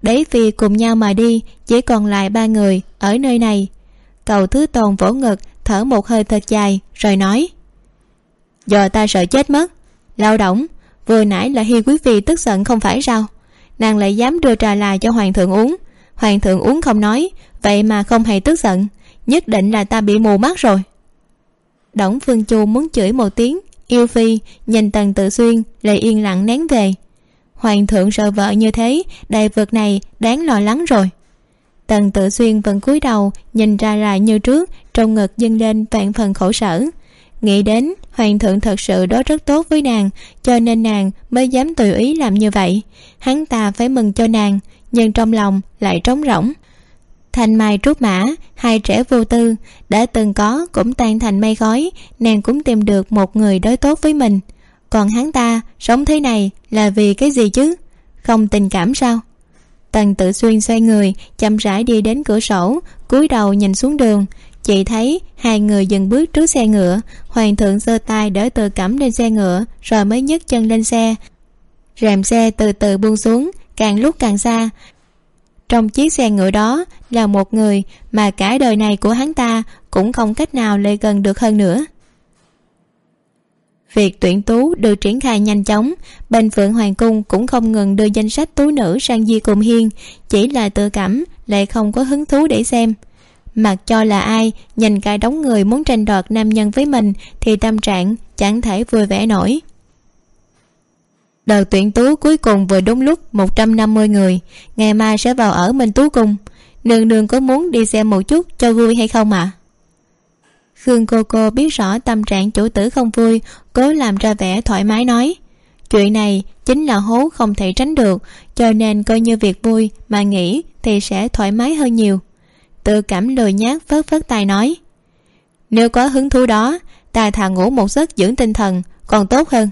Đấy vì cùng nhau mà đi, chỉ còn lại ba người ở nơi này. Cầu thứ tồn vỗ ngực, thở một hơi thật dài, rồi nói. Giờ ta sợ chết mất. Lao động vừa nãy là hi quý phi tức giận không phải sao? Nàng lại dám đưa trà là cho hoàng thượng uống. Hoàng thượng uống không nói, vậy mà không hề tức giận. Nhất định là ta bị mù mắt rồi. Đổng phương chu muốn chửi một tiếng, yêu phi nhìn tần tự xuyên, lại yên lặng nén về. Hoàng thượng sợ vợ như thế, đại vực này đáng lo lắng rồi. Tần tự xuyên vẫn cúi đầu, nhìn ra là như trước, trong ngực dâng lên vạn phần khổ sở. Nghĩ đến hoàng thượng thật sự đó rất tốt với nàng, cho nên nàng mới dám tùy ý làm như vậy. Hắn ta phải mừng cho nàng, nhưng trong lòng lại trống rỗng. Thành mai trút mã, hai trẻ vô tư, đã từng có cũng tan thành mây khói, nàng cũng tìm được một người đối tốt với mình. Còn hắn ta sống thế này là vì cái gì chứ? Không tình cảm sao? Tần tự xuyên xoay người, chậm rãi đi đến cửa sổ, cúi đầu nhìn xuống đường chị thấy hai người dừng bước trước xe ngựa. Hoàng thượng giơ tay đỡ từ cẩm lên xe ngựa, rồi mới nhấc chân lên xe. Rèm xe từ từ buông xuống, càng lúc càng xa. Trong chiếc xe ngựa đó là một người mà cả đời này của hắn ta cũng không cách nào lại gần được hơn nữa. Việc tuyển tú được triển khai nhanh chóng bên phượng hoàng cung cũng không ngừng đưa danh sách tú nữ sang di cùng hiên. Chỉ là tự cảm lại không có hứng thú để xem mặc cho là ai, nhìn cái đống người muốn tranh đoạt nam nhân với mình, thì tâm trạng chẳng thể vui vẻ nổi. Đợt tuyển tú cuối cùng vừa đúng lúc một trăm năm mươi người, ngày mai sẽ vào ở minh tú cung nương nương có muốn đi xem một chút cho vui hay không ạ? À? khương cô cô biết rõ tâm trạng chủ tử không vui, cố làm ra vẻ thoải mái nói, chuyện này chính là hố không thể tránh được, cho nên coi như việc vui mà nghĩ thì sẽ thoải mái hơn nhiều tự cảm lười nhác phớt phớt tay nói. Nếu có hứng thú đó, ta thà ngủ một giấc dưỡng tinh thần, còn tốt hơn.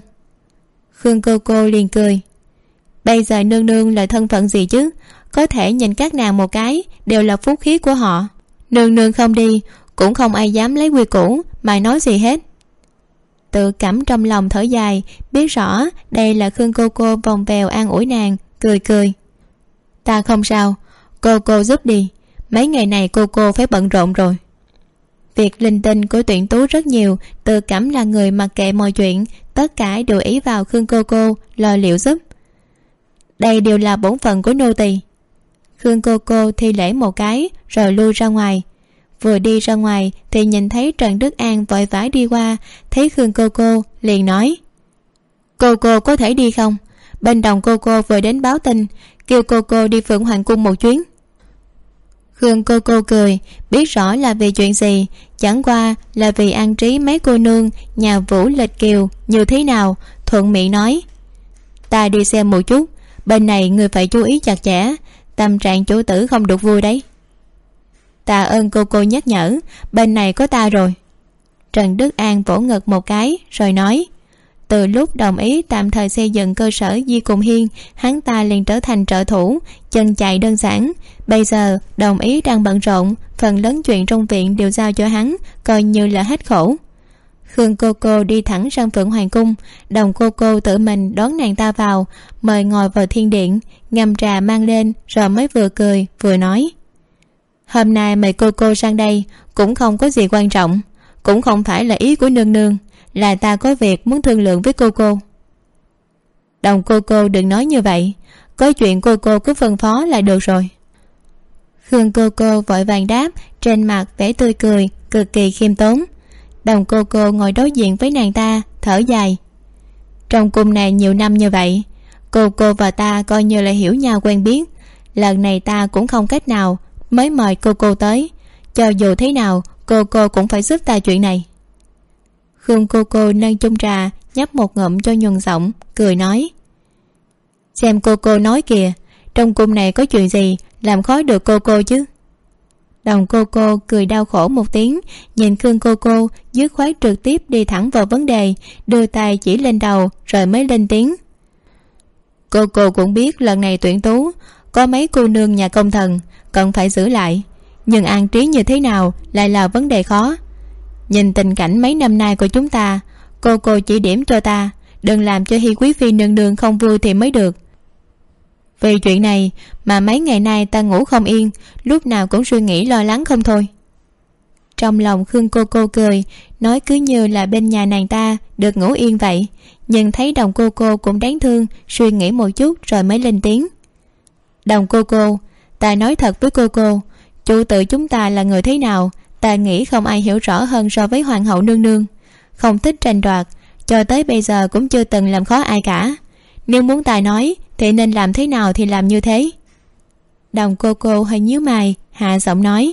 Khương cô cô liền cười. Bây giờ nương nương là thân phận gì chứ? Có thể nhìn các nàng một cái đều là phúc khí của họ. Nương nương không đi, cũng không ai dám lấy quy củ mà nói gì hết. Tự cảm trong lòng thở dài, biết rõ đây là khương cô cô vòng vèo an ủi nàng, cười cười. Ta không sao, cô cô giúp đi mấy ngày này cô cô phải bận rộn rồi. Việc linh tinh của tuyển tú rất nhiều tự cảm là người mặc kệ mọi chuyện. Tất cả đều ý vào khương cô cô, lo liệu giúp. Đây đều là bổn phận của nô tỳ. Khương cô cô thi lễ một cái, rồi lui ra ngoài. Vừa đi ra ngoài thì nhìn thấy trần đức an vội vã đi qua. Thấy khương cô cô, liền nói, cô cô có thể đi không? Bên đồng cô cô vừa đến báo tin, kêu cô cô đi phượng hoàng cung một chuyến hương cô cô cười, biết rõ là vì chuyện gì, chẳng qua là vì an trí mấy cô nương, nhà vũ lịch kiều như thế nào, thuận miệng nói. Ta đi xem một chút, bên này người phải chú ý chặt chẽ, tâm trạng chủ tử không được vui đấy. Ta ơn cô cô nhắc nhở, bên này có ta rồi. Trần đức an vỗ ngực một cái, rồi nói từ lúc đồng ý tạm thời xây dựng cơ sở di cùng hiên, hắn ta liền trở thành trợ thủ, chân chạy đơn giản. Bây giờ, đồng ý đang bận rộn, phần lớn chuyện trong viện đều giao cho hắn, coi như là hết khổ. Khương cô cô đi thẳng sang phượng hoàng cung, đồng cô cô tự mình đón nàng ta vào, mời ngồi vào thiên điện, ngâm trà mang lên, rồi mới vừa cười, vừa nói. Hôm nay mời cô cô sang đây, cũng không có gì quan trọng, cũng không phải là ý của nương nương là ta có việc muốn thương lượng với cô cô. Đồng cô cô đừng nói như vậy. Có chuyện cô cô cứ phân phó là được rồi. Khương cô cô vội vàng đáp, trên mặt vẻ tươi cười, cực kỳ khiêm tốn. Đồng cô cô ngồi đối diện với nàng ta, thở dài. Trong cung này nhiều năm như vậy, cô cô và ta coi như là hiểu nhau quen biết. Lần này ta cũng không cách nào mới mời cô cô tới. Cho dù thế nào, cô cô cũng phải giúp ta chuyện này khương cô cô nâng chung trà, nhấp một ngụm cho nhuần giọng, cười nói. Xem cô cô nói kìa, trong cung này có chuyện gì, làm khó được cô cô chứ? Đồng cô cô cười đau khổ một tiếng, nhìn khương cô cô dứt khoát trực tiếp đi thẳng vào vấn đề, đưa tay chỉ lên đầu, rồi mới lên tiếng. Cô cô cũng biết lần này tuyển tú, có mấy cô nương nhà công thần, cần phải giữ lại, nhưng an trí như thế nào lại là vấn đề khó nhìn tình cảnh mấy năm nay của chúng ta, cô cô chỉ điểm cho ta, đừng làm cho hi quý phi nương nương không vui thì mới được. Vì chuyện này mà mấy ngày nay ta ngủ không yên, lúc nào cũng suy nghĩ lo lắng không thôi. Trong lòng khương cô cô cười, nói cứ như là bên nhà nàng ta được ngủ yên vậy, nhưng thấy đồng cô cô cũng đáng thương, suy nghĩ một chút rồi mới lên tiếng. Đồng cô cô, ta nói thật với cô cô, chủ tự chúng ta là người thế nào ta nghĩ không ai hiểu rõ hơn so với hoàng hậu nương nương. Không thích tranh đoạt, cho tới bây giờ cũng chưa từng làm khó ai cả. Nếu muốn ta nói, thì nên làm thế nào thì làm như thế. Đồng cô cô hơi nhíu mày, hạ giọng nói.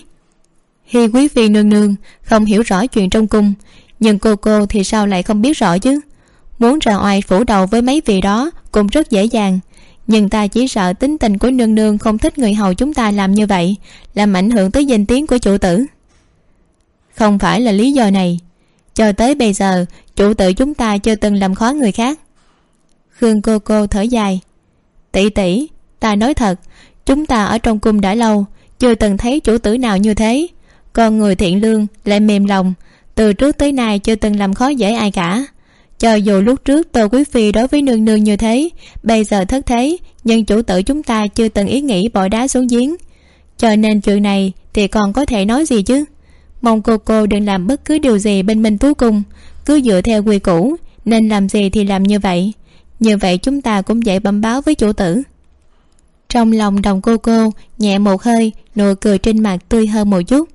Hi quý phi nương nương, không hiểu rõ chuyện trong cung, nhưng cô cô thì sao lại không biết rõ chứ? Muốn ra oai phủ đầu với mấy vị đó cũng rất dễ dàng, nhưng ta chỉ sợ tính tình của nương nương không thích người hầu chúng ta làm như vậy, làm ảnh hưởng tới danh tiếng của chủ tử không phải là lý do này. Cho tới bây giờ, chủ tử chúng ta chưa từng làm khó người khác. Khương cô cô thở dài. Tỷ tỷ, ta nói thật, chúng ta ở trong cung đã lâu, chưa từng thấy chủ tử nào như thế. Con người thiện lương lại mềm lòng, từ trước tới nay chưa từng làm khó dễ ai cả. Cho dù lúc trước tô quý phi đối với nương nương như thế, bây giờ thất thế, nhưng chủ tử chúng ta chưa từng ý nghĩ bỏ đá xuống giếng. Cho nên chuyện này thì còn có thể nói gì chứ? Mong cô cô đừng làm bất cứ điều gì bên minh tú cung cứ dựa theo quy củ, nên làm gì thì làm như vậy. Như vậy chúng ta cũng dễ bẩm báo với chủ tử. Trong lòng đồng cô cô, nhẹ một hơi, nụ cười trên mặt tươi hơn một chút.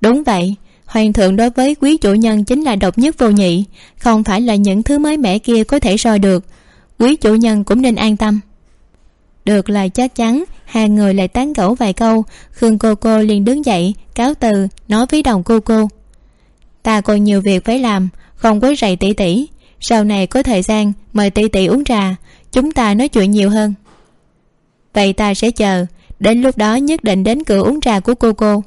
Đúng vậy, hoàng thượng đối với quý chủ nhân chính là độc nhất vô nhị. Không phải là những thứ mới mẻ kia có thể soi được. Quý chủ nhân cũng nên an tâm. Được là chắc chắn hai người lại tán gẫu vài câu, khương cô cô liền đứng dậy, cáo từ, nói với đồng cô cô. Ta còn nhiều việc phải làm, không quấy rầy tỷ tỷ. Sau này có thời gian, mời tỷ tỷ uống trà, chúng ta nói chuyện nhiều hơn. Vậy ta sẽ chờ, đến lúc đó nhất định đến cửa uống trà của cô cô.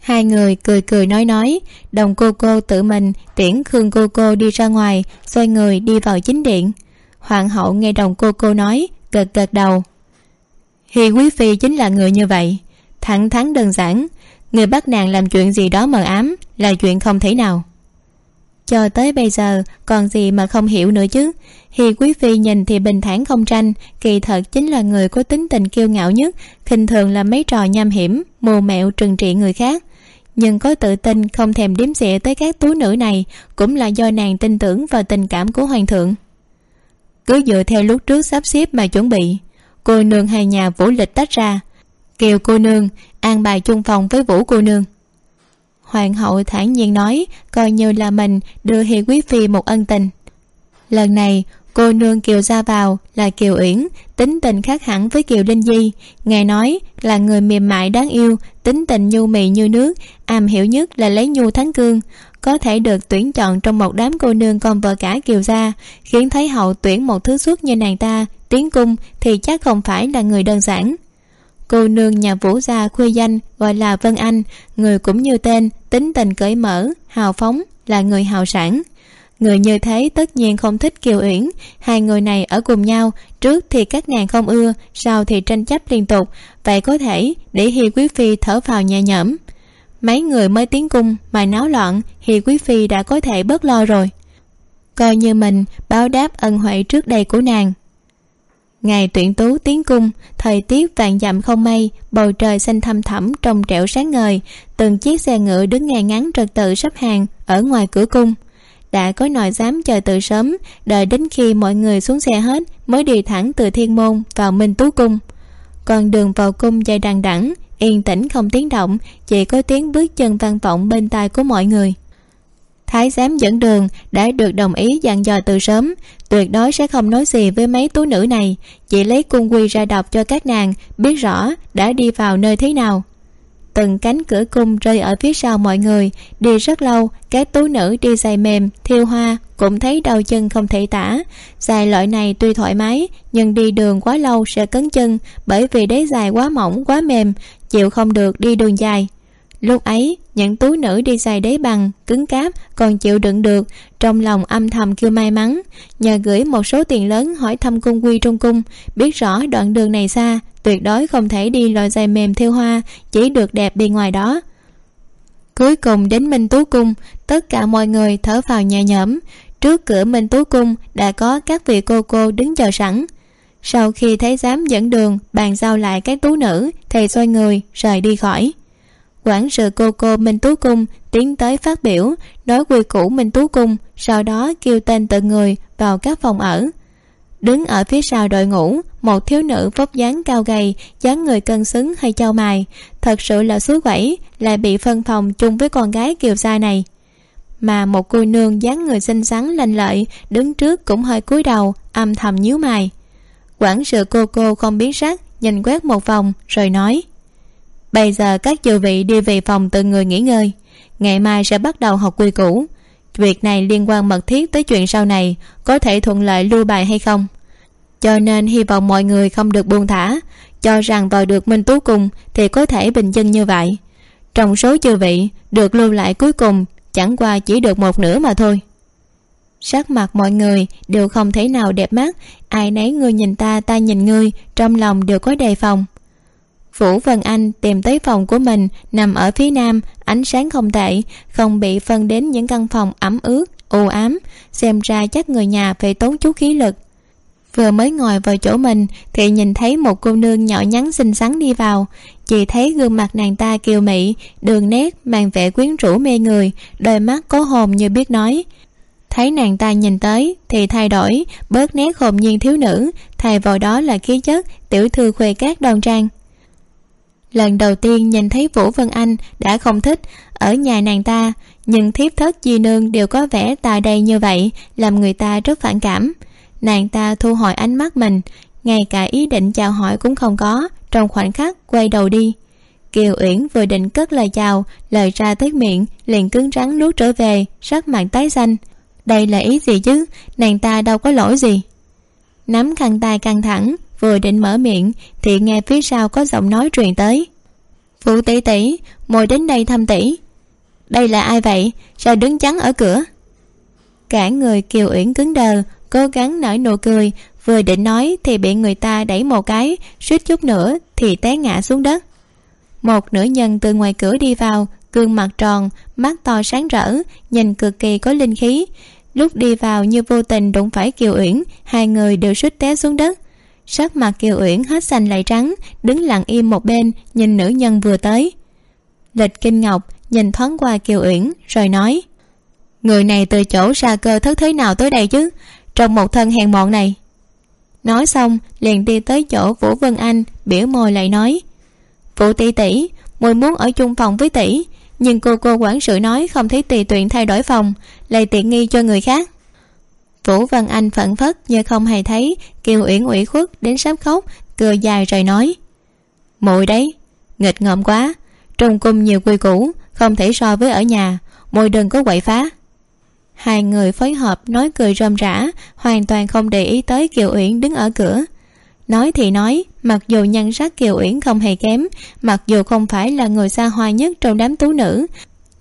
Hai người cười cười nói nói, đồng cô cô tự mình tiễn khương cô cô đi ra ngoài, xoay người đi vào chính điện. Hoàng hậu nghe đồng cô cô nói, gật gật đầu hi quý phi chính là người như vậy. Thẳng thắn đơn giản, người bắt nàng làm chuyện gì đó mờ ám là chuyện không thể nào. Cho tới bây giờ, còn gì mà không hiểu nữa chứ? Hi quý phi nhìn thì bình thản không tranh, kỳ thật chính là người có tính tình kiêu ngạo nhất, khinh thường là mấy trò nham hiểm, mù mẹo, trừng trị người khác. Nhưng có tự tin không thèm đếm xỉa tới các tú nữ này cũng là do nàng tin tưởng vào tình cảm của hoàng thượng. Cứ dựa theo lúc trước sắp xếp mà chuẩn bị cô nương hai nhà vũ lịch tách ra. Kiều cô nương an bài chung phòng với vũ cô nương. Hoàng hậu thản nhiên nói, coi như là mình đưa hi quý phi một ân tình. Lần này, cô nương kiều ra vào là kiều uyển, tính tình khác hẳn với kiều linh di. Nghe nói là người mềm mại đáng yêu, tính tình nhu mì như nước, am hiểu nhất là lấy nhu thắng cương. Có thể được tuyển chọn trong một đám cô nương con vợ cả kiều gia, khiến thấy hậu tuyển một thứ suốt như nàng ta tiến cung thì chắc không phải là người đơn giản. Cô nương nhà vũ gia khuê danh gọi là vân anh, người cũng như tên, tính tình cởi mở, hào phóng, là người hào sản. Người như thế tất nhiên không thích kiều uyển, hai người này ở cùng nhau, trước thì các nàng không ưa, sau thì tranh chấp liên tục, vậy có thể để hi quý phi thở vào nhẹ nhõm. Mấy người mới tiến cung mà náo loạn, hi quý phi đã có thể bớt lo rồi. Coi như mình báo đáp ân huệ trước đây của nàng ngày tuyển tú tiến cung, thời tiết vàng dặm không mây, bầu trời xanh thăm thẳm, trong trẻo sáng ngời. Từng chiếc xe ngựa đứng ngay ngắn trật tự sắp hàng, ở ngoài cửa cung. Đã có nòi dám chờ từ sớm, đợi đến khi mọi người xuống xe hết, mới đi thẳng từ thiên môn vào minh tú cung. Còn đường vào cung dài đằng đẵng, yên tĩnh không tiếng động, chỉ có tiếng bước chân vang vọng bên tai của mọi người. Thái giám dẫn đường, đã được đồng ý dặn dò từ sớm tuyệt đối sẽ không nói gì với mấy tú nữ này. Chỉ lấy cung quy ra đọc cho các nàng, biết rõ đã đi vào nơi thế nào. Từng cánh cửa cung rơi ở phía sau mọi người. Đi rất lâu các tú nữ đi giày mềm, thiêu hoa, cũng thấy đau chân không thể tả. Giày loại này tuy thoải mái, nhưng đi đường quá lâu sẽ cấn chân, bởi vì đế dài quá mỏng, quá mềm, chịu không được đi đường dài lúc ấy, những túi nữ đi giày đế bằng, cứng cáp còn chịu đựng được, trong lòng âm thầm kêu may mắn, nhờ gửi một số tiền lớn hỏi thăm cung quy trong cung, biết rõ đoạn đường này xa, tuyệt đối không thể đi loại giày mềm theo hoa, chỉ được đẹp bên ngoài đó. Cuối cùng đến minh tú cung, tất cả mọi người thở vào nhẹ nhõm. Trước cửa minh tú cung đã có các vị cô cô đứng chờ sẵn. Sau khi thấy dám dẫn đường, bàn giao lại các tú nữ thì xoay người, rời đi khỏi quản sự cô cô minh tú cung, tiến tới phát biểu, nói quy củ minh tú cung, sau đó kêu tên từng người vào các phòng ở. Đứng ở phía sau đội ngũ, một thiếu nữ vóc dáng cao gầy, dáng người cân xứng hay châu mài. Thật sự là suối quẩy, lại bị phân phòng chung với con gái kiều sai này. Mà một cô nương dáng người xinh xắn, lanh lợi, đứng trước cũng hơi cúi đầu, âm thầm nhíu mày. Quản sự cô cô không biến sắc, nhìn quét một vòng, rồi nói bây giờ các chư vị đi về phòng từng người nghỉ ngơi. Ngày mai sẽ bắt đầu học quy củ. Việc này liên quan mật thiết tới chuyện sau này có thể thuận lợi lưu bài hay không? Cho nên hy vọng mọi người không được buông thả. Cho rằng vào được minh tú cùng thì có thể bình dân như vậy. Trong số chư vị, được lưu lại cuối cùng chẳng qua chỉ được một nửa mà thôi. Sắc mặt mọi người đều không thể nào đẹp mắt. Ai nấy người nhìn ta ta nhìn ngươi, trong lòng đều có đề phòng vũ vân anh tìm tới phòng của mình, nằm ở phía nam, ánh sáng không tệ, không bị phân đến những căn phòng ẩm ướt, u ám. Xem ra chắc người nhà phải tốn chút khí lực. Vừa mới ngồi vào chỗ mình thì nhìn thấy một cô nương nhỏ nhắn xinh xắn đi vào. Chỉ thấy gương mặt nàng ta kiều mị, đường nét mang vẻ quyến rũ mê người, đôi mắt có hồn như biết nói. Thấy nàng ta nhìn tới thì thay đổi, bớt nét hồn nhiên thiếu nữ, thay vào đó là khí chất tiểu thư khuê cát đoan trang lần đầu tiên nhìn thấy vũ vân anh đã không thích. Ở nhà nàng ta nhưng thiếp thất di nương đều có vẻ tài đầy như vậy, làm người ta rất phản cảm. Nàng ta thu hồi ánh mắt mình, ngay cả ý định chào hỏi cũng không có, trong khoảnh khắc quay đầu đi. Kiều uyển vừa định cất lời chào, lời ra tới miệng, liền cứng rắn nuốt trở về, sắc mặt tái xanh. Đây là ý gì chứ? Nàng ta đâu có lỗi gì? Nắm khăn tay căng thẳng vừa định mở miệng thì nghe phía sau có giọng nói truyền tới. Phụ tỷ tỷ mồi đến đây thăm tỷ. Đây là ai vậy? Sao đứng chắn ở cửa? Cả người kiều uyển cứng đờ, cố gắng nở nụ cười, vừa định nói thì bị người ta đẩy một cái, suýt chút nữa thì té ngã xuống đất. Một nữ nhân từ ngoài cửa đi vào, gương mặt tròn, mắt to sáng rỡ, nhìn cực kỳ có linh khí. Lúc đi vào như vô tình đụng phải kiều uyển, hai người đều suýt té xuống đất sắc mặt kiều uyển hết xanh lại trắng, đứng lặng im một bên, nhìn nữ nhân vừa tới. Lịch kinh ngọc nhìn thoáng qua kiều uyển, rồi nói, người này từ chỗ xa cơ thất thế nào tới đây chứ? Trong một thân hèn mọn này. Nói xong, liền đi tới chỗ vũ vân anh biểu môi lại nói, vũ tỷ tỷ, muội muốn ở chung phòng với tỷ, nhưng cô cô quản sự nói không thấy tùy tiện thay đổi phòng, lại tiện nghi cho người khác vũ Văn anh phẫn phất như không hề thấy kiều uyển ủy khuất đến sắp khóc, cười dài rồi nói. Muội đấy, nghịch ngợm quá trong cung nhiều quy củ, không thể so với ở nhà, muội đừng có quậy phá. Hai người phối hợp nói cười rôm rã, hoàn toàn không để ý tới kiều uyển đứng ở cửa. Nói thì nói, mặc dù nhan sắc kiều uyển không hề kém, mặc dù không phải là người xa hoa nhất trong đám tú nữ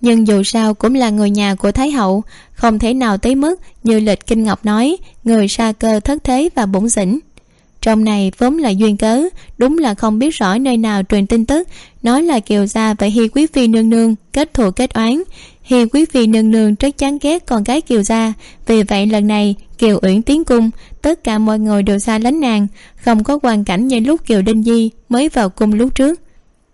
nhưng dù sao cũng là người nhà của thái hậu, không thể nào tới mức như lịch kinh ngọc nói, người xa cơ thất thế và bổn xỉn trong này vốn là duyên cớ, đúng là không biết rõ nơi nào truyền tin tức nói là kiều gia và hi quý phi nương nương kết thù kết oán. Hi quý phi nương nương rất chán ghét con gái kiều gia, vì vậy lần này kiều uyển tiến cung, tất cả mọi người đều xa lánh nàng, không có hoàn cảnh như lúc kiều đinh di mới vào cung lúc trước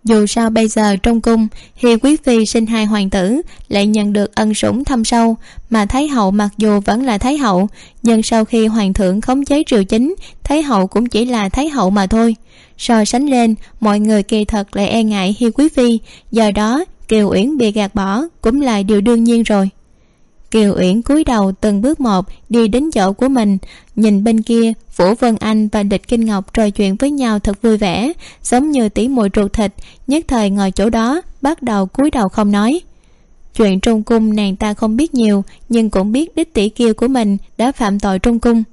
dù sao bây giờ trong cung hi quý phi sinh hai hoàng tử lại nhận được ân sủng thâm sâu, mà thái hậu mặc dù vẫn là thái hậu, nhưng sau khi hoàng thượng khống chế triều chính, thái hậu cũng chỉ là thái hậu mà thôi. So sánh lên, mọi người kỳ thật lại e ngại hi quý phi, do đó kiều uyển bị gạt bỏ cũng là điều đương nhiên rồi kiều uyển cúi đầu từng bước một đi đến chỗ của mình. Nhìn bên kia, vũ vân anh và địch kinh ngọc trò chuyện với nhau thật vui vẻ, giống như tỉ mùi ruột thịt. Nhất thời ngồi chỗ đó, bắt đầu cúi đầu không nói. Chuyện trong cung nàng ta không biết nhiều, nhưng cũng biết đích tỷ kiều của mình đã phạm tội trong cung.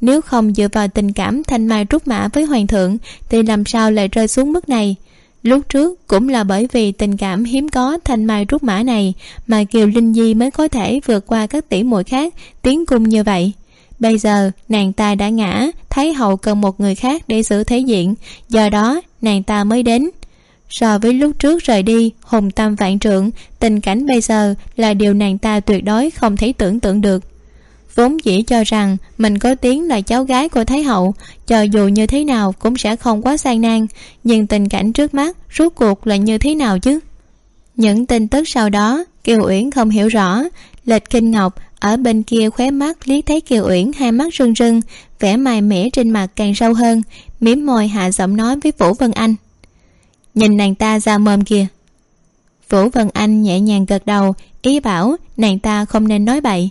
Nếu không dựa vào tình cảm thanh mai trúc mã với hoàng thượng, thì làm sao lại rơi xuống mức này? Lúc trước cũng là bởi vì tình cảm hiếm có thanh mai trúc mã này mà kiều linh di mới có thể vượt qua các tỷ muội khác tiến cung như vậy. Bây giờ, nàng ta đã ngã thái hậu cần một người khác để xử thế diện, do đó nàng ta mới đến. So với lúc trước rời đi, hùng tâm vạn trượng, tình cảnh bây giờ là điều nàng ta tuyệt đối không thể tưởng tượng được vốn dĩ cho rằng mình có tiếng là cháu gái của thái hậu, cho dù như thế nào cũng sẽ không quá gian nan, nhưng tình cảnh trước mắt rốt cuộc là như thế nào chứ? Những tin tức sau đó, kiều uyển không hiểu rõ. Lệch kinh ngọc ở bên kia khóe mắt liếc thấy kiều uyển hai mắt rưng rưng, vẻ mài mẻ trên mặt càng sâu hơn mím môi hạ giọng nói với vũ vân anh. Nhìn nàng ta ra mồm kìa. Vũ vân anh nhẹ nhàng gật đầu, ý bảo nàng ta không nên nói bậy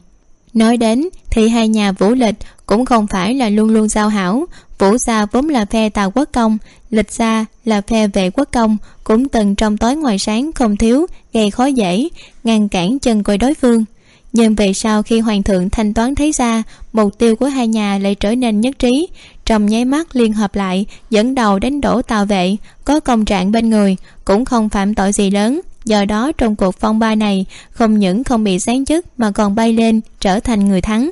nói đến, thì hai nhà vũ lịch cũng không phải là luôn luôn giao hảo. Vũ gia vốn là phe tào quốc công, lịch gia là phe vệ quốc công, cũng từng trong tối ngoài sáng không thiếu, gây khó dễ, ngăn cản chân coi đối phương. Nhưng về sau khi hoàng thượng thanh toán thấy ra mục tiêu của hai nhà lại trở nên nhất trí. Trong nháy mắt liên hợp lại, dẫn đầu đánh đổ tàu vệ, có công trạng bên người, cũng không phạm tội gì lớn do đó trong cuộc phong ba này, không những không bị sáng chức mà còn bay lên, trở thành người thắng.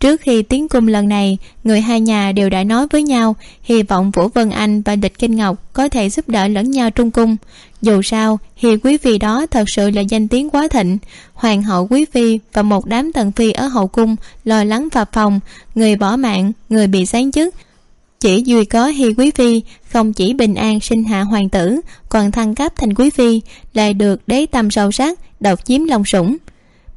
Trước khi tiến cung lần này, người hai nhà đều đã nói với nhau, hy vọng vũ vân anh và địch kinh ngọc có thể giúp đỡ lẫn nhau trung cung. Dù sao hi quý phi đó thật sự là danh tiếng quá thịnh, hoàng hậu quý phi và một đám tần phi ở hậu cung lo lắng phập phòng, người bỏ mạng, người bị sáng chức chỉ duy có hi quý phi, không chỉ bình an sinh hạ hoàng tử, còn thăng cấp thành quý phi lại được đế tâm sâu sắc độc chiếm lòng sủng.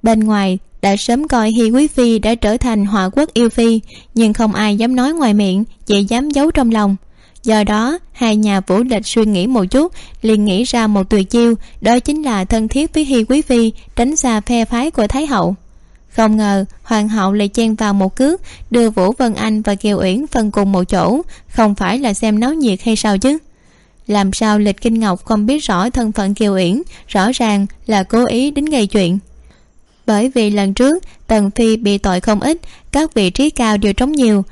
Bên ngoài, đã sớm coi hi quý phi đã trở thành họa quốc yêu phi, nhưng không ai dám nói ngoài miệng, chỉ dám giấu trong lòng. Do đó, hai nhà vũ lịch suy nghĩ một chút, liền nghĩ ra một tuyệt chiêu, đó chính là thân thiết với hi quý phi, tránh xa phe phái của thái hậu không ngờ, hoàng hậu lại chen vào một cước, đưa vũ vân anh và kiều uyển phân cùng một chỗ. Không phải là xem náo nhiệt hay sao chứ? Làm sao lịch kinh ngọc không biết rõ thân phận kiều uyển, rõ ràng là cố ý đến gây chuyện. Bởi vì lần trước, tần phi bị tội không ít, các vị trí cao đều trống nhiều.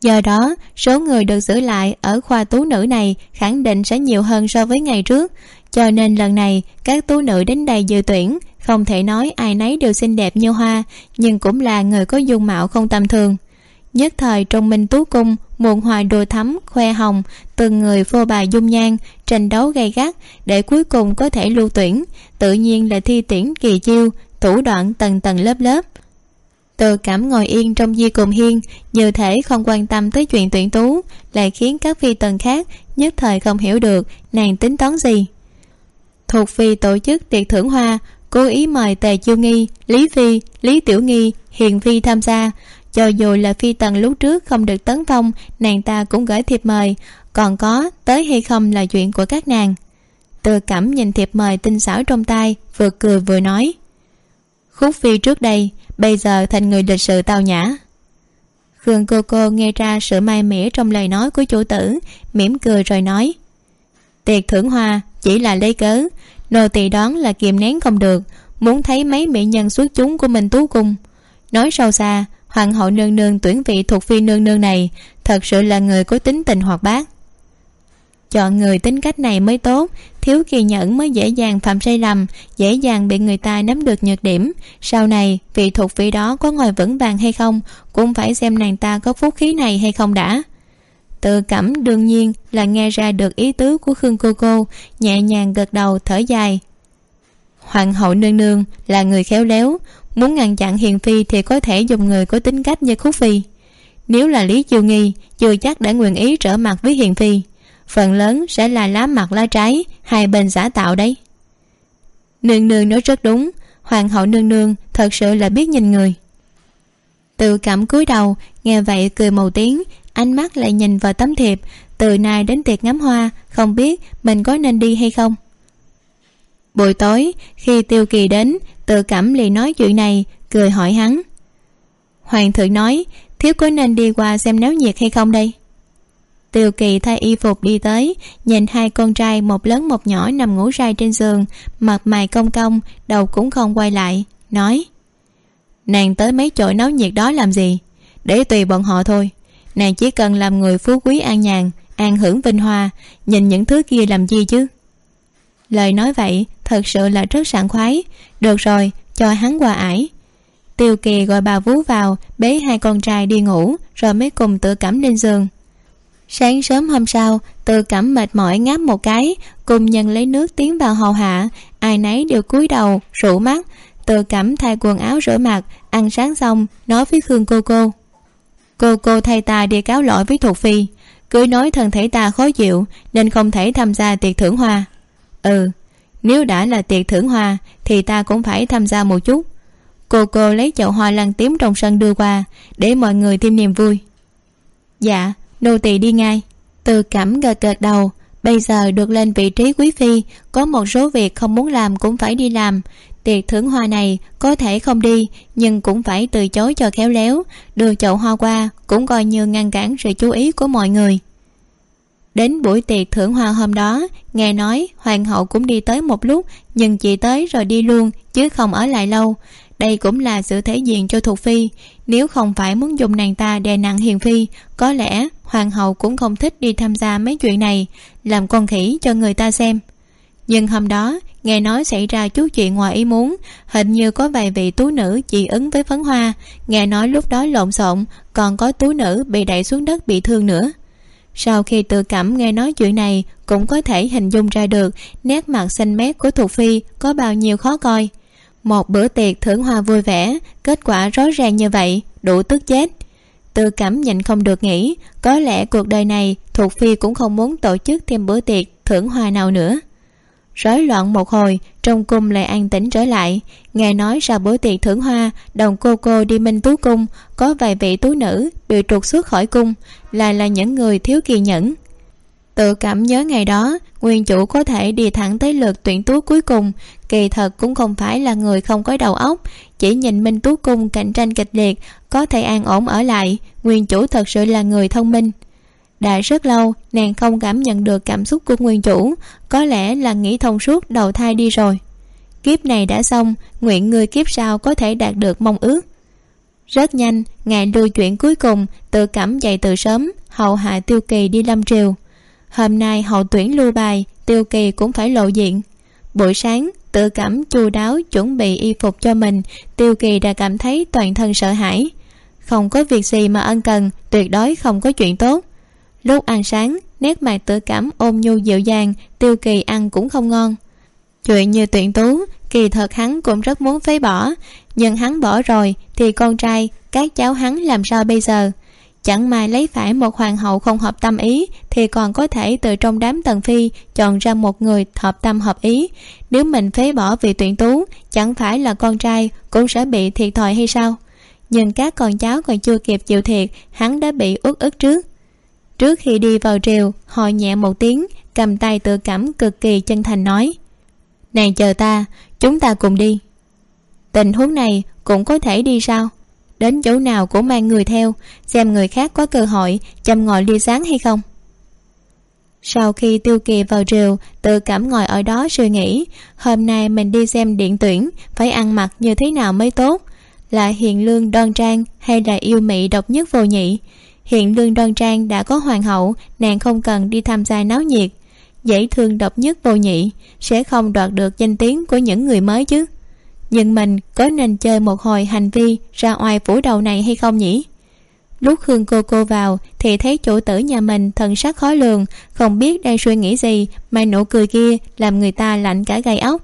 Do đó, số người được giữ lại ở khoa tú nữ này khẳng định sẽ nhiều hơn so với ngày trước. Cho nên lần này, các tú nữ đến đây dự tuyển không thể nói ai nấy đều xinh đẹp như hoa, nhưng cũng là người có dung mạo không tầm thường. Nhất thời trong minh tú cung, muộn hoài đồ thắm, khoe hồng, từng người phô bài dung nhan, tranh đấu gay gắt để cuối cùng có thể lưu tuyển, tự nhiên là thi tuyển kỳ chiêu, thủ đoạn tầng tầng lớp lớp. Từ cảm ngồi yên trong di cùng hiên, như thể không quan tâm tới chuyện tuyển tú, lại khiến các phi tần khác nhất thời không hiểu được nàng tính toán gì. Thuộc phi tổ chức tiệc thưởng hoa cố ý mời tề chiêu nghi, lý phi, lý tiểu nghi, hiền phi tham gia. Cho dù là phi tần lúc trước không được tấn phong nàng ta cũng gửi thiệp mời. Còn có tới hay không là chuyện của các nàng. Từ cảm nhìn thiệp mời tinh xảo trong tay, vừa cười vừa nói. Khúc phi trước đây, bây giờ thành người lịch sự tao nhã. Khương cô cô nghe ra sự may mỉa trong lời nói của chủ tử, mỉm cười rồi nói. Tiệc thưởng hoa chỉ là lấy cớ nô tỳ đoán là kiềm nén không được, muốn thấy mấy mỹ nhân xuất chúng của mình tú cung. Nói sâu xa, hoàng hậu nương nương tuyển vị thuộc phi nương nương này thật sự là người có tính tình hoạt bát. Chọn người tính cách này mới tốt, thiếu kỳ nhẫn mới dễ dàng phạm sai lầm, dễ dàng bị người ta nắm được nhược điểm. Sau này, vị thuộc vị đó có ngồi vững vàng hay không, cũng phải xem nàng ta có phúc khí này hay không đã tự cảm đương nhiên là nghe ra được ý tứ của khương cô cô, nhẹ nhàng gật đầu thở dài. Hoàng hậu nương nương là người khéo léo, muốn ngăn chặn hiền phi thì có thể dùng người có tính cách như khúc phi. Nếu là lý chiêu nghi, chưa chắc đã nguyện ý trở mặt với hiền phi. Phần lớn sẽ là lá mặt lá trái, hai bên giả tạo đấy. Nương nương nói rất đúng, hoàng hậu nương nương thật sự là biết nhìn người. Tự cảm cúi đầu, nghe vậy cười màu tiếng ánh mắt lại nhìn vào tấm thiệp. Từ nay đến tiệc ngắm hoa, không biết mình có nên đi hay không. Buổi tối, khi tiêu kỳ đến, tự cảm liền nói chuyện này, cười hỏi hắn. Hoàng thượng nói, thiếu có nên đi qua xem náo nhiệt hay không đây? Tiêu kỳ thay y phục đi tới, nhìn hai con trai, một lớn một nhỏ, nằm ngủ say trên giường, mặt mày cong cong, đầu cũng không quay lại, nói, nàng tới mấy chỗ náo nhiệt đó làm gì? Để tùy bọn họ thôi nàng chỉ cần làm người phú quý an nhàn, an hưởng vinh hoa, nhìn những thứ kia làm gì chứ? Lời nói vậy, thật sự là rất sảng khoái. Được rồi, cho hắn qua ải. Tiêu kỳ gọi bà vú vào, bế hai con trai đi ngủ, rồi mới cùng tự cảm lên giường. Sáng sớm hôm sau tự cảm mệt mỏi ngáp một cái, cùng nhân lấy nước tiến vào hầu hạ. Ai nấy đều cúi đầu, rủ mắt. Tự cảm thay quần áo rửa mặt, ăn sáng xong, nói với khương cô cô cô cô thay ta đi cáo lỗi với thuộc phi. Cứ nói thân thể ta khó chịu, nên không thể tham gia tiệc thưởng hoa. Ừ nếu đã là tiệc thưởng hoa, thì ta cũng phải tham gia một chút. Cô cô lấy chậu hoa lăng tím trong sân đưa qua, để mọi người thêm niềm vui. Dạ nô tỳ đi ngay. Từ cẩm gật gật đầu, bây giờ được lên vị trí quý phi, có một số việc không muốn làm cũng phải đi làm tiệc thưởng hoa này có thể không đi, nhưng cũng phải từ chối cho khéo léo. Đưa chậu hoa qua cũng coi như ngăn cản sự chú ý của mọi người. Đến buổi tiệc thưởng hoa hôm đó, nghe nói hoàng hậu cũng đi tới một lúc, nhưng chỉ tới rồi đi luôn, chứ không ở lại lâu. Đây cũng là sự thể diện cho thuộc phi. Nếu không phải muốn dùng nàng ta đè nặng hiền phi, có lẽ hoàng hậu cũng không thích đi tham gia mấy chuyện này. Làm con khỉ cho người ta xem. Nhưng hôm đó nghe nói xảy ra chút chuyện ngoài ý muốn, hình như có vài vị tú nữ dị ứng với phấn hoa. Nghe nói lúc đó lộn xộn, còn có tú nữ bị đẩy xuống đất bị thương nữa. Sau khi tự cảm nghe nói chuyện này, cũng có thể hình dung ra được nét mặt xanh mét của thục phi có bao nhiêu khó coi. Một bữa tiệc thưởng hoa vui vẻ, kết quả rõ ràng như vậy, đủ tức chết. Tự cảm nhịn không được nghĩ, có lẽ cuộc đời này thục phi cũng không muốn tổ chức thêm bữa tiệc thưởng hoa nào nữa rối loạn một hồi, trong cung lại an tĩnh trở lại. Nghe nói sau bữa tiệc thưởng hoa, đồng cô cô đi minh tú cung, có vài vị tú nữ bị trục xuất khỏi cung là là những người thiếu kỳ nhẫn. Tự cảm nhớ ngày đó, nguyên chủ có thể đi thẳng tới lượt tuyển tú cuối cùng, kỳ thật cũng không phải là người không có đầu óc, chỉ nhìn minh tú cung cạnh tranh kịch liệt, có thể an ổn ở lại, nguyên chủ thật sự là người thông minh đã rất lâu, nàng không cảm nhận được cảm xúc của nguyên chủ. Có lẽ là nghĩ thông suốt đầu thai đi rồi. Kiếp này đã xong, nguyện người kiếp sau có thể đạt được mong ước. Rất nhanh, ngày lưu chuyện cuối cùng, tự cảm dậy từ sớm hầu hạ tiêu kỳ đi lâm triều. Hôm nay hậu tuyển lưu bài, tiêu kỳ cũng phải lộ diện. Buổi sáng, tự cảm chu đáo chuẩn bị y phục cho mình, tiêu kỳ đã cảm thấy toàn thân sợ hãi. Không có việc gì mà ân cần, tuyệt đối không có chuyện tốt lúc ăn sáng, nét mặt tự cảm ôm nhu dịu dàng, tiêu kỳ ăn cũng không ngon. Chuyện như tuyển tú, kỳ thật hắn cũng rất muốn phế bỏ. Nhưng hắn bỏ rồi thì con trai, các cháu hắn làm sao bây giờ? Chẳng may lấy phải một hoàng hậu không hợp tâm ý, thì còn có thể từ trong đám tần phi chọn ra một người hợp tâm hợp ý. Nếu mình phế bỏ vì tuyển tú, chẳng phải là con trai cũng sẽ bị thiệt thòi hay sao? Nhưng các con cháu còn chưa kịp chịu thiệt, hắn đã bị uất ức trước trước khi đi vào triều họ nhẹ một tiếng, cầm tay tự cảm cực kỳ chân thành nói nàng chờ ta, chúng ta cùng đi. Tình huống này cũng có thể đi sao? Đến chỗ nào cũng mang người theo, xem người khác có cơ hội chăm ngồi lia sáng hay không. Sau khi tiêu kỳ vào triều tự cảm ngồi ở đó suy nghĩ, hôm nay mình đi xem điện tuyển, phải ăn mặc như thế nào mới tốt? Là hiền lương đoan trang hay là yêu mị độc nhất vô nhị? Hiện lương đoan trang đã có hoàng hậu, nàng không cần đi tham gia náo nhiệt. Dễ thương độc nhất vô nhị, sẽ không đoạt được danh tiếng của những người mới chứ. Nhưng mình có nên chơi một hồi hành vi ra oai phủ đầu này hay không nhỉ? Lúc hương cô cô vào, thì thấy chủ tử nhà mình thần sắc khó lường, không biết đang suy nghĩ gì, mà nụ cười kia làm người ta lạnh cả gai ốc.